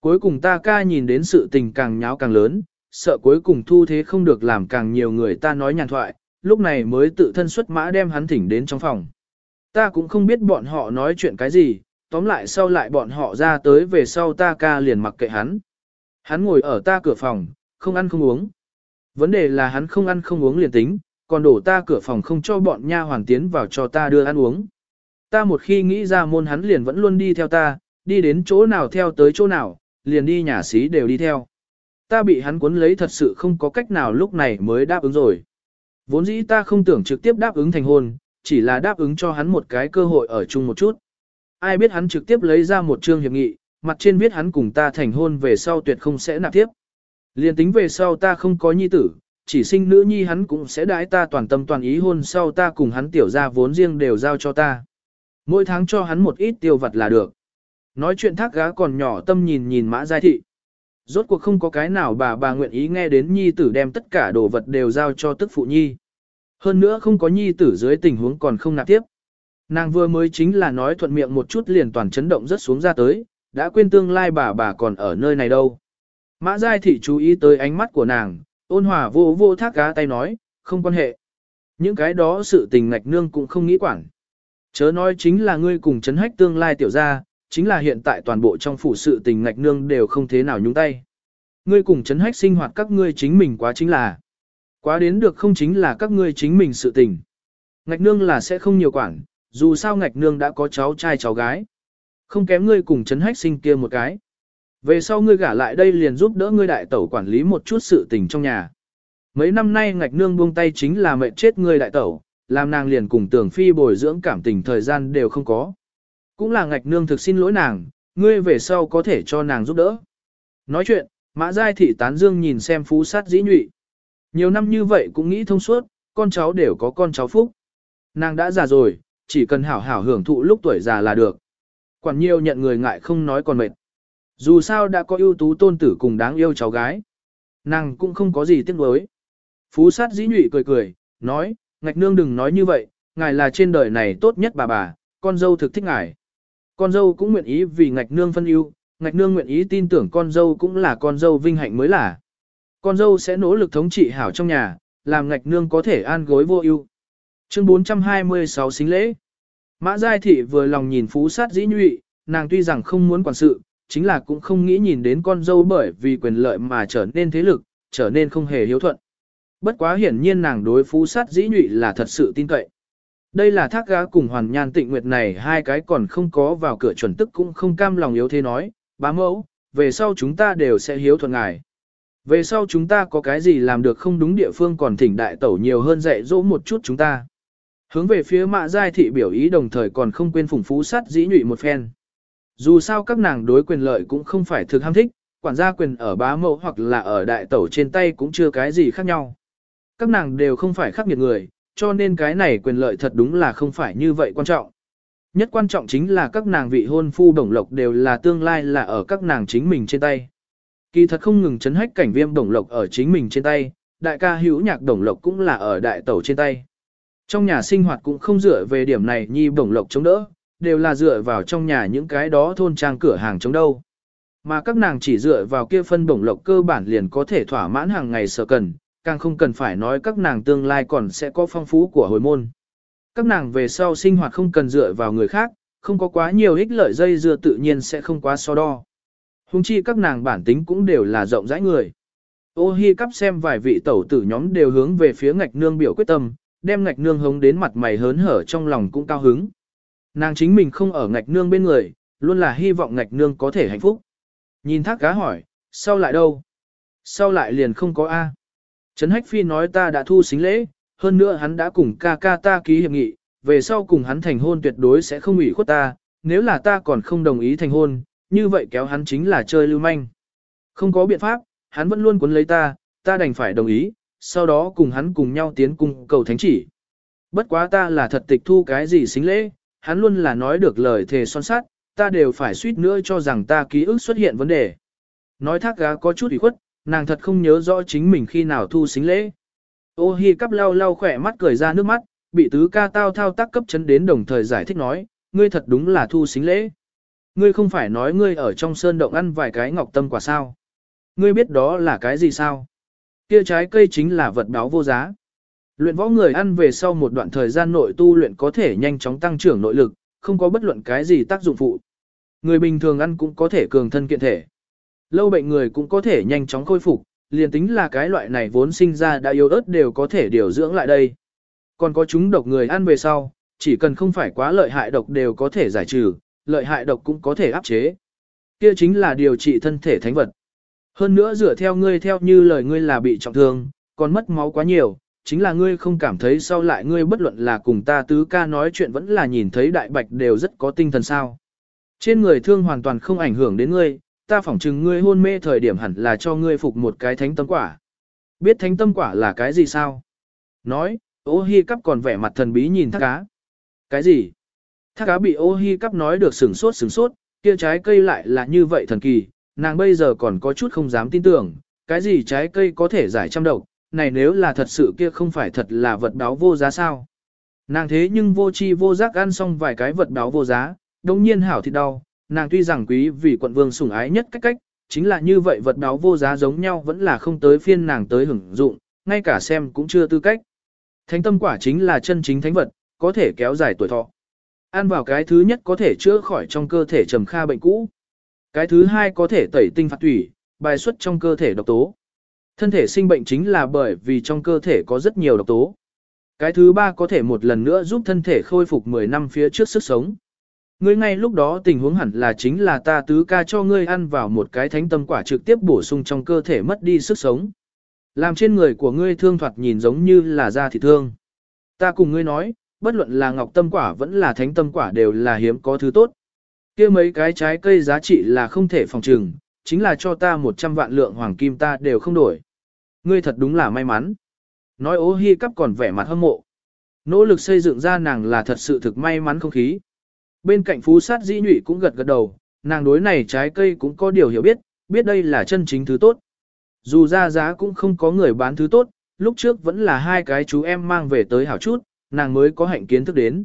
Cuối cùng ta ca nhìn đến sự tình càng nháo càng lớn, sợ cuối cùng thu thế không được làm càng nhiều người ta nói nhàn thoại, lúc này mới tự thân xuất mã đem hắn thỉnh đến trong phòng. Ta cũng không biết bọn họ nói chuyện cái gì, tóm lại sau lại bọn họ ra tới về sau ta ca liền mặc kệ hắn. Hắn ngồi ở ta cửa phòng, không ăn không uống. Vấn đề là hắn không ăn không uống liền tính, còn đổ ta cửa phòng không cho bọn nha hoàng tiến vào cho ta đưa ăn uống. Ta một khi nghĩ ra môn hắn liền vẫn luôn đi theo ta, đi đến chỗ nào theo tới chỗ nào, liền đi nhà xí đều đi theo. Ta bị hắn cuốn lấy thật sự không có cách nào lúc này mới đáp ứng rồi. Vốn dĩ ta không tưởng trực tiếp đáp ứng thành hôn, chỉ là đáp ứng cho hắn một cái cơ hội ở chung một chút. Ai biết hắn trực tiếp lấy ra một chương hiệp nghị, mặt trên viết hắn cùng ta thành hôn về sau tuyệt không sẽ nạp tiếp. Liên tính về sau ta không có nhi tử, chỉ sinh nữ nhi hắn cũng sẽ đãi ta toàn tâm toàn ý hôn sau ta cùng hắn tiểu ra vốn riêng đều giao cho ta. Mỗi tháng cho hắn một ít tiêu vật là được. Nói chuyện thác gá còn nhỏ tâm nhìn nhìn mã giai thị. Rốt cuộc không có cái nào bà bà nguyện ý nghe đến nhi tử đem tất cả đồ vật đều giao cho tức phụ nhi. Hơn nữa không có nhi tử dưới tình huống còn không nạp tiếp. Nàng vừa mới chính là nói thuận miệng một chút liền toàn chấn động rất xuống ra tới, đã quên tương lai bà bà còn ở nơi này đâu. Mã Giai Thị chú ý tới ánh mắt của nàng, ôn hòa vô vô thác cá tay nói, không quan hệ. Những cái đó sự tình ngạch nương cũng không nghĩ quản. Chớ nói chính là ngươi cùng chấn hách tương lai tiểu gia chính là hiện tại toàn bộ trong phủ sự tình ngạch nương đều không thế nào nhúng tay. Ngươi cùng chấn hách sinh hoạt các ngươi chính mình quá chính là. Quá đến được không chính là các ngươi chính mình sự tình. Ngạch nương là sẽ không nhiều quản, dù sao ngạch nương đã có cháu trai cháu gái. Không kém ngươi cùng chấn hách sinh kia một cái. Về sau ngươi gả lại đây liền giúp đỡ ngươi đại tẩu quản lý một chút sự tình trong nhà. Mấy năm nay ngạch nương buông tay chính là mệnh chết ngươi đại tẩu, làm nàng liền cùng tưởng phi bồi dưỡng cảm tình thời gian đều không có. Cũng là ngạch nương thực xin lỗi nàng, ngươi về sau có thể cho nàng giúp đỡ. Nói chuyện, mã giai thị tán dương nhìn xem phú sát dĩ nhụy. Nhiều năm như vậy cũng nghĩ thông suốt, con cháu đều có con cháu phúc. Nàng đã già rồi, chỉ cần hảo hảo hưởng thụ lúc tuổi già là được. Quản nhiều nhận người ngại không nói còn mệt. Dù sao đã có ưu tú tôn tử cùng đáng yêu cháu gái. Nàng cũng không có gì tiếc nuối. Phú sát dĩ nhụy cười cười, nói, ngạch nương đừng nói như vậy, ngài là trên đời này tốt nhất bà bà, con dâu thực thích ngài. Con dâu cũng nguyện ý vì ngạch nương phân ưu, ngạch nương nguyện ý tin tưởng con dâu cũng là con dâu vinh hạnh mới là. Con dâu sẽ nỗ lực thống trị hảo trong nhà, làm ngạch nương có thể an gối vô ưu. Chương 426 xính lễ. Mã Giai Thị vừa lòng nhìn phú sát dĩ nhụy, nàng tuy rằng không muốn quản sự, chính là cũng không nghĩ nhìn đến con dâu bởi vì quyền lợi mà trở nên thế lực, trở nên không hề hiếu thuận. Bất quá hiển nhiên nàng đối phú sát dĩ nhụy là thật sự tin cậy. Đây là thác gá cùng hoàn nhan tịnh nguyệt này hai cái còn không có vào cửa chuẩn tức cũng không cam lòng yếu thế nói, bá mẫu, về sau chúng ta đều sẽ hiếu thuận ngài. Về sau chúng ta có cái gì làm được không đúng địa phương còn thỉnh đại tẩu nhiều hơn dạy dỗ một chút chúng ta. Hướng về phía mạ giai thị biểu ý đồng thời còn không quên phủng phú sát dĩ nhụy một phen. Dù sao các nàng đối quyền lợi cũng không phải thực ham thích, quản gia quyền ở bá mẫu hoặc là ở đại tẩu trên tay cũng chưa cái gì khác nhau. Các nàng đều không phải khắc nghiệt người, cho nên cái này quyền lợi thật đúng là không phải như vậy quan trọng. Nhất quan trọng chính là các nàng vị hôn phu đồng lộc đều là tương lai là ở các nàng chính mình trên tay. Kỳ thật không ngừng chấn hách cảnh viêm đồng lộc ở chính mình trên tay, đại ca hữu nhạc đồng lộc cũng là ở đại tẩu trên tay. Trong nhà sinh hoạt cũng không dựa về điểm này nhi đồng lộc chống đỡ, đều là dựa vào trong nhà những cái đó thôn trang cửa hàng chống đâu. Mà các nàng chỉ dựa vào kia phân bổng lộc cơ bản liền có thể thỏa mãn hàng ngày sở cần, càng không cần phải nói các nàng tương lai còn sẽ có phong phú của hồi môn. Các nàng về sau sinh hoạt không cần dựa vào người khác, không có quá nhiều ích lợi dây dưa tự nhiên sẽ không quá so đo. Hùng chi các nàng bản tính cũng đều là rộng rãi người. Ô hi cắp xem vài vị tẩu tử nhóm đều hướng về phía ngạch nương biểu quyết tâm, đem ngạch nương hống đến mặt mày hớn hở trong lòng cũng cao hứng. Nàng chính mình không ở ngạch nương bên người, luôn là hy vọng ngạch nương có thể hạnh phúc. Nhìn thác cá hỏi, sau lại đâu? Sau lại liền không có A. Trấn Hách Phi nói ta đã thu xính lễ, hơn nữa hắn đã cùng ca ca ta ký hiệp nghị, về sau cùng hắn thành hôn tuyệt đối sẽ không ủy khuất ta, nếu là ta còn không đồng ý thành hôn, như vậy kéo hắn chính là chơi lưu manh. Không có biện pháp, hắn vẫn luôn cuốn lấy ta, ta đành phải đồng ý, sau đó cùng hắn cùng nhau tiến cung cầu thánh chỉ. Bất quá ta là thật tịch thu cái gì xính lễ, hắn luôn là nói được lời thề son sát, ta đều phải suýt nữa cho rằng ta ký ức xuất hiện vấn đề. Nói thác gá có chút ủy khuất, nàng thật không nhớ rõ chính mình khi nào thu xính lễ. Ô hi cắp lau lau khỏe mắt cười ra nước mắt, bị tứ ca tao thao tác cấp chấn đến đồng thời giải thích nói, ngươi thật đúng là thu xính lễ. Ngươi không phải nói ngươi ở trong sơn động ăn vài cái ngọc tâm quả sao. Ngươi biết đó là cái gì sao? Kia trái cây chính là vật báo vô giá. Luyện võ người ăn về sau một đoạn thời gian nội tu luyện có thể nhanh chóng tăng trưởng nội lực, không có bất luận cái gì tác dụng phụ. Người bình thường ăn cũng có thể cường thân kiện thể. Lâu bệnh người cũng có thể nhanh chóng khôi phục, liền tính là cái loại này vốn sinh ra đã yếu ớt đều có thể điều dưỡng lại đây. Còn có chúng độc người ăn về sau, chỉ cần không phải quá lợi hại độc đều có thể giải trừ, lợi hại độc cũng có thể áp chế. Kia chính là điều trị thân thể thánh vật. Hơn nữa dựa theo ngươi theo như lời ngươi là bị trọng thương, còn mất máu quá nhiều, chính là ngươi không cảm thấy sau lại ngươi bất luận là cùng ta tứ ca nói chuyện vẫn là nhìn thấy đại bạch đều rất có tinh thần sao. Trên người thương hoàn toàn không ảnh hưởng đến ngươi, ta phỏng chừng ngươi hôn mê thời điểm hẳn là cho ngươi phục một cái thánh tâm quả. Biết thánh tâm quả là cái gì sao? Nói, ô hi cắp còn vẻ mặt thần bí nhìn thác cá. Cái gì? Thác cá bị ô hi cắp nói được sửng sốt sửng sốt, kia trái cây lại là như vậy thần kỳ, nàng bây giờ còn có chút không dám tin tưởng, cái gì trái cây có thể giải trăm độc, này nếu là thật sự kia không phải thật là vật báo vô giá sao. Nàng thế nhưng vô chi vô giác ăn xong vài cái vật báo vô giá, đồng nhiên hảo thịt đau, nàng tuy rằng quý vì quận vương sủng ái nhất cách cách, chính là như vậy vật báo vô giá giống nhau vẫn là không tới phiên nàng tới hưởng dụng, ngay cả xem cũng chưa tư cách. Thánh tâm quả chính là chân chính thánh vật, có thể kéo dài tuổi thọ. Ăn vào cái thứ nhất có thể chữa khỏi trong cơ thể trầm kha bệnh cũ. Cái thứ hai có thể tẩy tinh phạt thủy, bài xuất trong cơ thể độc tố. Thân thể sinh bệnh chính là bởi vì trong cơ thể có rất nhiều độc tố. Cái thứ ba có thể một lần nữa giúp thân thể khôi phục 10 năm phía trước sức sống. Ngươi ngay lúc đó tình huống hẳn là chính là ta tứ ca cho ngươi ăn vào một cái thánh tâm quả trực tiếp bổ sung trong cơ thể mất đi sức sống. Làm trên người của ngươi thương thoạt nhìn giống như là da thịt thương. Ta cùng ngươi nói, bất luận là ngọc tâm quả vẫn là thánh tâm quả đều là hiếm có thứ tốt. kia mấy cái trái cây giá trị là không thể phòng trừng, chính là cho ta 100 vạn lượng hoàng kim ta đều không đổi. Ngươi thật đúng là may mắn. Nói ố hi cắp còn vẻ mặt hâm mộ. Nỗ lực xây dựng ra nàng là thật sự thực may mắn không khí. Bên cạnh phú sát dĩ nhụy cũng gật gật đầu, nàng đối này trái cây cũng có điều hiểu biết, biết đây là chân chính thứ tốt. Dù ra giá cũng không có người bán thứ tốt, lúc trước vẫn là hai cái chú em mang về tới hảo chút, nàng mới có hạnh kiến thức đến.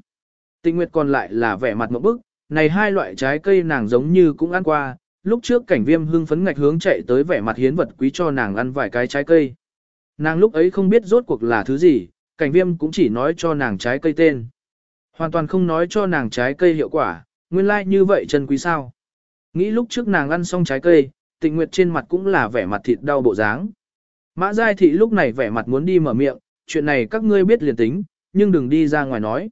Tình Nguyệt còn lại là vẻ mặt một bức, này hai loại trái cây nàng giống như cũng ăn qua, lúc trước cảnh viêm hưng phấn ngạch hướng chạy tới vẻ mặt hiến vật quý cho nàng ăn vài cái trái cây. Nàng lúc ấy không biết rốt cuộc là thứ gì, cảnh viêm cũng chỉ nói cho nàng trái cây tên. Hoàn toàn không nói cho nàng trái cây hiệu quả, nguyên lai like như vậy chân quý sao. Nghĩ lúc trước nàng ăn xong trái cây, tình nguyệt trên mặt cũng là vẻ mặt thịt đau bộ dáng. Mã Giai Thị lúc này vẻ mặt muốn đi mở miệng, chuyện này các ngươi biết liền tính, nhưng đừng đi ra ngoài nói.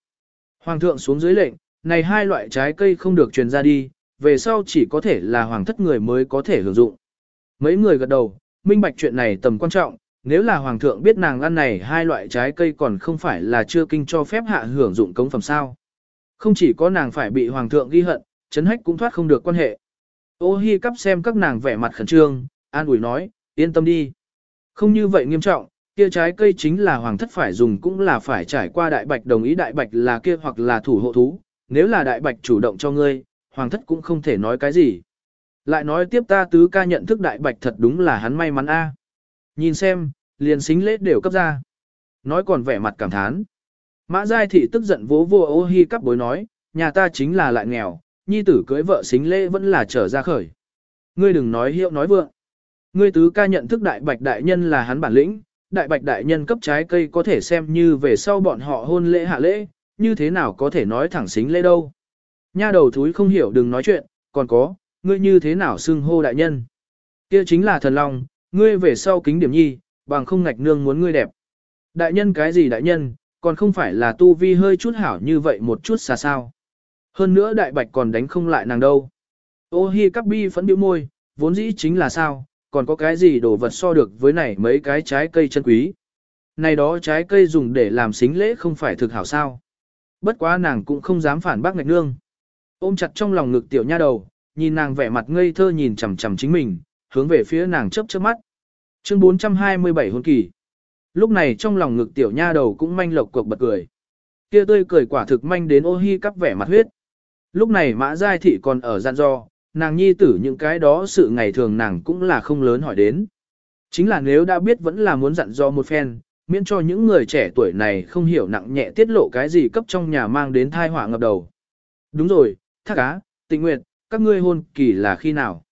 Hoàng thượng xuống dưới lệnh, này hai loại trái cây không được truyền ra đi, về sau chỉ có thể là hoàng thất người mới có thể hưởng dụng. Mấy người gật đầu, minh bạch chuyện này tầm quan trọng, nếu là hoàng thượng biết nàng ăn này hai loại trái cây còn không phải là chưa kinh cho phép hạ hưởng dụng cống phẩm sao. Không chỉ có nàng phải bị hoàng thượng ghi hận, chấn hách cũng thoát không được quan hệ. Ô hi cắp xem các nàng vẻ mặt khẩn trương, an ủi nói, yên tâm đi. Không như vậy nghiêm trọng, kia trái cây chính là hoàng thất phải dùng cũng là phải trải qua đại bạch đồng ý đại bạch là kia hoặc là thủ hộ thú, nếu là đại bạch chủ động cho ngươi, hoàng thất cũng không thể nói cái gì. Lại nói tiếp ta tứ ca nhận thức đại bạch thật đúng là hắn may mắn a. Nhìn xem, liền xính lễ đều cấp ra. Nói còn vẻ mặt cảm thán. Mã Giai Thị tức giận vỗ vô ô hi cắp bối nói, nhà ta chính là lại nghèo, nhi tử cưới vợ xính lễ vẫn là trở ra khởi. Ngươi đừng nói hiệu nói vượng. Ngươi tứ ca nhận thức đại bạch đại nhân là hắn bản lĩnh, đại bạch đại nhân cấp trái cây có thể xem như về sau bọn họ hôn lễ hạ lễ, như thế nào có thể nói thẳng xính lễ đâu. Nha đầu thúi không hiểu đừng nói chuyện, còn có, ngươi như thế nào xưng hô đại nhân. Kia chính là thần long, ngươi về sau kính điểm nhi, bằng không ngạch nương muốn ngươi đẹp. Đại nhân cái gì đại nhân, còn không phải là tu vi hơi chút hảo như vậy một chút xa sao. Hơn nữa đại bạch còn đánh không lại nàng đâu. Ô hi cắp bi phẫn biểu môi, vốn dĩ chính là sao, còn có cái gì đồ vật so được với này mấy cái trái cây chân quý. Này đó trái cây dùng để làm xính lễ không phải thực hảo sao. Bất quá nàng cũng không dám phản bác ngạch nương. Ôm chặt trong lòng ngực tiểu nha đầu, nhìn nàng vẻ mặt ngây thơ nhìn chằm chằm chính mình, hướng về phía nàng chớp chớp mắt. Chương 427 hôn kỳ. Lúc này trong lòng ngực tiểu nha đầu cũng manh lộc cuộc bật cười. Kia tươi cười quả thực manh đến ô hi cắp vẻ mặt huyết. Lúc này mã giai thị còn ở gian do, nàng nhi tử những cái đó sự ngày thường nàng cũng là không lớn hỏi đến. Chính là nếu đã biết vẫn là muốn dặn do một phen, miễn cho những người trẻ tuổi này không hiểu nặng nhẹ tiết lộ cái gì cấp trong nhà mang đến thai họa ngập đầu. Đúng rồi, thác Á, tịnh nguyệt, các ngươi hôn kỳ là khi nào?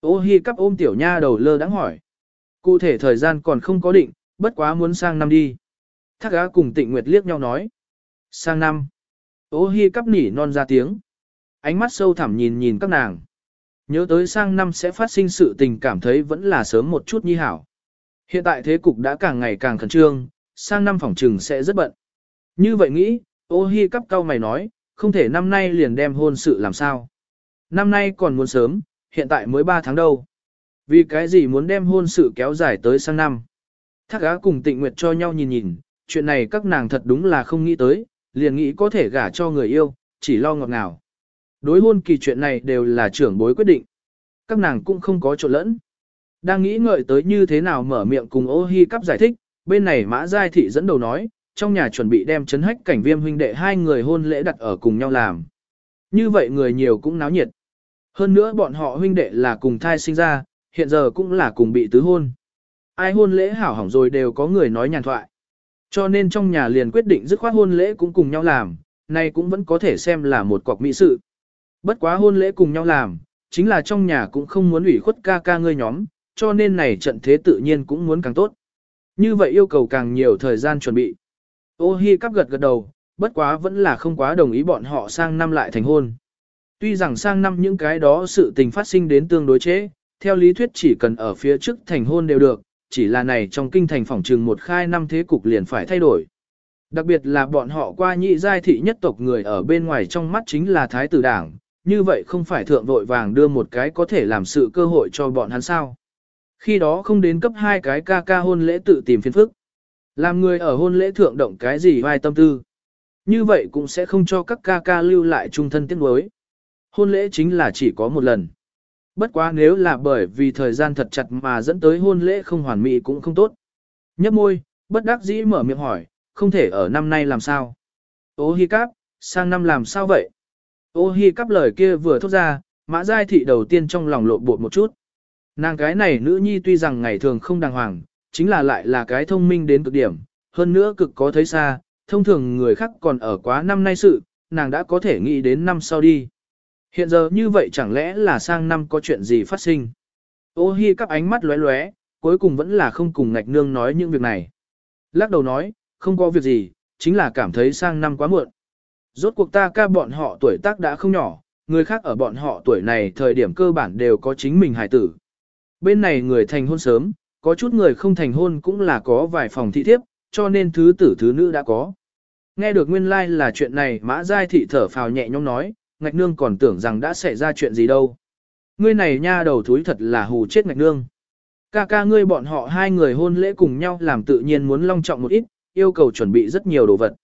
Ô hi cắp ôm tiểu nha đầu lơ đáng hỏi. Cụ thể thời gian còn không có định, bất quá muốn sang năm đi. Thác Á cùng tịnh nguyệt liếc nhau nói. Sang năm. Ô hi cắp nỉ non ra tiếng. Ánh mắt sâu thẳm nhìn nhìn các nàng. Nhớ tới sang năm sẽ phát sinh sự tình cảm thấy vẫn là sớm một chút nhi hảo. Hiện tại thế cục đã càng ngày càng khẩn trương, sang năm phòng trừng sẽ rất bận. Như vậy nghĩ, ô hi cắp cao mày nói, không thể năm nay liền đem hôn sự làm sao. Năm nay còn muốn sớm, hiện tại mới 3 tháng đâu. Vì cái gì muốn đem hôn sự kéo dài tới sang năm. Thác á cùng tịnh nguyệt cho nhau nhìn nhìn, chuyện này các nàng thật đúng là không nghĩ tới, liền nghĩ có thể gả cho người yêu, chỉ lo ngọt ngào. Đối hôn kỳ chuyện này đều là trưởng bối quyết định. Các nàng cũng không có trộn lẫn. Đang nghĩ ngợi tới như thế nào mở miệng cùng ô hi cắp giải thích, bên này mã giai thị dẫn đầu nói, trong nhà chuẩn bị đem chấn hách cảnh viêm huynh đệ hai người hôn lễ đặt ở cùng nhau làm. Như vậy người nhiều cũng náo nhiệt. Hơn nữa bọn họ huynh đệ là cùng thai sinh ra, hiện giờ cũng là cùng bị tứ hôn. Ai hôn lễ hảo hỏng rồi đều có người nói nhàn thoại. Cho nên trong nhà liền quyết định dứt khoát hôn lễ cũng cùng nhau làm, nay cũng vẫn có thể xem là một cọc mỹ sự. Bất quá hôn lễ cùng nhau làm, chính là trong nhà cũng không muốn ủy khuất ca ca ngươi nhóm, cho nên này trận thế tự nhiên cũng muốn càng tốt. Như vậy yêu cầu càng nhiều thời gian chuẩn bị. Ô hi cắp gật gật đầu, bất quá vẫn là không quá đồng ý bọn họ sang năm lại thành hôn. Tuy rằng sang năm những cái đó sự tình phát sinh đến tương đối chế, theo lý thuyết chỉ cần ở phía trước thành hôn đều được, chỉ là này trong kinh thành phỏng trường một khai năm thế cục liền phải thay đổi. Đặc biệt là bọn họ qua nhị giai thị nhất tộc người ở bên ngoài trong mắt chính là thái tử đảng, như vậy không phải thượng vội vàng đưa một cái có thể làm sự cơ hội cho bọn hắn sao. Khi đó không đến cấp hai cái ca ca hôn lễ tự tìm phiền phức. Làm người ở hôn lễ thượng động cái gì vai tâm tư. Như vậy cũng sẽ không cho các ca ca lưu lại trung thân tiếc nuối. Hôn lễ chính là chỉ có một lần. Bất quá nếu là bởi vì thời gian thật chặt mà dẫn tới hôn lễ không hoàn mỹ cũng không tốt. Nhấp môi, bất đắc dĩ mở miệng hỏi, không thể ở năm nay làm sao. Ô hi cáp, sang năm làm sao vậy? Ô hi cáp lời kia vừa thốt ra, mã giai thị đầu tiên trong lòng lộ bột một chút. Nàng cái này nữ nhi tuy rằng ngày thường không đàng hoàng, chính là lại là cái thông minh đến cực điểm, hơn nữa cực có thấy xa, thông thường người khác còn ở quá năm nay sự, nàng đã có thể nghĩ đến năm sau đi. Hiện giờ như vậy chẳng lẽ là sang năm có chuyện gì phát sinh. Ô hi cắp ánh mắt lóe lóe, cuối cùng vẫn là không cùng ngạch nương nói những việc này. Lắc đầu nói, không có việc gì, chính là cảm thấy sang năm quá muộn. Rốt cuộc ta ca bọn họ tuổi tác đã không nhỏ, người khác ở bọn họ tuổi này thời điểm cơ bản đều có chính mình hài tử. Bên này người thành hôn sớm, có chút người không thành hôn cũng là có vài phòng thị thiếp, cho nên thứ tử thứ nữ đã có. Nghe được nguyên lai like là chuyện này mã giai thị thở phào nhẹ nhõm nói, ngạch nương còn tưởng rằng đã xảy ra chuyện gì đâu. Ngươi này nha đầu thúi thật là hù chết ngạch nương. Ca ca ngươi bọn họ hai người hôn lễ cùng nhau làm tự nhiên muốn long trọng một ít, yêu cầu chuẩn bị rất nhiều đồ vật.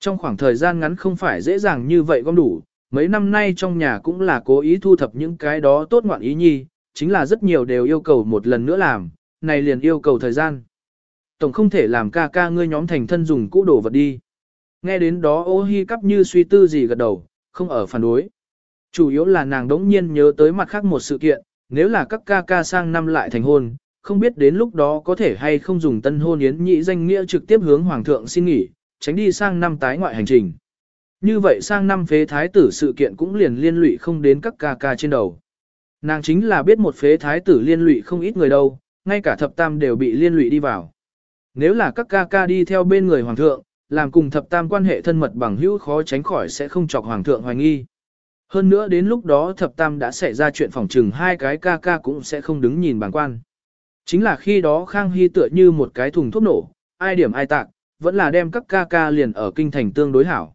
Trong khoảng thời gian ngắn không phải dễ dàng như vậy gom đủ, mấy năm nay trong nhà cũng là cố ý thu thập những cái đó tốt ngoạn ý nhi, chính là rất nhiều đều yêu cầu một lần nữa làm, này liền yêu cầu thời gian. Tổng không thể làm ca ca ngươi nhóm thành thân dùng cũ đồ vật đi. Nghe đến đó ô hi cắp như suy tư gì gật đầu, không ở phản đối. Chủ yếu là nàng đống nhiên nhớ tới mặt khác một sự kiện, nếu là các ca ca sang năm lại thành hôn, không biết đến lúc đó có thể hay không dùng tân hôn yến nhị danh nghĩa trực tiếp hướng hoàng thượng xin nghỉ, tránh đi sang năm tái ngoại hành trình. Như vậy sang năm phế thái tử sự kiện cũng liền liên lụy không đến các ca ca trên đầu. Nàng chính là biết một phế thái tử liên lụy không ít người đâu, ngay cả thập tam đều bị liên lụy đi vào. Nếu là các ca ca đi theo bên người hoàng thượng, làm cùng thập tam quan hệ thân mật bằng hữu khó tránh khỏi sẽ không chọc hoàng thượng hoài nghi. Hơn nữa đến lúc đó thập tam đã xảy ra chuyện phòng trừng hai cái ca ca cũng sẽ không đứng nhìn bằng quan. Chính là khi đó Khang Hy tựa như một cái thùng thuốc nổ, ai điểm ai tạc, vẫn là đem các ca ca liền ở kinh thành tương đối hảo.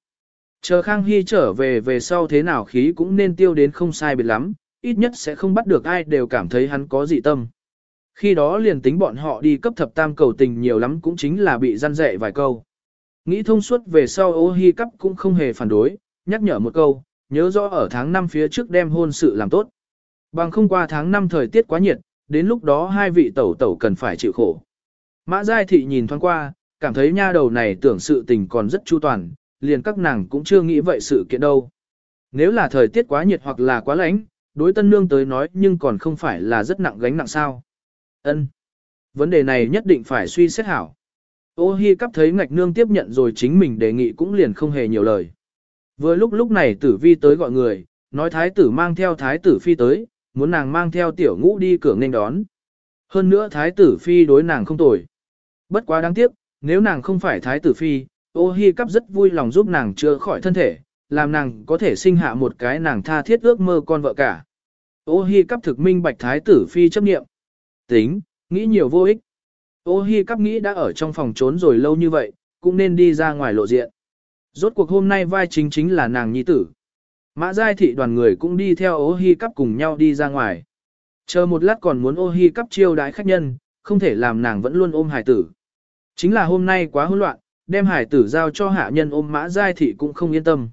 Chờ Khang Hy trở về về sau thế nào khí cũng nên tiêu đến không sai biệt lắm, ít nhất sẽ không bắt được ai đều cảm thấy hắn có dị tâm. Khi đó liền tính bọn họ đi cấp thập tam cầu tình nhiều lắm cũng chính là bị răn dạy vài câu. Nghĩ thông suốt về sau ô hi cấp cũng không hề phản đối, nhắc nhở một câu, nhớ rõ ở tháng 5 phía trước đem hôn sự làm tốt. Bằng không qua tháng 5 thời tiết quá nhiệt, đến lúc đó hai vị tẩu tẩu cần phải chịu khổ. Mã Giai Thị nhìn thoáng qua, cảm thấy nha đầu này tưởng sự tình còn rất chu toàn, liền các nàng cũng chưa nghĩ vậy sự kiện đâu. Nếu là thời tiết quá nhiệt hoặc là quá lạnh, đối tân nương tới nói nhưng còn không phải là rất nặng gánh nặng sao. Ân, Vấn đề này nhất định phải suy xét hảo. Ô hi cắp thấy ngạch nương tiếp nhận rồi chính mình đề nghị cũng liền không hề nhiều lời. Vừa lúc lúc này tử vi tới gọi người, nói thái tử mang theo thái tử phi tới, muốn nàng mang theo tiểu ngũ đi cửa nên đón. Hơn nữa thái tử phi đối nàng không tồi. Bất quá đáng tiếc, nếu nàng không phải thái tử phi, ô hi cắp rất vui lòng giúp nàng chữa khỏi thân thể, làm nàng có thể sinh hạ một cái nàng tha thiết ước mơ con vợ cả. Ô hi cắp thực minh bạch thái tử phi chấp nghiệm. Tính, nghĩ nhiều vô ích. Ô hi cắp nghĩ đã ở trong phòng trốn rồi lâu như vậy, cũng nên đi ra ngoài lộ diện. Rốt cuộc hôm nay vai chính chính là nàng nhi tử. Mã giai thị đoàn người cũng đi theo ô hi cắp cùng nhau đi ra ngoài. Chờ một lát còn muốn ô hi cắp chiêu đái khách nhân, không thể làm nàng vẫn luôn ôm hải tử. Chính là hôm nay quá hỗn loạn, đem hải tử giao cho hạ nhân ôm mã giai thị cũng không yên tâm.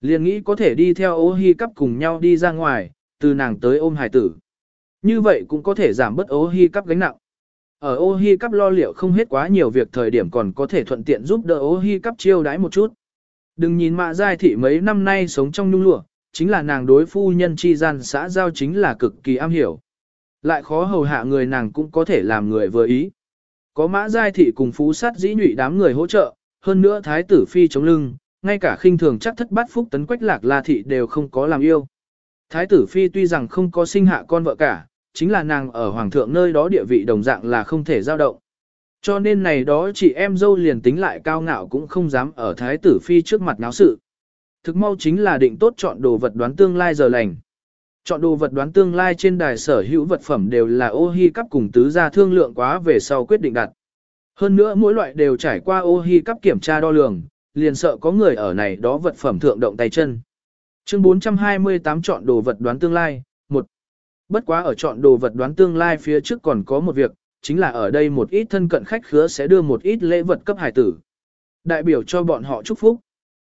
Liền nghĩ có thể đi theo ô hi cắp cùng nhau đi ra ngoài, từ nàng tới ôm hải tử. Như vậy cũng có thể giảm bớt ô hi cắp gánh nặng. Ở ô hi cắp lo liệu không hết quá nhiều việc thời điểm còn có thể thuận tiện giúp đỡ ô hi cắp chiêu đãi một chút. Đừng nhìn mạ giai thị mấy năm nay sống trong nhung lụa, chính là nàng đối phu nhân chi gian xã giao chính là cực kỳ am hiểu. Lại khó hầu hạ người nàng cũng có thể làm người vừa ý. Có mã giai thị cùng phú sát dĩ nhụy đám người hỗ trợ, hơn nữa thái tử phi chống lưng, ngay cả khinh thường chắc thất bát phúc tấn quách lạc la thị đều không có làm yêu. Thái tử phi tuy rằng không có sinh hạ con vợ cả, chính là nàng ở hoàng thượng nơi đó địa vị đồng dạng là không thể giao động. Cho nên này đó chị em dâu liền tính lại cao ngạo cũng không dám ở thái tử phi trước mặt náo sự. Thực mau chính là định tốt chọn đồ vật đoán tương lai giờ lành. Chọn đồ vật đoán tương lai trên đài sở hữu vật phẩm đều là ô hi cắp cùng tứ gia thương lượng quá về sau quyết định đặt. Hơn nữa mỗi loại đều trải qua ô hi cắp kiểm tra đo lường, liền sợ có người ở này đó vật phẩm thượng động tay chân. Chương 428 chọn đồ vật đoán tương lai, 1. Bất quá ở chọn đồ vật đoán tương lai phía trước còn có một việc, chính là ở đây một ít thân cận khách khứa sẽ đưa một ít lễ vật cấp hải tử. Đại biểu cho bọn họ chúc phúc.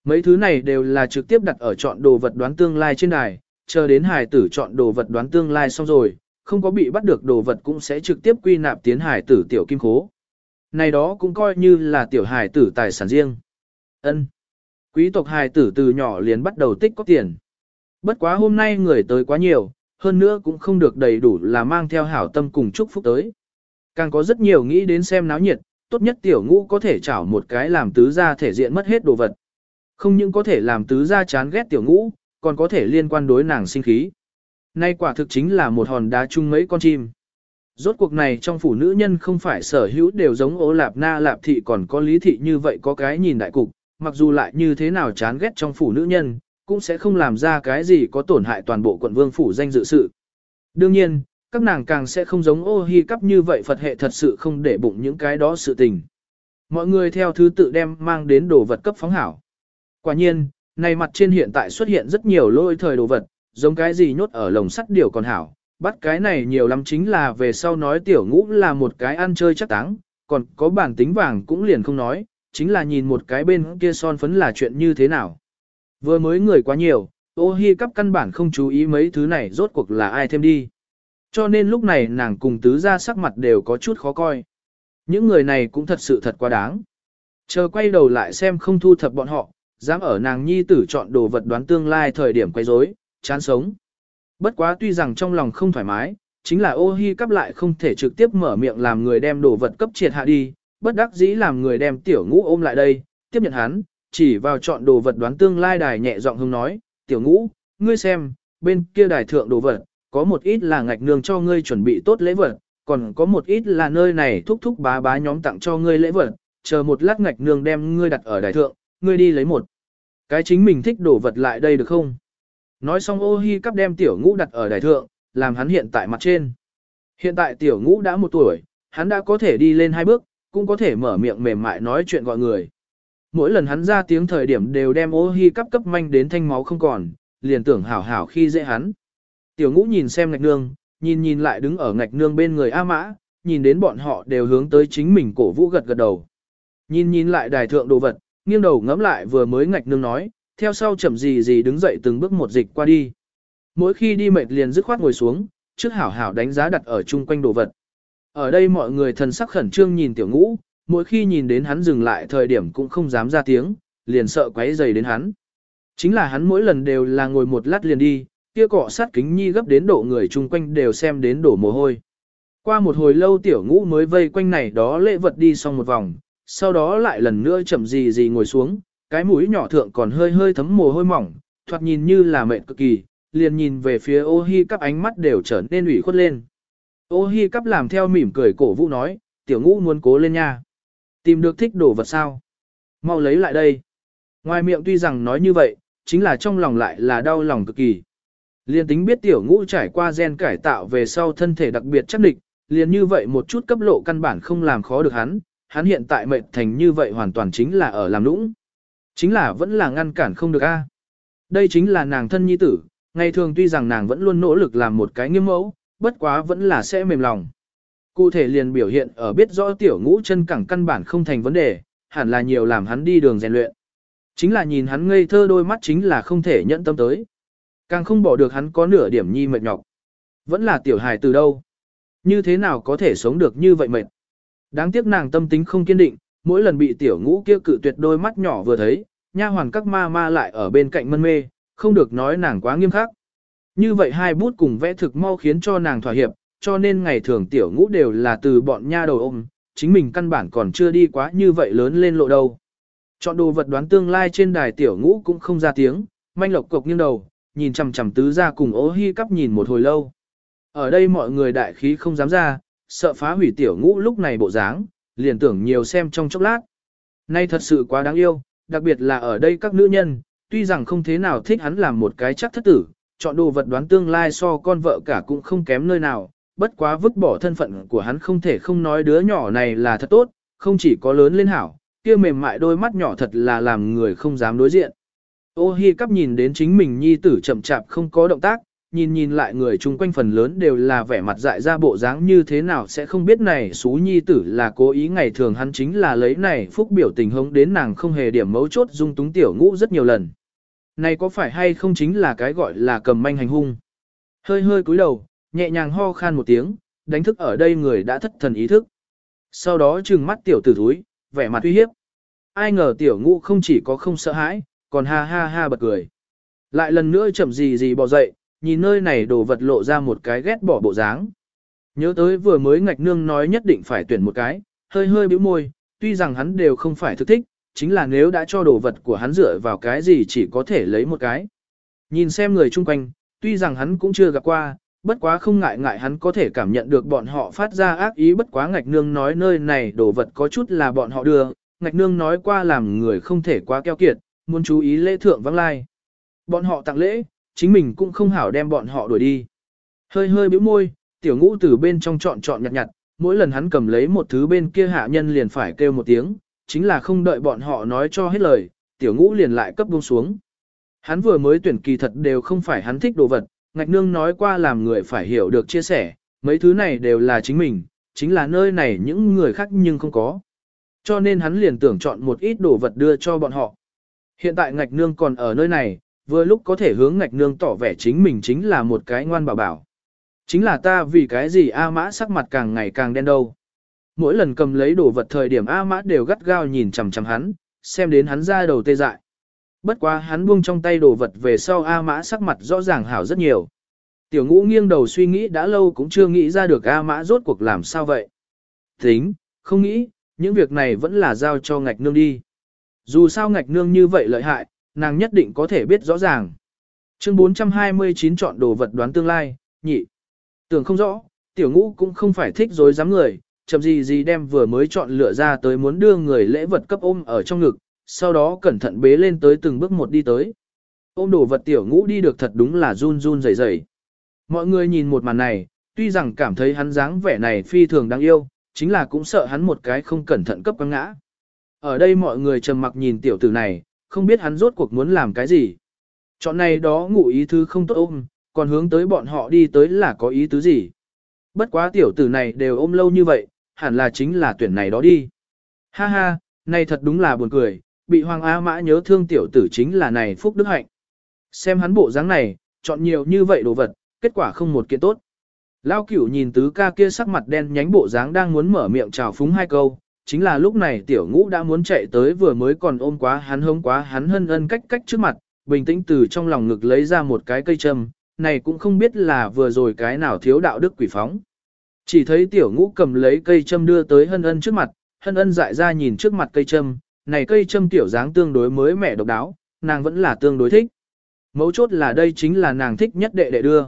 Mấy thứ này đều là trực tiếp đặt ở chọn đồ vật đoán tương lai trên đài, chờ đến hải tử chọn đồ vật đoán tương lai xong rồi, không có bị bắt được đồ vật cũng sẽ trực tiếp quy nạp tiến hải tử tiểu kim khố. Này đó cũng coi như là tiểu hải tử tài sản riêng. Ân. Quý tộc hài tử từ nhỏ liền bắt đầu tích có tiền. Bất quá hôm nay người tới quá nhiều, hơn nữa cũng không được đầy đủ là mang theo hảo tâm cùng chúc phúc tới. Càng có rất nhiều nghĩ đến xem náo nhiệt, tốt nhất tiểu ngũ có thể chảo một cái làm tứ gia thể diện mất hết đồ vật. Không những có thể làm tứ gia chán ghét tiểu ngũ, còn có thể liên quan đối nàng sinh khí. Nay quả thực chính là một hòn đá chung mấy con chim. Rốt cuộc này trong phủ nữ nhân không phải sở hữu đều giống ố lạp na lạp thị còn có lý thị như vậy có cái nhìn đại cục, mặc dù lại như thế nào chán ghét trong phủ nữ nhân, cũng sẽ không làm ra cái gì có tổn hại toàn bộ quận vương phủ danh dự sự. Đương nhiên, các nàng càng sẽ không giống ô hi cắp như vậy Phật hệ thật sự không để bụng những cái đó sự tình. Mọi người theo thứ tự đem mang đến đồ vật cấp phóng hảo. Quả nhiên, này mặt trên hiện tại xuất hiện rất nhiều lôi thời đồ vật, giống cái gì nhốt ở lồng sắt điều còn hảo. Bắt cái này nhiều lắm chính là về sau nói tiểu ngũ là một cái ăn chơi chắc táng, còn có bản tính vàng cũng liền không nói, chính là nhìn một cái bên kia son phấn là chuyện như thế nào. Vừa mới người quá nhiều, ô hi cắp căn bản không chú ý mấy thứ này rốt cuộc là ai thêm đi. Cho nên lúc này nàng cùng tứ ra sắc mặt đều có chút khó coi. Những người này cũng thật sự thật quá đáng. Chờ quay đầu lại xem không thu thập bọn họ, dám ở nàng nhi tử chọn đồ vật đoán tương lai thời điểm quay rối, chán sống. Bất quá tuy rằng trong lòng không thoải mái, chính là ô hi cắp lại không thể trực tiếp mở miệng làm người đem đồ vật cấp triệt hạ đi, bất đắc dĩ làm người đem tiểu ngũ ôm lại đây, tiếp nhận hắn, chỉ vào chọn đồ vật đoán tương lai đài nhẹ giọng hưng nói, tiểu ngũ, ngươi xem, bên kia đài thượng đồ vật, có một ít là ngạch nương cho ngươi chuẩn bị tốt lễ vật, còn có một ít là nơi này thúc thúc bá bá nhóm tặng cho ngươi lễ vật, chờ một lát ngạch nương đem ngươi đặt ở đài thượng, ngươi đi lấy một. Cái chính mình thích đồ vật lại đây được không? Nói xong ô hi cắp đem tiểu ngũ đặt ở đài thượng, làm hắn hiện tại mặt trên. Hiện tại tiểu ngũ đã một tuổi, hắn đã có thể đi lên hai bước, cũng có thể mở miệng mềm mại nói chuyện gọi người. Mỗi lần hắn ra tiếng thời điểm đều đem ô hi cấp cấp manh đến thanh máu không còn, liền tưởng hảo hảo khi dễ hắn. Tiểu ngũ nhìn xem ngạch nương, nhìn nhìn lại đứng ở ngạch nương bên người A Mã, nhìn đến bọn họ đều hướng tới chính mình cổ vũ gật gật đầu. Nhìn nhìn lại đài thượng đồ vật, nghiêng đầu ngắm lại vừa mới ngạch nương nói, theo sau chậm gì gì đứng dậy từng bước một dịch qua đi. Mỗi khi đi mệt liền dứt khoát ngồi xuống, trước hảo hảo đánh giá đặt ở chung quanh đồ vật. Ở đây mọi người thần sắc khẩn trương nhìn tiểu ngũ, mỗi khi nhìn đến hắn dừng lại thời điểm cũng không dám ra tiếng, liền sợ quấy dày đến hắn. Chính là hắn mỗi lần đều là ngồi một lát liền đi, kia cọ sát kính nhi gấp đến độ người chung quanh đều xem đến đổ mồ hôi. Qua một hồi lâu tiểu ngũ mới vây quanh này đó lễ vật đi xong một vòng, sau đó lại lần nữa chậm gì gì ngồi xuống, cái mũi nhỏ thượng còn hơi hơi thấm mồ hôi mỏng, thoạt nhìn như là mệt cực kỳ, liền nhìn về phía ô hi cắp ánh mắt đều trở nên ủy khuất lên. Ô hi cắp làm theo mỉm cười cổ vũ nói, tiểu ngũ muốn cố lên nha. Tìm được thích đồ vật sao? Mau lấy lại đây. Ngoài miệng tuy rằng nói như vậy, chính là trong lòng lại là đau lòng cực kỳ. Liên tính biết tiểu ngũ trải qua gen cải tạo về sau thân thể đặc biệt chắc định, liền như vậy một chút cấp lộ căn bản không làm khó được hắn, hắn hiện tại mệnh thành như vậy hoàn toàn chính là ở làm nũng. Chính là vẫn là ngăn cản không được a. Đây chính là nàng thân nhi tử, ngày thường tuy rằng nàng vẫn luôn nỗ lực làm một cái nghiêm mẫu, bất quá vẫn là sẽ mềm lòng. Cụ thể liền biểu hiện ở biết rõ tiểu ngũ chân cẳng căn bản không thành vấn đề, hẳn là nhiều làm hắn đi đường rèn luyện. Chính là nhìn hắn ngây thơ đôi mắt chính là không thể nhận tâm tới. Càng không bỏ được hắn có nửa điểm nhi mệt nhọc. Vẫn là tiểu hài từ đâu. Như thế nào có thể sống được như vậy mệt. Đáng tiếc nàng tâm tính không kiên định, mỗi lần bị tiểu ngũ kia cự tuyệt đôi mắt nhỏ vừa thấy, nha hoàn các ma ma lại ở bên cạnh mân mê, không được nói nàng quá nghiêm khắc. Như vậy hai bút cùng vẽ thực mau khiến cho nàng thỏa hiệp, cho nên ngày thường tiểu ngũ đều là từ bọn nha đầu ôm, chính mình căn bản còn chưa đi quá như vậy lớn lên lộ đâu. Chọn đồ vật đoán tương lai trên đài tiểu ngũ cũng không ra tiếng, manh lộc cục nghiêng đầu, nhìn chằm chằm tứ ra cùng ố hi cắp nhìn một hồi lâu. Ở đây mọi người đại khí không dám ra, sợ phá hủy tiểu ngũ lúc này bộ dáng, liền tưởng nhiều xem trong chốc lát. Nay thật sự quá đáng yêu, đặc biệt là ở đây các nữ nhân, tuy rằng không thế nào thích hắn làm một cái chắc thất tử, chọn đồ vật đoán tương lai so con vợ cả cũng không kém nơi nào, bất quá vứt bỏ thân phận của hắn không thể không nói đứa nhỏ này là thật tốt, không chỉ có lớn lên hảo, kia mềm mại đôi mắt nhỏ thật là làm người không dám đối diện. Ô hi cắp nhìn đến chính mình nhi tử chậm chạp không có động tác, nhìn nhìn lại người chung quanh phần lớn đều là vẻ mặt dại ra bộ dáng như thế nào sẽ không biết này xú nhi tử là cố ý ngày thường hắn chính là lấy này phúc biểu tình hống đến nàng không hề điểm mấu chốt dung túng tiểu ngũ rất nhiều lần. Này có phải hay không chính là cái gọi là cầm manh hành hung. Hơi hơi cúi đầu, nhẹ nhàng ho khan một tiếng, đánh thức ở đây người đã thất thần ý thức. Sau đó trừng mắt tiểu tử thúi, vẻ mặt uy hiếp. Ai ngờ tiểu ngũ không chỉ có không sợ hãi, còn ha ha ha bật cười. Lại lần nữa chậm gì gì bỏ dậy, nhìn nơi này đồ vật lộ ra một cái ghét bỏ bộ dáng. Nhớ tới vừa mới ngạch nương nói nhất định phải tuyển một cái, hơi hơi bĩu môi, tuy rằng hắn đều không phải thực thích, chính là nếu đã cho đồ vật của hắn dựa vào cái gì chỉ có thể lấy một cái. Nhìn xem người chung quanh, tuy rằng hắn cũng chưa gặp qua, bất quá không ngại ngại hắn có thể cảm nhận được bọn họ phát ra ác ý bất quá ngạch nương nói nơi này đồ vật có chút là bọn họ đưa, ngạch nương nói qua làm người không thể quá keo kiệt, muốn chú ý lễ thượng vắng lai. Bọn họ tặng lễ, chính mình cũng không hảo đem bọn họ đuổi đi. Hơi hơi bĩu môi, tiểu ngũ từ bên trong chọn chọn nhặt nhặt, mỗi lần hắn cầm lấy một thứ bên kia hạ nhân liền phải kêu một tiếng, chính là không đợi bọn họ nói cho hết lời, tiểu ngũ liền lại cấp buông xuống. Hắn vừa mới tuyển kỳ thật đều không phải hắn thích đồ vật, ngạch nương nói qua làm người phải hiểu được chia sẻ, mấy thứ này đều là chính mình, chính là nơi này những người khác nhưng không có. Cho nên hắn liền tưởng chọn một ít đồ vật đưa cho bọn họ. Hiện tại ngạch nương còn ở nơi này, vừa lúc có thể hướng ngạch nương tỏ vẻ chính mình chính là một cái ngoan bảo bảo. Chính là ta vì cái gì A mã sắc mặt càng ngày càng đen đâu. Mỗi lần cầm lấy đồ vật thời điểm A mã đều gắt gao nhìn chằm chằm hắn, xem đến hắn ra đầu tê dại. Bất quá hắn buông trong tay đồ vật về sau A mã sắc mặt rõ ràng hảo rất nhiều. Tiểu ngũ nghiêng đầu suy nghĩ đã lâu cũng chưa nghĩ ra được A mã rốt cuộc làm sao vậy. Tính, không nghĩ, những việc này vẫn là giao cho ngạch nương đi. Dù sao ngạch nương như vậy lợi hại, nàng nhất định có thể biết rõ ràng. Chương 429 chọn đồ vật đoán tương lai, nhị. Tưởng không rõ, tiểu ngũ cũng không phải thích dối dám người, chậm gì gì đem vừa mới chọn lựa ra tới muốn đưa người lễ vật cấp ôm ở trong ngực, sau đó cẩn thận bế lên tới từng bước một đi tới. Ôm đồ vật tiểu ngũ đi được thật đúng là run run rẩy rẩy. Mọi người nhìn một màn này, tuy rằng cảm thấy hắn dáng vẻ này phi thường đáng yêu, chính là cũng sợ hắn một cái không cẩn thận cấp quăng ngã. Ở đây mọi người trầm mặc nhìn tiểu tử này, không biết hắn rốt cuộc muốn làm cái gì. Chọn này đó ngụ ý thứ không tốt ôm, còn hướng tới bọn họ đi tới là có ý tứ gì. Bất quá tiểu tử này đều ôm lâu như vậy, hẳn là chính là tuyển này đó đi. Ha ha, này thật đúng là buồn cười, bị Hoàng Á Mã nhớ thương tiểu tử chính là này Phúc Đức Hạnh. Xem hắn bộ dáng này, chọn nhiều như vậy đồ vật, kết quả không một kiện tốt. Lao cửu nhìn tứ ca kia sắc mặt đen nhánh bộ dáng đang muốn mở miệng chào phúng hai câu, chính là lúc này tiểu ngũ đã muốn chạy tới vừa mới còn ôm quá hắn hống quá hắn hân ân cách cách trước mặt, bình tĩnh từ trong lòng ngực lấy ra một cái cây châm, này cũng không biết là vừa rồi cái nào thiếu đạo đức quỷ phóng. Chỉ thấy tiểu ngũ cầm lấy cây châm đưa tới hân ân trước mặt, hân ân dại ra nhìn trước mặt cây châm, này cây châm tiểu dáng tương đối mới mẻ độc đáo, nàng vẫn là tương đối thích. Mấu chốt là đây chính là nàng thích nhất đệ đệ đưa.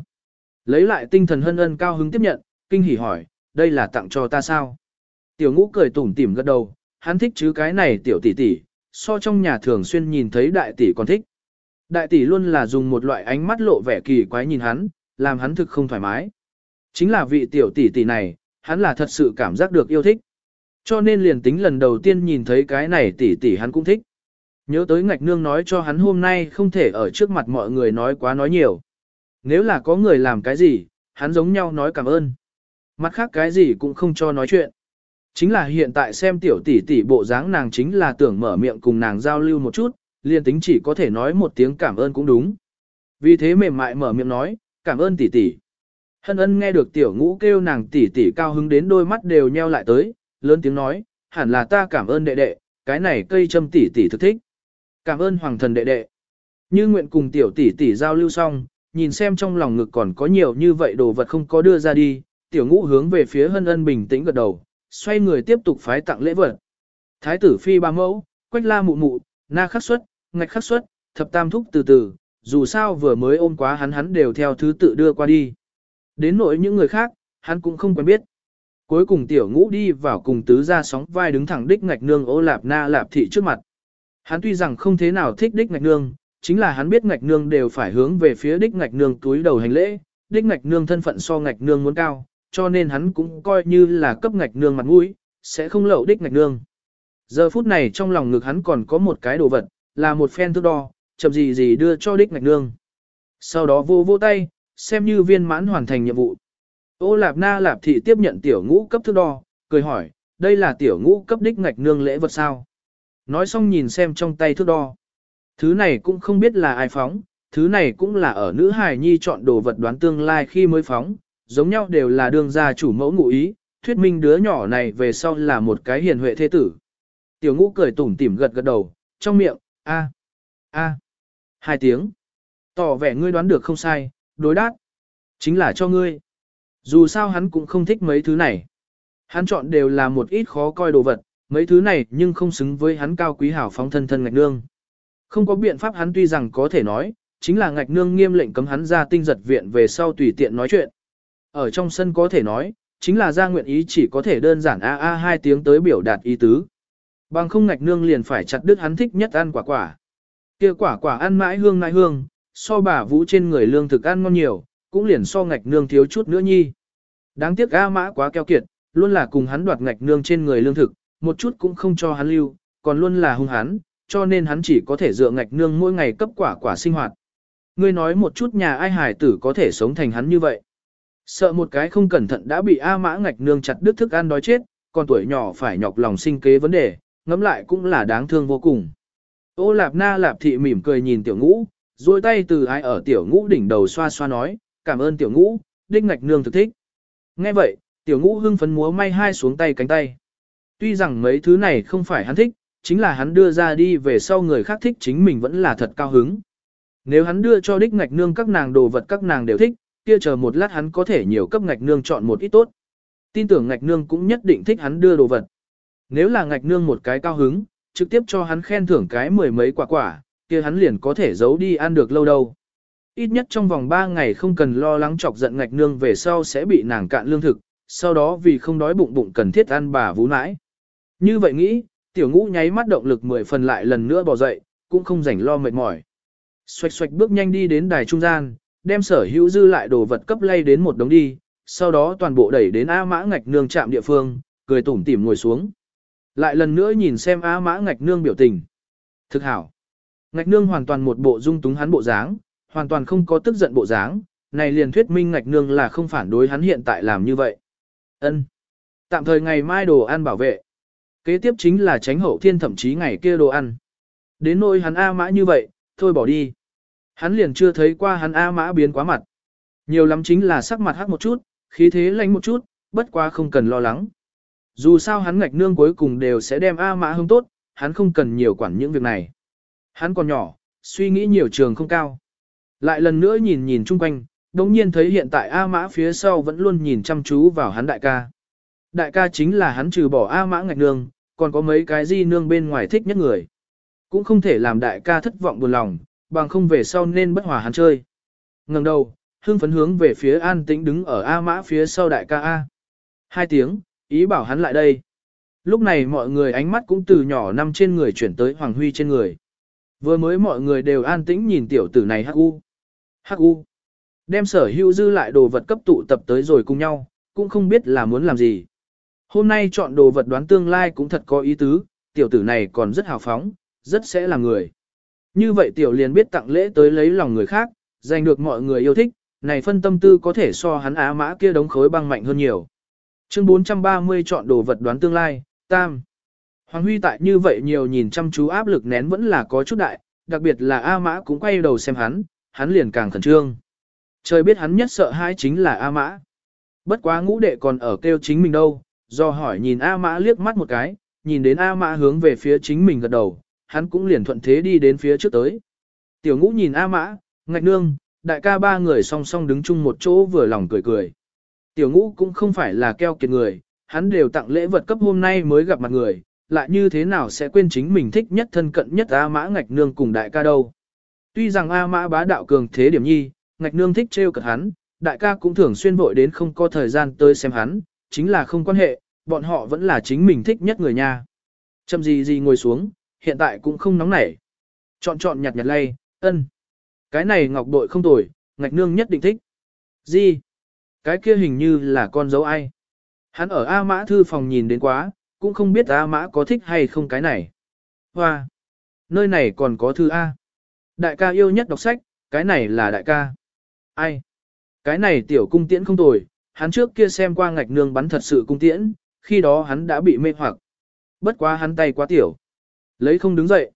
Lấy lại tinh thần hân ân cao hứng tiếp nhận, kinh hỉ hỏi, đây là tặng cho ta sao? Tiểu ngũ cười tủm tỉm gật đầu, hắn thích chứ cái này tiểu tỷ tỷ, so trong nhà thường xuyên nhìn thấy đại tỷ còn thích. Đại tỷ luôn là dùng một loại ánh mắt lộ vẻ kỳ quái nhìn hắn, làm hắn thực không thoải mái. Chính là vị tiểu tỷ tỷ này, hắn là thật sự cảm giác được yêu thích. Cho nên liền tính lần đầu tiên nhìn thấy cái này tỷ tỷ hắn cũng thích. Nhớ tới ngạch nương nói cho hắn hôm nay không thể ở trước mặt mọi người nói quá nói nhiều. Nếu là có người làm cái gì, hắn giống nhau nói cảm ơn. Mặt khác cái gì cũng không cho nói chuyện. Chính là hiện tại xem tiểu tỷ tỷ bộ dáng nàng chính là tưởng mở miệng cùng nàng giao lưu một chút, liền tính chỉ có thể nói một tiếng cảm ơn cũng đúng. Vì thế mềm mại mở miệng nói, cảm ơn tỷ tỷ. Hân ân nghe được tiểu ngũ kêu nàng tỷ tỷ cao hứng đến đôi mắt đều nheo lại tới, lớn tiếng nói, hẳn là ta cảm ơn đệ đệ, cái này cây châm tỷ tỷ thực thích. Cảm ơn hoàng thần đệ đệ. Như nguyện cùng tiểu tỷ tỷ giao lưu xong, nhìn xem trong lòng ngực còn có nhiều như vậy đồ vật không có đưa ra đi, tiểu ngũ hướng về phía hân ân bình tĩnh gật đầu, xoay người tiếp tục phái tặng lễ vật. Thái tử phi ba mẫu, quách la mụ mụ, na khắc xuất, ngạch khắc xuất, thập tam thúc từ từ, dù sao vừa mới ôm quá hắn hắn đều theo thứ tự đưa qua đi. Đến nỗi những người khác, hắn cũng không quen biết. Cuối cùng tiểu ngũ đi vào cùng tứ ra sóng vai đứng thẳng đích ngạch nương ô lạp na lạp thị trước mặt. Hắn tuy rằng không thế nào thích đích ngạch nương, chính là hắn biết ngạch nương đều phải hướng về phía đích ngạch nương túi đầu hành lễ, đích ngạch nương thân phận so ngạch nương muốn cao, cho nên hắn cũng coi như là cấp ngạch nương mặt mũi, sẽ không lậu đích ngạch nương. Giờ phút này trong lòng ngực hắn còn có một cái đồ vật, là một phen thước đo, chậm gì gì đưa cho đích ngạch nương. Sau đó vô vô tay, xem như viên mãn hoàn thành nhiệm vụ. Ô Lạp Na Lạp Thị tiếp nhận tiểu ngũ cấp thước đo, cười hỏi, đây là tiểu ngũ cấp đích ngạch nương lễ vật sao? Nói xong nhìn xem trong tay thước đo. Thứ này cũng không biết là ai phóng, thứ này cũng là ở nữ hài nhi chọn đồ vật đoán tương lai khi mới phóng, giống nhau đều là đương gia chủ mẫu ngụ ý, thuyết minh đứa nhỏ này về sau là một cái hiền huệ thế tử. Tiểu ngũ cười tủm tỉm gật gật đầu, trong miệng, a, a, hai tiếng. Tỏ vẻ ngươi đoán được không sai, đối đáp. Chính là cho ngươi. Dù sao hắn cũng không thích mấy thứ này. Hắn chọn đều là một ít khó coi đồ vật, mấy thứ này nhưng không xứng với hắn cao quý hảo phóng thân thân ngạch nương. Không có biện pháp hắn tuy rằng có thể nói, chính là ngạch nương nghiêm lệnh cấm hắn ra tinh giật viện về sau tùy tiện nói chuyện. Ở trong sân có thể nói, chính là ra nguyện ý chỉ có thể đơn giản a a hai tiếng tới biểu đạt ý tứ. Bằng không ngạch nương liền phải chặt đứt hắn thích nhất ăn quả quả. Kia quả quả ăn mãi hương nãi hương, so bà vũ trên người lương thực ăn ngon nhiều, cũng liền so ngạch nương thiếu chút nữa nhi. Đáng tiếc A mã quá keo kiệt, luôn là cùng hắn đoạt ngạch nương trên người lương thực, một chút cũng không cho hắn lưu, còn luôn là hung hắn, cho nên hắn chỉ có thể dựa ngạch nương mỗi ngày cấp quả quả sinh hoạt. Ngươi nói một chút nhà ai hải tử có thể sống thành hắn như vậy. Sợ một cái không cẩn thận đã bị A mã ngạch nương chặt đứt thức ăn đói chết, còn tuổi nhỏ phải nhọc lòng sinh kế vấn đề, ngẫm lại cũng là đáng thương vô cùng. Ô lạp na lạp thị mỉm cười nhìn tiểu ngũ, duỗi tay từ ai ở tiểu ngũ đỉnh đầu xoa xoa nói, cảm ơn tiểu ngũ, đích ngạch nương thực thích. Nghe vậy, tiểu ngũ hưng phấn múa may hai xuống tay cánh tay. Tuy rằng mấy thứ này không phải hắn thích, chính là hắn đưa ra đi về sau người khác thích chính mình vẫn là thật cao hứng. Nếu hắn đưa cho đích ngạch nương các nàng đồ vật các nàng đều thích, kia chờ một lát hắn có thể nhiều cấp ngạch nương chọn một ít tốt. Tin tưởng ngạch nương cũng nhất định thích hắn đưa đồ vật. Nếu là ngạch nương một cái cao hứng, trực tiếp cho hắn khen thưởng cái mười mấy quả quả, kia hắn liền có thể giấu đi ăn được lâu đâu. Ít nhất trong vòng 3 ngày không cần lo lắng chọc giận ngạch nương về sau sẽ bị nàng cạn lương thực, sau đó vì không đói bụng bụng cần thiết ăn bà vú nãi. Như vậy nghĩ, tiểu ngũ nháy mắt động lực 10 phần lại lần nữa bỏ dậy, cũng không rảnh lo mệt mỏi. Xoạch xoạch bước nhanh đi đến đài trung gian, đem sở hữu dư lại đồ vật cấp lay đến một đống đi, sau đó toàn bộ đẩy đến A mã ngạch nương chạm địa phương, cười tủm tỉm ngồi xuống. Lại lần nữa nhìn xem A mã ngạch nương biểu tình. Thực hảo. Ngạch nương hoàn toàn một bộ dung túng hắn bộ dáng, hoàn toàn không có tức giận bộ dáng, này liền thuyết minh ngạch nương là không phản đối hắn hiện tại làm như vậy. Ân. Tạm thời ngày mai đồ ăn bảo vệ. Kế tiếp chính là tránh hậu thiên thậm chí ngày kia đồ ăn. Đến nỗi hắn A mã như vậy, thôi bỏ đi. Hắn liền chưa thấy qua hắn A mã biến quá mặt. Nhiều lắm chính là sắc mặt hắc một chút, khí thế lạnh một chút, bất quá không cần lo lắng. Dù sao hắn ngạch nương cuối cùng đều sẽ đem A mã hông tốt, hắn không cần nhiều quản những việc này. Hắn còn nhỏ, suy nghĩ nhiều trường không cao. Lại lần nữa nhìn nhìn chung quanh, đồng nhiên thấy hiện tại A mã phía sau vẫn luôn nhìn chăm chú vào hắn đại ca. Đại ca chính là hắn trừ bỏ A mã ngạch nương, còn có mấy cái di nương bên ngoài thích nhất người. Cũng không thể làm đại ca thất vọng buồn lòng, bằng không về sau nên bất hòa hắn chơi. ngẩng đầu, hưng phấn hướng về phía an tĩnh đứng ở A mã phía sau đại ca A. Hai tiếng, ý bảo hắn lại đây. Lúc này mọi người ánh mắt cũng từ nhỏ năm trên người chuyển tới Hoàng Huy trên người. Vừa mới mọi người đều an tĩnh nhìn tiểu tử này hắc u. Hắc u. Đem sở hữu dư lại đồ vật cấp tụ tập tới rồi cùng nhau, cũng không biết là muốn làm gì. Hôm nay chọn đồ vật đoán tương lai cũng thật có ý tứ, tiểu tử này còn rất hào phóng, rất sẽ là người. Như vậy tiểu liền biết tặng lễ tới lấy lòng người khác, giành được mọi người yêu thích, này phân tâm tư có thể so hắn á mã kia đống khối băng mạnh hơn nhiều. Chương 430 chọn đồ vật đoán tương lai, tam. Hoàng Huy tại như vậy nhiều nhìn chăm chú áp lực nén vẫn là có chút đại, đặc biệt là A Mã cũng quay đầu xem hắn, hắn liền càng khẩn trương. Trời biết hắn nhất sợ hai chính là A Mã. Bất quá ngũ đệ còn ở kêu chính mình đâu, do hỏi nhìn A Mã liếc mắt một cái, nhìn đến A Mã hướng về phía chính mình gật đầu, hắn cũng liền thuận thế đi đến phía trước tới. Tiểu ngũ nhìn A Mã, ngạch nương, đại ca ba người song song đứng chung một chỗ vừa lòng cười cười. Tiểu ngũ cũng không phải là keo kiệt người, hắn đều tặng lễ vật cấp hôm nay mới gặp mặt người, lại như thế nào sẽ quên chính mình thích nhất thân cận nhất A Mã ngạch nương cùng đại ca đâu. Tuy rằng A Mã bá đạo cường thế điểm nhi, ngạch nương thích trêu cợt hắn, đại ca cũng thường xuyên vội đến không có thời gian tới xem hắn, chính là không quan hệ, bọn họ vẫn là chính mình thích nhất người nha. Châm gì gì ngồi xuống, hiện tại cũng không nóng nảy. Chọn chọn nhặt nhặt lay, ân. Cái này ngọc bội không tồi, ngạch nương nhất định thích. Gì? Cái kia hình như là con dấu ai? Hắn ở A Mã thư phòng nhìn đến quá, cũng không biết A Mã có thích hay không cái này. Hoa! Nơi này còn có thư A. Đại ca yêu nhất đọc sách, cái này là đại ca. Ai? Cái này tiểu cung tiễn không tồi, hắn trước kia xem qua ngạch nương bắn thật sự cung tiễn, khi đó hắn đã bị mê hoặc. Bất quá hắn tay quá tiểu. Lấy không đứng dậy.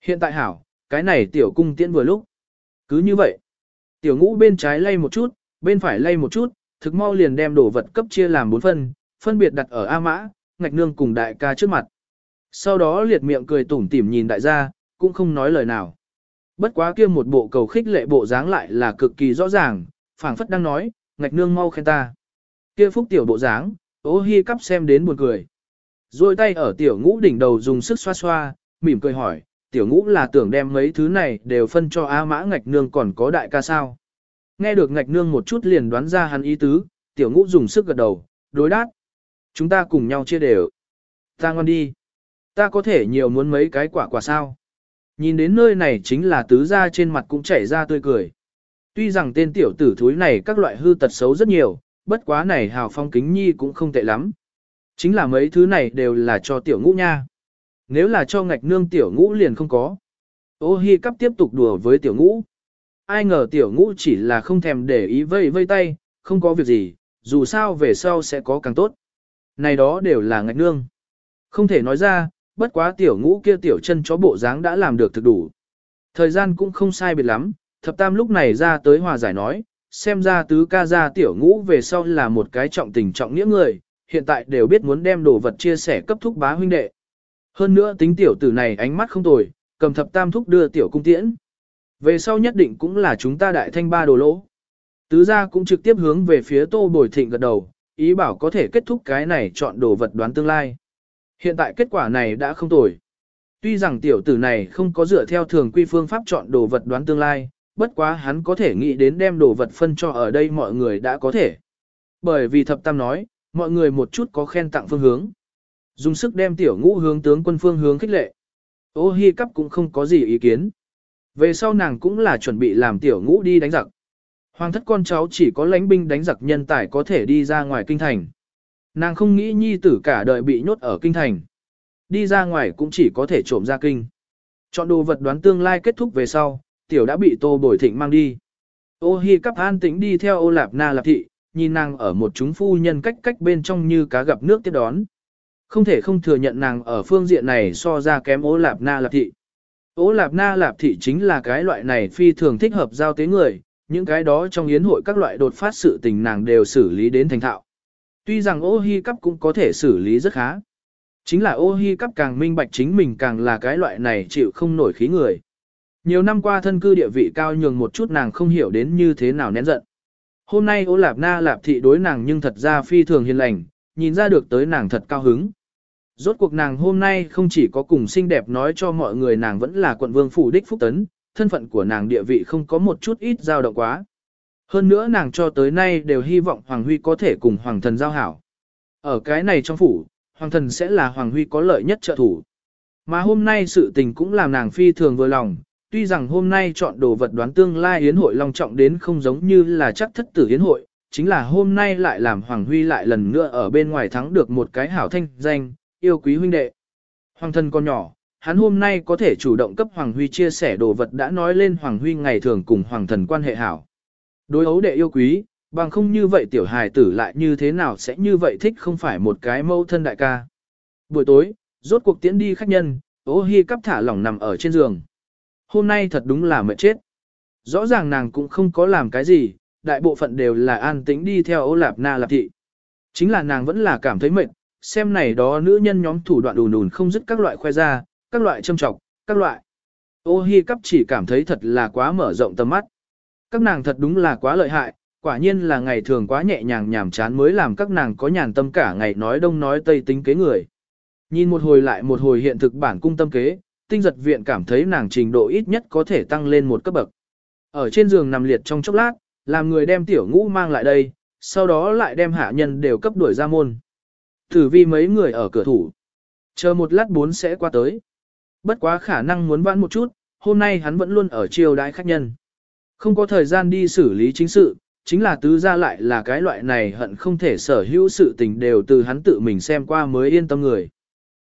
Hiện tại hảo, cái này tiểu cung tiễn vừa lúc. Cứ như vậy. Tiểu ngũ bên trái lay một chút, bên phải lay một chút, thực mau liền đem đồ vật cấp chia làm bốn phân, phân biệt đặt ở A mã, ngạch nương cùng đại ca trước mặt. Sau đó liệt miệng cười tủm tỉm nhìn đại gia, cũng không nói lời nào. Bất quá kia một bộ cầu khích lệ bộ dáng lại là cực kỳ rõ ràng, phảng phất đang nói, ngạch nương mau khen ta. Kia phúc tiểu bộ dáng, ô hi cắp xem đến buồn cười. Rồi tay ở tiểu ngũ đỉnh đầu dùng sức xoa xoa, mỉm cười hỏi, tiểu ngũ là tưởng đem mấy thứ này đều phân cho A mã ngạch nương còn có đại ca sao. Nghe được ngạch nương một chút liền đoán ra hắn ý tứ, tiểu ngũ dùng sức gật đầu, đối đáp. Chúng ta cùng nhau chia đều. Ta ngon đi. Ta có thể nhiều muốn mấy cái quả quả sao. Nhìn đến nơi này chính là tứ gia trên mặt cũng chảy ra tươi cười. Tuy rằng tên tiểu tử thúi này các loại hư tật xấu rất nhiều, bất quá này hào phong kính nhi cũng không tệ lắm. Chính là mấy thứ này đều là cho tiểu ngũ nha. Nếu là cho ngạch nương tiểu ngũ liền không có. Ô hi cắp tiếp tục đùa với tiểu ngũ. Ai ngờ tiểu ngũ chỉ là không thèm để ý vây vây tay, không có việc gì, dù sao về sau sẽ có càng tốt. Này đó đều là ngạch nương. Không thể nói ra, bất quá tiểu ngũ kia tiểu chân chó bộ dáng đã làm được thực đủ. Thời gian cũng không sai biệt lắm, thập tam lúc này ra tới hòa giải nói, xem ra tứ ca ra tiểu ngũ về sau là một cái trọng tình trọng nghĩa người, hiện tại đều biết muốn đem đồ vật chia sẻ cấp thúc bá huynh đệ. Hơn nữa tính tiểu tử này ánh mắt không tồi, cầm thập tam thúc đưa tiểu cung tiễn. Về sau nhất định cũng là chúng ta đại thanh ba đồ lỗ. Tứ gia cũng trực tiếp hướng về phía tô bồi thịnh gật đầu, ý bảo có thể kết thúc cái này chọn đồ vật đoán tương lai. Hiện tại kết quả này đã không tồi. Tuy rằng tiểu tử này không có dựa theo thường quy phương pháp chọn đồ vật đoán tương lai, bất quá hắn có thể nghĩ đến đem đồ vật phân cho ở đây mọi người đã có thể. Bởi vì thập tam nói, mọi người một chút có khen tặng phương hướng. Dùng sức đem tiểu ngũ hướng tướng quân phương hướng khích lệ. Ô hi cắp cũng không có gì ý kiến. Về sau nàng cũng là chuẩn bị làm tiểu ngũ đi đánh giặc. Hoàng thất con cháu chỉ có lãnh binh đánh giặc nhân tài có thể đi ra ngoài kinh thành. Nàng không nghĩ nhi tử cả đời bị nhốt ở kinh thành. Đi ra ngoài cũng chỉ có thể trộm ra kinh. Chọn đồ vật đoán tương lai kết thúc về sau, tiểu đã bị tô bồi thịnh mang đi. Ô hi cắp an tĩnh đi theo ô lạp na lạp thị, nhìn nàng ở một chúng phu nhân cách cách bên trong như cá gặp nước tiếp đón. Không thể không thừa nhận nàng ở phương diện này so ra kém ô lạp na lạp thị. Ô lạp na lạp thị chính là cái loại này phi thường thích hợp giao tế người, những cái đó trong yến hội các loại đột phát sự tình nàng đều xử lý đến thành thạo. Tuy rằng ô hi cắp cũng có thể xử lý rất khá. Chính là ô hi cắp càng minh bạch chính mình càng là cái loại này chịu không nổi khí người. Nhiều năm qua thân cư địa vị cao nhường một chút nàng không hiểu đến như thế nào nén giận. Hôm nay ô lạp na lạp thị đối nàng nhưng thật ra phi thường hiền lành, nhìn ra được tới nàng thật cao hứng. Rốt cuộc nàng hôm nay không chỉ có cùng xinh đẹp nói cho mọi người nàng vẫn là quận vương phủ đích phúc tấn, thân phận của nàng địa vị không có một chút ít dao động quá. Hơn nữa nàng cho tới nay đều hy vọng Hoàng Huy có thể cùng Hoàng thần giao hảo. Ở cái này trong phủ, Hoàng thần sẽ là Hoàng Huy có lợi nhất trợ thủ. Mà hôm nay sự tình cũng làm nàng phi thường vừa lòng, tuy rằng hôm nay chọn đồ vật đoán tương lai yến hội long trọng đến không giống như là chắc thất tử yến hội, chính là hôm nay lại làm Hoàng Huy lại lần nữa ở bên ngoài thắng được một cái hảo thanh danh, yêu quý huynh đệ. Hoàng thân con nhỏ, hắn hôm nay có thể chủ động cấp Hoàng Huy chia sẻ đồ vật đã nói lên Hoàng Huy ngày thường cùng Hoàng thần quan hệ hảo. Đối ấu đệ yêu quý, bằng không như vậy tiểu hài tử lại như thế nào sẽ như vậy thích không phải một cái mâu thân đại ca. Buổi tối, rốt cuộc tiễn đi khách nhân, ô hi cắp thả lỏng nằm ở trên giường. Hôm nay thật đúng là mệt chết. Rõ ràng nàng cũng không có làm cái gì, đại bộ phận đều là an tĩnh đi theo ô lạp na lạp thị. Chính là nàng vẫn là cảm thấy mệt, xem này đó nữ nhân nhóm thủ đoạn đùn đùn không dứt các loại khoe ra, các loại châm trọc, các loại. Ô hi cắp chỉ cảm thấy thật là quá mở rộng tầm mắt. Các nàng thật đúng là quá lợi hại, quả nhiên là ngày thường quá nhẹ nhàng nhảm chán mới làm các nàng có nhàn tâm cả ngày nói đông nói tây tính kế người. Nhìn một hồi lại một hồi hiện thực bản cung tâm kế, tinh giật viện cảm thấy nàng trình độ ít nhất có thể tăng lên một cấp bậc. Ở trên giường nằm liệt trong chốc lát, làm người đem tiểu ngũ mang lại đây, sau đó lại đem hạ nhân đều cấp đuổi ra môn. Thử vi mấy người ở cửa thủ. Chờ một lát bốn sẽ qua tới. Bất quá khả năng muốn vãn một chút, hôm nay hắn vẫn luôn ở chiều đái khách nhân. Không có thời gian đi xử lý chính sự, chính là tứ ra lại là cái loại này hận không thể sở hữu sự tình đều từ hắn tự mình xem qua mới yên tâm người.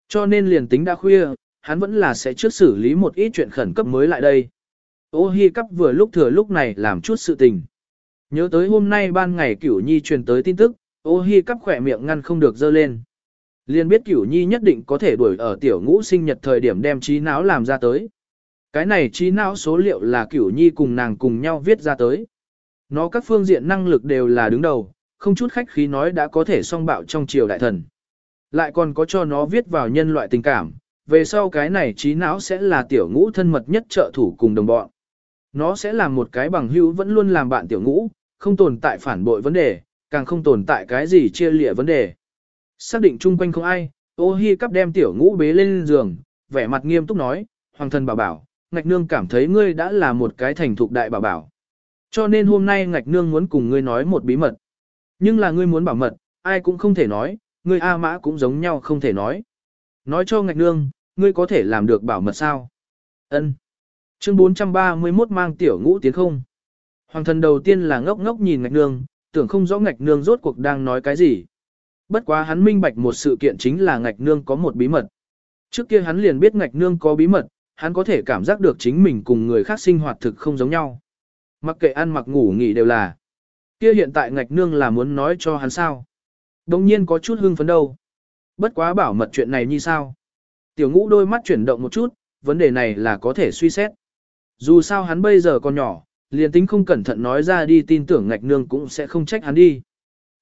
Cho nên liền tính đã khuya, hắn vẫn là sẽ trước xử lý một ít chuyện khẩn cấp mới lại đây. Ô hi cắp vừa lúc thừa lúc này làm chút sự tình. Nhớ tới hôm nay ban ngày cửu nhi truyền tới tin tức, ô hi cắp khỏe miệng ngăn không được dơ lên. Liền biết cửu nhi nhất định có thể đuổi ở tiểu ngũ sinh nhật thời điểm đem trí não làm ra tới. Cái này trí não số liệu là cửu nhi cùng nàng cùng nhau viết ra tới. Nó các phương diện năng lực đều là đứng đầu, không chút khách khí nói đã có thể song bạo trong triều đại thần. Lại còn có cho nó viết vào nhân loại tình cảm, về sau cái này trí não sẽ là tiểu ngũ thân mật nhất trợ thủ cùng đồng bọn. Nó sẽ là một cái bằng hữu vẫn luôn làm bạn tiểu ngũ, không tồn tại phản bội vấn đề, càng không tồn tại cái gì chia lịa vấn đề. Xác định chung quanh không ai, ô hi cắp đem tiểu ngũ bế lên giường, vẻ mặt nghiêm túc nói, hoàng thân bảo bảo, ngạch nương cảm thấy ngươi đã là một cái thành thục đại bảo bảo. Cho nên hôm nay ngạch nương muốn cùng ngươi nói một bí mật. Nhưng là ngươi muốn bảo mật, ai cũng không thể nói, ngươi A mã cũng giống nhau không thể nói. Nói cho ngạch nương, ngươi có thể làm được bảo mật sao? Ân. Chương 431 mang tiểu ngũ tiến không. Hoàng thần đầu tiên là ngốc ngốc nhìn ngạch nương, tưởng không rõ ngạch nương rốt cuộc đang nói cái gì. Bất quá hắn minh bạch một sự kiện chính là ngạch nương có một bí mật. Trước kia hắn liền biết ngạch nương có bí mật, hắn có thể cảm giác được chính mình cùng người khác sinh hoạt thực không giống nhau. Mặc kệ ăn mặc ngủ nghỉ đều là. Kia hiện tại ngạch nương là muốn nói cho hắn sao. Đồng nhiên có chút hưng phấn đâu. Bất quá bảo mật chuyện này như sao. Tiểu ngũ đôi mắt chuyển động một chút, vấn đề này là có thể suy xét. Dù sao hắn bây giờ còn nhỏ, liền tính không cẩn thận nói ra đi tin tưởng ngạch nương cũng sẽ không trách hắn đi.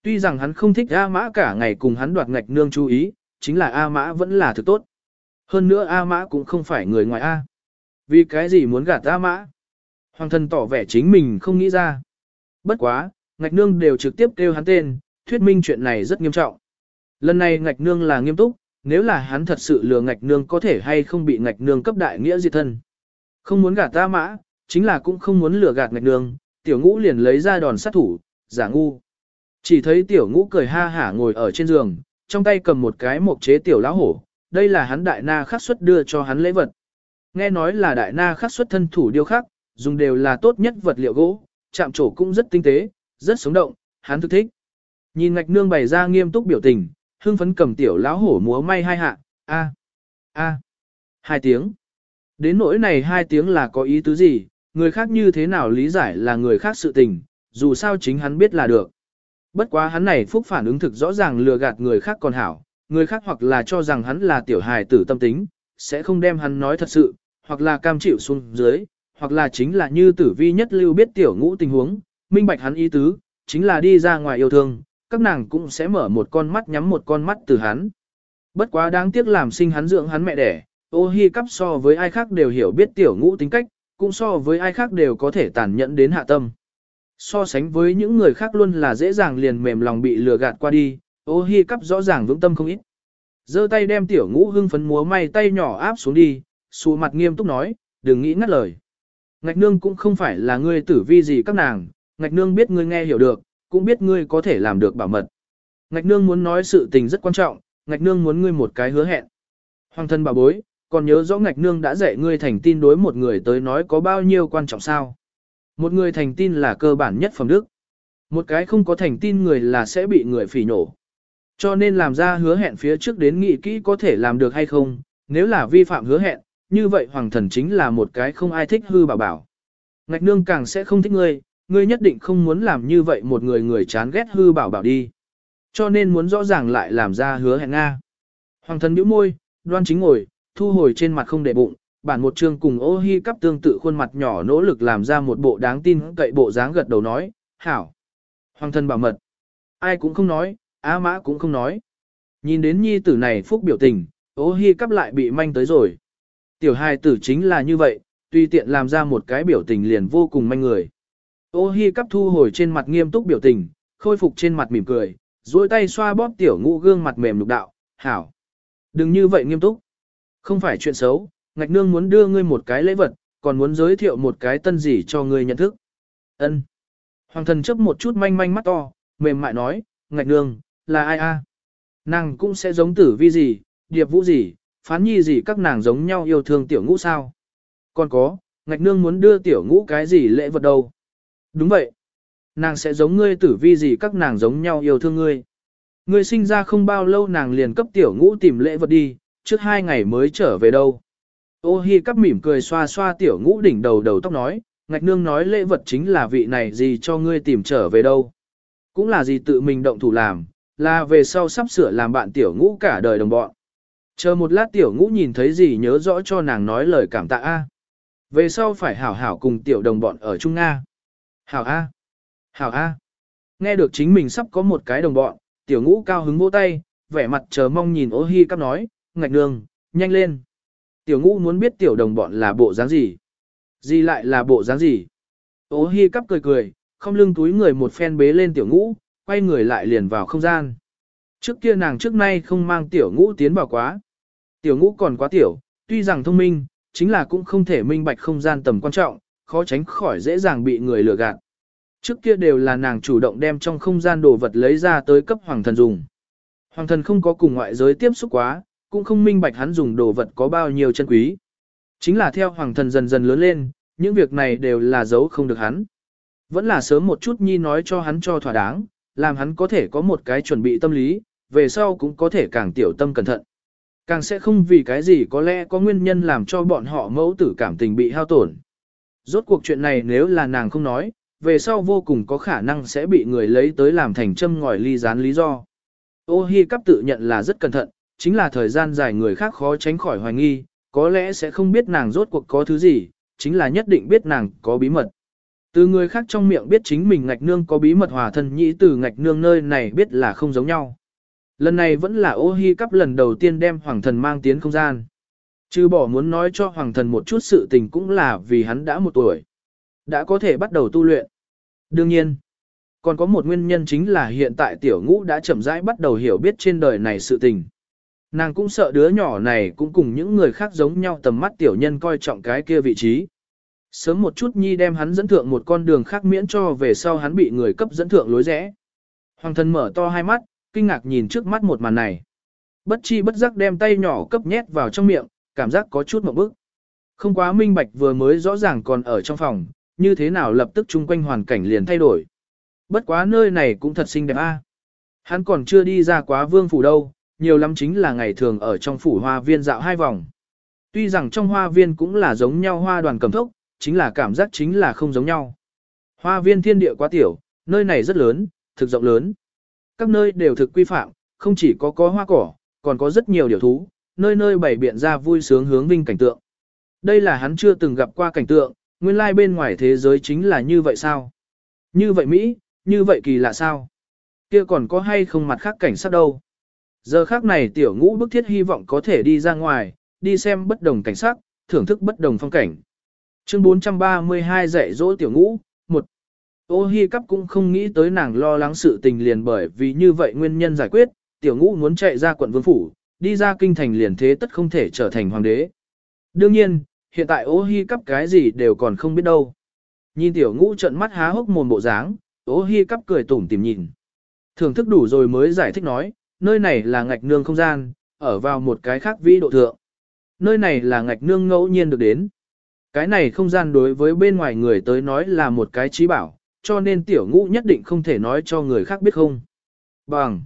Tuy rằng hắn không thích A Mã cả ngày cùng hắn đoạt ngạch nương chú ý, chính là A Mã vẫn là thực tốt. Hơn nữa A Mã cũng không phải người ngoài A. Vì cái gì muốn gạt A Mã? Hoàng thân tỏ vẻ chính mình không nghĩ ra. Bất quá, ngạch nương đều trực tiếp kêu hắn tên, thuyết minh chuyện này rất nghiêm trọng. Lần này ngạch nương là nghiêm túc, nếu là hắn thật sự lừa ngạch nương có thể hay không bị ngạch nương cấp đại nghĩa diệt thân. Không muốn gạt ta mã, chính là cũng không muốn lừa gạt ngạch nương, tiểu ngũ liền lấy ra đòn sát thủ, giả ngu. Chỉ thấy tiểu ngũ cười ha hả ngồi ở trên giường, trong tay cầm một cái mộc chế tiểu lão hổ, đây là hắn đại na khắc xuất đưa cho hắn lễ vật. Nghe nói là đại na khắc xuất thân thủ điêu khắc, dùng đều là tốt nhất vật liệu gỗ, chạm trổ cũng rất tinh tế, rất sống động, hắn thực thích. Nhìn ngạch nương bày ra nghiêm túc biểu tình, hưng phấn cầm tiểu lão hổ múa may hai hạ, a, a, hai tiếng. Đến nỗi này hai tiếng là có ý tứ gì, người khác như thế nào lý giải là người khác sự tình, dù sao chính hắn biết là được. Bất quá hắn này phúc phản ứng thực rõ ràng lừa gạt người khác còn hảo, người khác hoặc là cho rằng hắn là tiểu hài tử tâm tính, sẽ không đem hắn nói thật sự, hoặc là cam chịu xuống dưới, hoặc là chính là như tử vi nhất lưu biết tiểu ngũ tình huống, minh bạch hắn ý tứ, chính là đi ra ngoài yêu thương, các nàng cũng sẽ mở một con mắt nhắm một con mắt từ hắn. Bất quá đáng tiếc làm sinh hắn dưỡng hắn mẹ đẻ, ô hi cắp so với ai khác đều hiểu biết tiểu ngũ tính cách, cũng so với ai khác đều có thể tàn nhẫn đến hạ tâm. So sánh với những người khác luôn là dễ dàng liền mềm lòng bị lừa gạt qua đi, ô hi cắp rõ ràng vững tâm không ít. giơ tay đem tiểu ngũ hưng phấn múa may tay nhỏ áp xuống đi, xù mặt nghiêm túc nói, đừng nghĩ ngắt lời. Ngạch nương cũng không phải là ngươi tử vi gì các nàng, ngạch nương biết ngươi nghe hiểu được, cũng biết ngươi có thể làm được bảo mật. Ngạch nương muốn nói sự tình rất quan trọng, ngạch nương muốn ngươi một cái hứa hẹn. Hoàng thân bà bối, còn nhớ rõ ngạch nương đã dạy ngươi thành tin đối một người tới nói có bao nhiêu quan trọng sao. Một người thành tin là cơ bản nhất phẩm đức. Một cái không có thành tin người là sẽ bị người phỉ nổ. Cho nên làm ra hứa hẹn phía trước đến nghị kỹ có thể làm được hay không, nếu là vi phạm hứa hẹn, như vậy hoàng thần chính là một cái không ai thích hư bảo bảo. Ngạch nương càng sẽ không thích ngươi, ngươi nhất định không muốn làm như vậy một người người chán ghét hư bảo bảo đi. Cho nên muốn rõ ràng lại làm ra hứa hẹn Nga. Hoàng thần nhíu môi, đoan chính ngồi, thu hồi trên mặt không để bụng, bản một chương cùng ô hi cắp tương tự khuôn mặt nhỏ nỗ lực làm ra một bộ đáng tin cậy bộ dáng gật đầu nói, hảo. Hoàng thân bảo mật. Ai cũng không nói, á mã cũng không nói. Nhìn đến nhi tử này phúc biểu tình, ô hi cắp lại bị manh tới rồi. Tiểu hài tử chính là như vậy, tuy tiện làm ra một cái biểu tình liền vô cùng manh người. Ô hi cắp thu hồi trên mặt nghiêm túc biểu tình, khôi phục trên mặt mỉm cười, duỗi tay xoa bóp tiểu ngũ gương mặt mềm lục đạo, hảo. Đừng như vậy nghiêm túc. Không phải chuyện xấu, ngạch nương muốn đưa ngươi một cái lễ vật, còn muốn giới thiệu một cái tân gì cho ngươi nhận thức. Ân. Hoàng thần chấp một chút manh manh mắt to, mềm mại nói, ngạch nương, là ai a? Nàng cũng sẽ giống tử vi gì, điệp vũ gì, phán nhi gì các nàng giống nhau yêu thương tiểu ngũ sao. Còn có, ngạch nương muốn đưa tiểu ngũ cái gì lễ vật đâu. Đúng vậy. Nàng sẽ giống ngươi tử vi gì các nàng giống nhau yêu thương ngươi. Ngươi sinh ra không bao lâu nàng liền cấp tiểu ngũ tìm lễ vật đi, trước hai ngày mới trở về đâu. Ô hi cắp mỉm cười xoa xoa tiểu ngũ đỉnh đầu đầu tóc nói, ngạch nương nói lễ vật chính là vị này gì cho ngươi tìm trở về đâu. Cũng là gì tự mình động thủ làm, là về sau sắp sửa làm bạn tiểu ngũ cả đời đồng bọn. Chờ một lát tiểu ngũ nhìn thấy gì nhớ rõ cho nàng nói lời cảm tạ A. Về sau phải hảo hảo cùng tiểu đồng bọn ở Trung Nga. Hảo A. Hảo A. Nghe được chính mình sắp có một cái đồng bọn, tiểu ngũ cao hứng vỗ tay, vẻ mặt chờ mong nhìn ô hi cắp nói, ngạch nương, nhanh lên. Tiểu ngũ muốn biết tiểu đồng bọn là bộ dáng gì. Gì lại là bộ dáng gì. Ô hi cắp cười cười, không lưng túi người một phen bế lên tiểu ngũ, quay người lại liền vào không gian. Trước kia nàng trước nay không mang tiểu ngũ tiến vào quá. Tiểu ngũ còn quá tiểu, tuy rằng thông minh, chính là cũng không thể minh bạch không gian tầm quan trọng, khó tránh khỏi dễ dàng bị người lừa gạt. Trước kia đều là nàng chủ động đem trong không gian đồ vật lấy ra tới cấp hoàng thần dùng. Hoàng thần không có cùng ngoại giới tiếp xúc quá, cũng không minh bạch hắn dùng đồ vật có bao nhiêu chân quý. Chính là theo hoàng thần dần dần lớn lên, những việc này đều là giấu không được hắn. Vẫn là sớm một chút nhi nói cho hắn cho thỏa đáng, làm hắn có thể có một cái chuẩn bị tâm lý, về sau cũng có thể càng tiểu tâm cẩn thận. Càng sẽ không vì cái gì có lẽ có nguyên nhân làm cho bọn họ mẫu tử cảm tình bị hao tổn. Rốt cuộc chuyện này nếu là nàng không nói, về sau vô cùng có khả năng sẽ bị người lấy tới làm thành châm ngòi ly gián lý do. Ô Hi cắp tự nhận là rất cẩn thận, chính là thời gian dài người khác khó tránh khỏi hoài nghi, có lẽ sẽ không biết nàng rốt cuộc có thứ gì, chính là nhất định biết nàng có bí mật. Từ người khác trong miệng biết chính mình ngạch nương có bí mật hòa thân nhĩ từ ngạch nương nơi này biết là không giống nhau. Lần này vẫn là ô hi cắp lần đầu tiên đem hoàng thần mang tiến không gian. Chứ bỏ muốn nói cho hoàng thần một chút sự tình cũng là vì hắn đã một tuổi. Đã có thể bắt đầu tu luyện. Đương nhiên, còn có một nguyên nhân chính là hiện tại tiểu ngũ đã chậm rãi bắt đầu hiểu biết trên đời này sự tình. Nàng cũng sợ đứa nhỏ này cũng cùng những người khác giống nhau tầm mắt tiểu nhân coi trọng cái kia vị trí. Sớm một chút nhi đem hắn dẫn thượng một con đường khác miễn cho về sau hắn bị người cấp dẫn thượng lối rẽ. Hoàng thân mở to hai mắt, kinh ngạc nhìn trước mắt một màn này. Bất chi bất giác đem tay nhỏ cấp nhét vào trong miệng, cảm giác có chút một bức. Không quá minh bạch vừa mới rõ ràng còn ở trong phòng, như thế nào lập tức chung quanh hoàn cảnh liền thay đổi. Bất quá nơi này cũng thật xinh đẹp a. Hắn còn chưa đi ra quá vương phủ đâu, nhiều lắm chính là ngày thường ở trong phủ hoa viên dạo hai vòng. Tuy rằng trong hoa viên cũng là giống nhau hoa đoàn cầm thốc, chính là cảm giác chính là không giống nhau. Hoa viên thiên địa quá tiểu, nơi này rất lớn, thực rộng lớn. Các nơi đều thực quy phạm, không chỉ có có hoa cỏ, còn có rất nhiều điều thú, nơi nơi bày biện ra vui sướng hướng vinh cảnh tượng. Đây là hắn chưa từng gặp qua cảnh tượng, nguyên lai bên ngoài thế giới chính là như vậy sao? Như vậy Mỹ, như vậy kỳ lạ sao? Kia còn có hay không mặt khác cảnh sát đâu? Giờ khác này tiểu ngũ bức thiết hy vọng có thể đi ra ngoài, đi xem bất đồng cảnh sắc thưởng thức bất đồng phong cảnh. Chương 432 dạy dỗ tiểu ngũ, một Ô Hi Cắp cũng không nghĩ tới nàng lo lắng sự tình liền bởi vì như vậy nguyên nhân giải quyết, tiểu ngũ muốn chạy ra quận vương phủ, đi ra kinh thành liền thế tất không thể trở thành hoàng đế. Đương nhiên, hiện tại ô Hi Cắp cái gì đều còn không biết đâu. Nhìn tiểu ngũ trợn mắt há hốc mồm bộ dáng, ô Hi Cắp cười tủm tỉm nhìn. Thưởng thức đủ rồi mới giải thích nói, nơi này là ngạch nương không gian, ở vào một cái khác vĩ độ thượng. Nơi này là ngạch nương ngẫu nhiên được đến. Cái này không gian đối với bên ngoài người tới nói là một cái trí bảo, cho nên tiểu ngũ nhất định không thể nói cho người khác biết không. Bằng.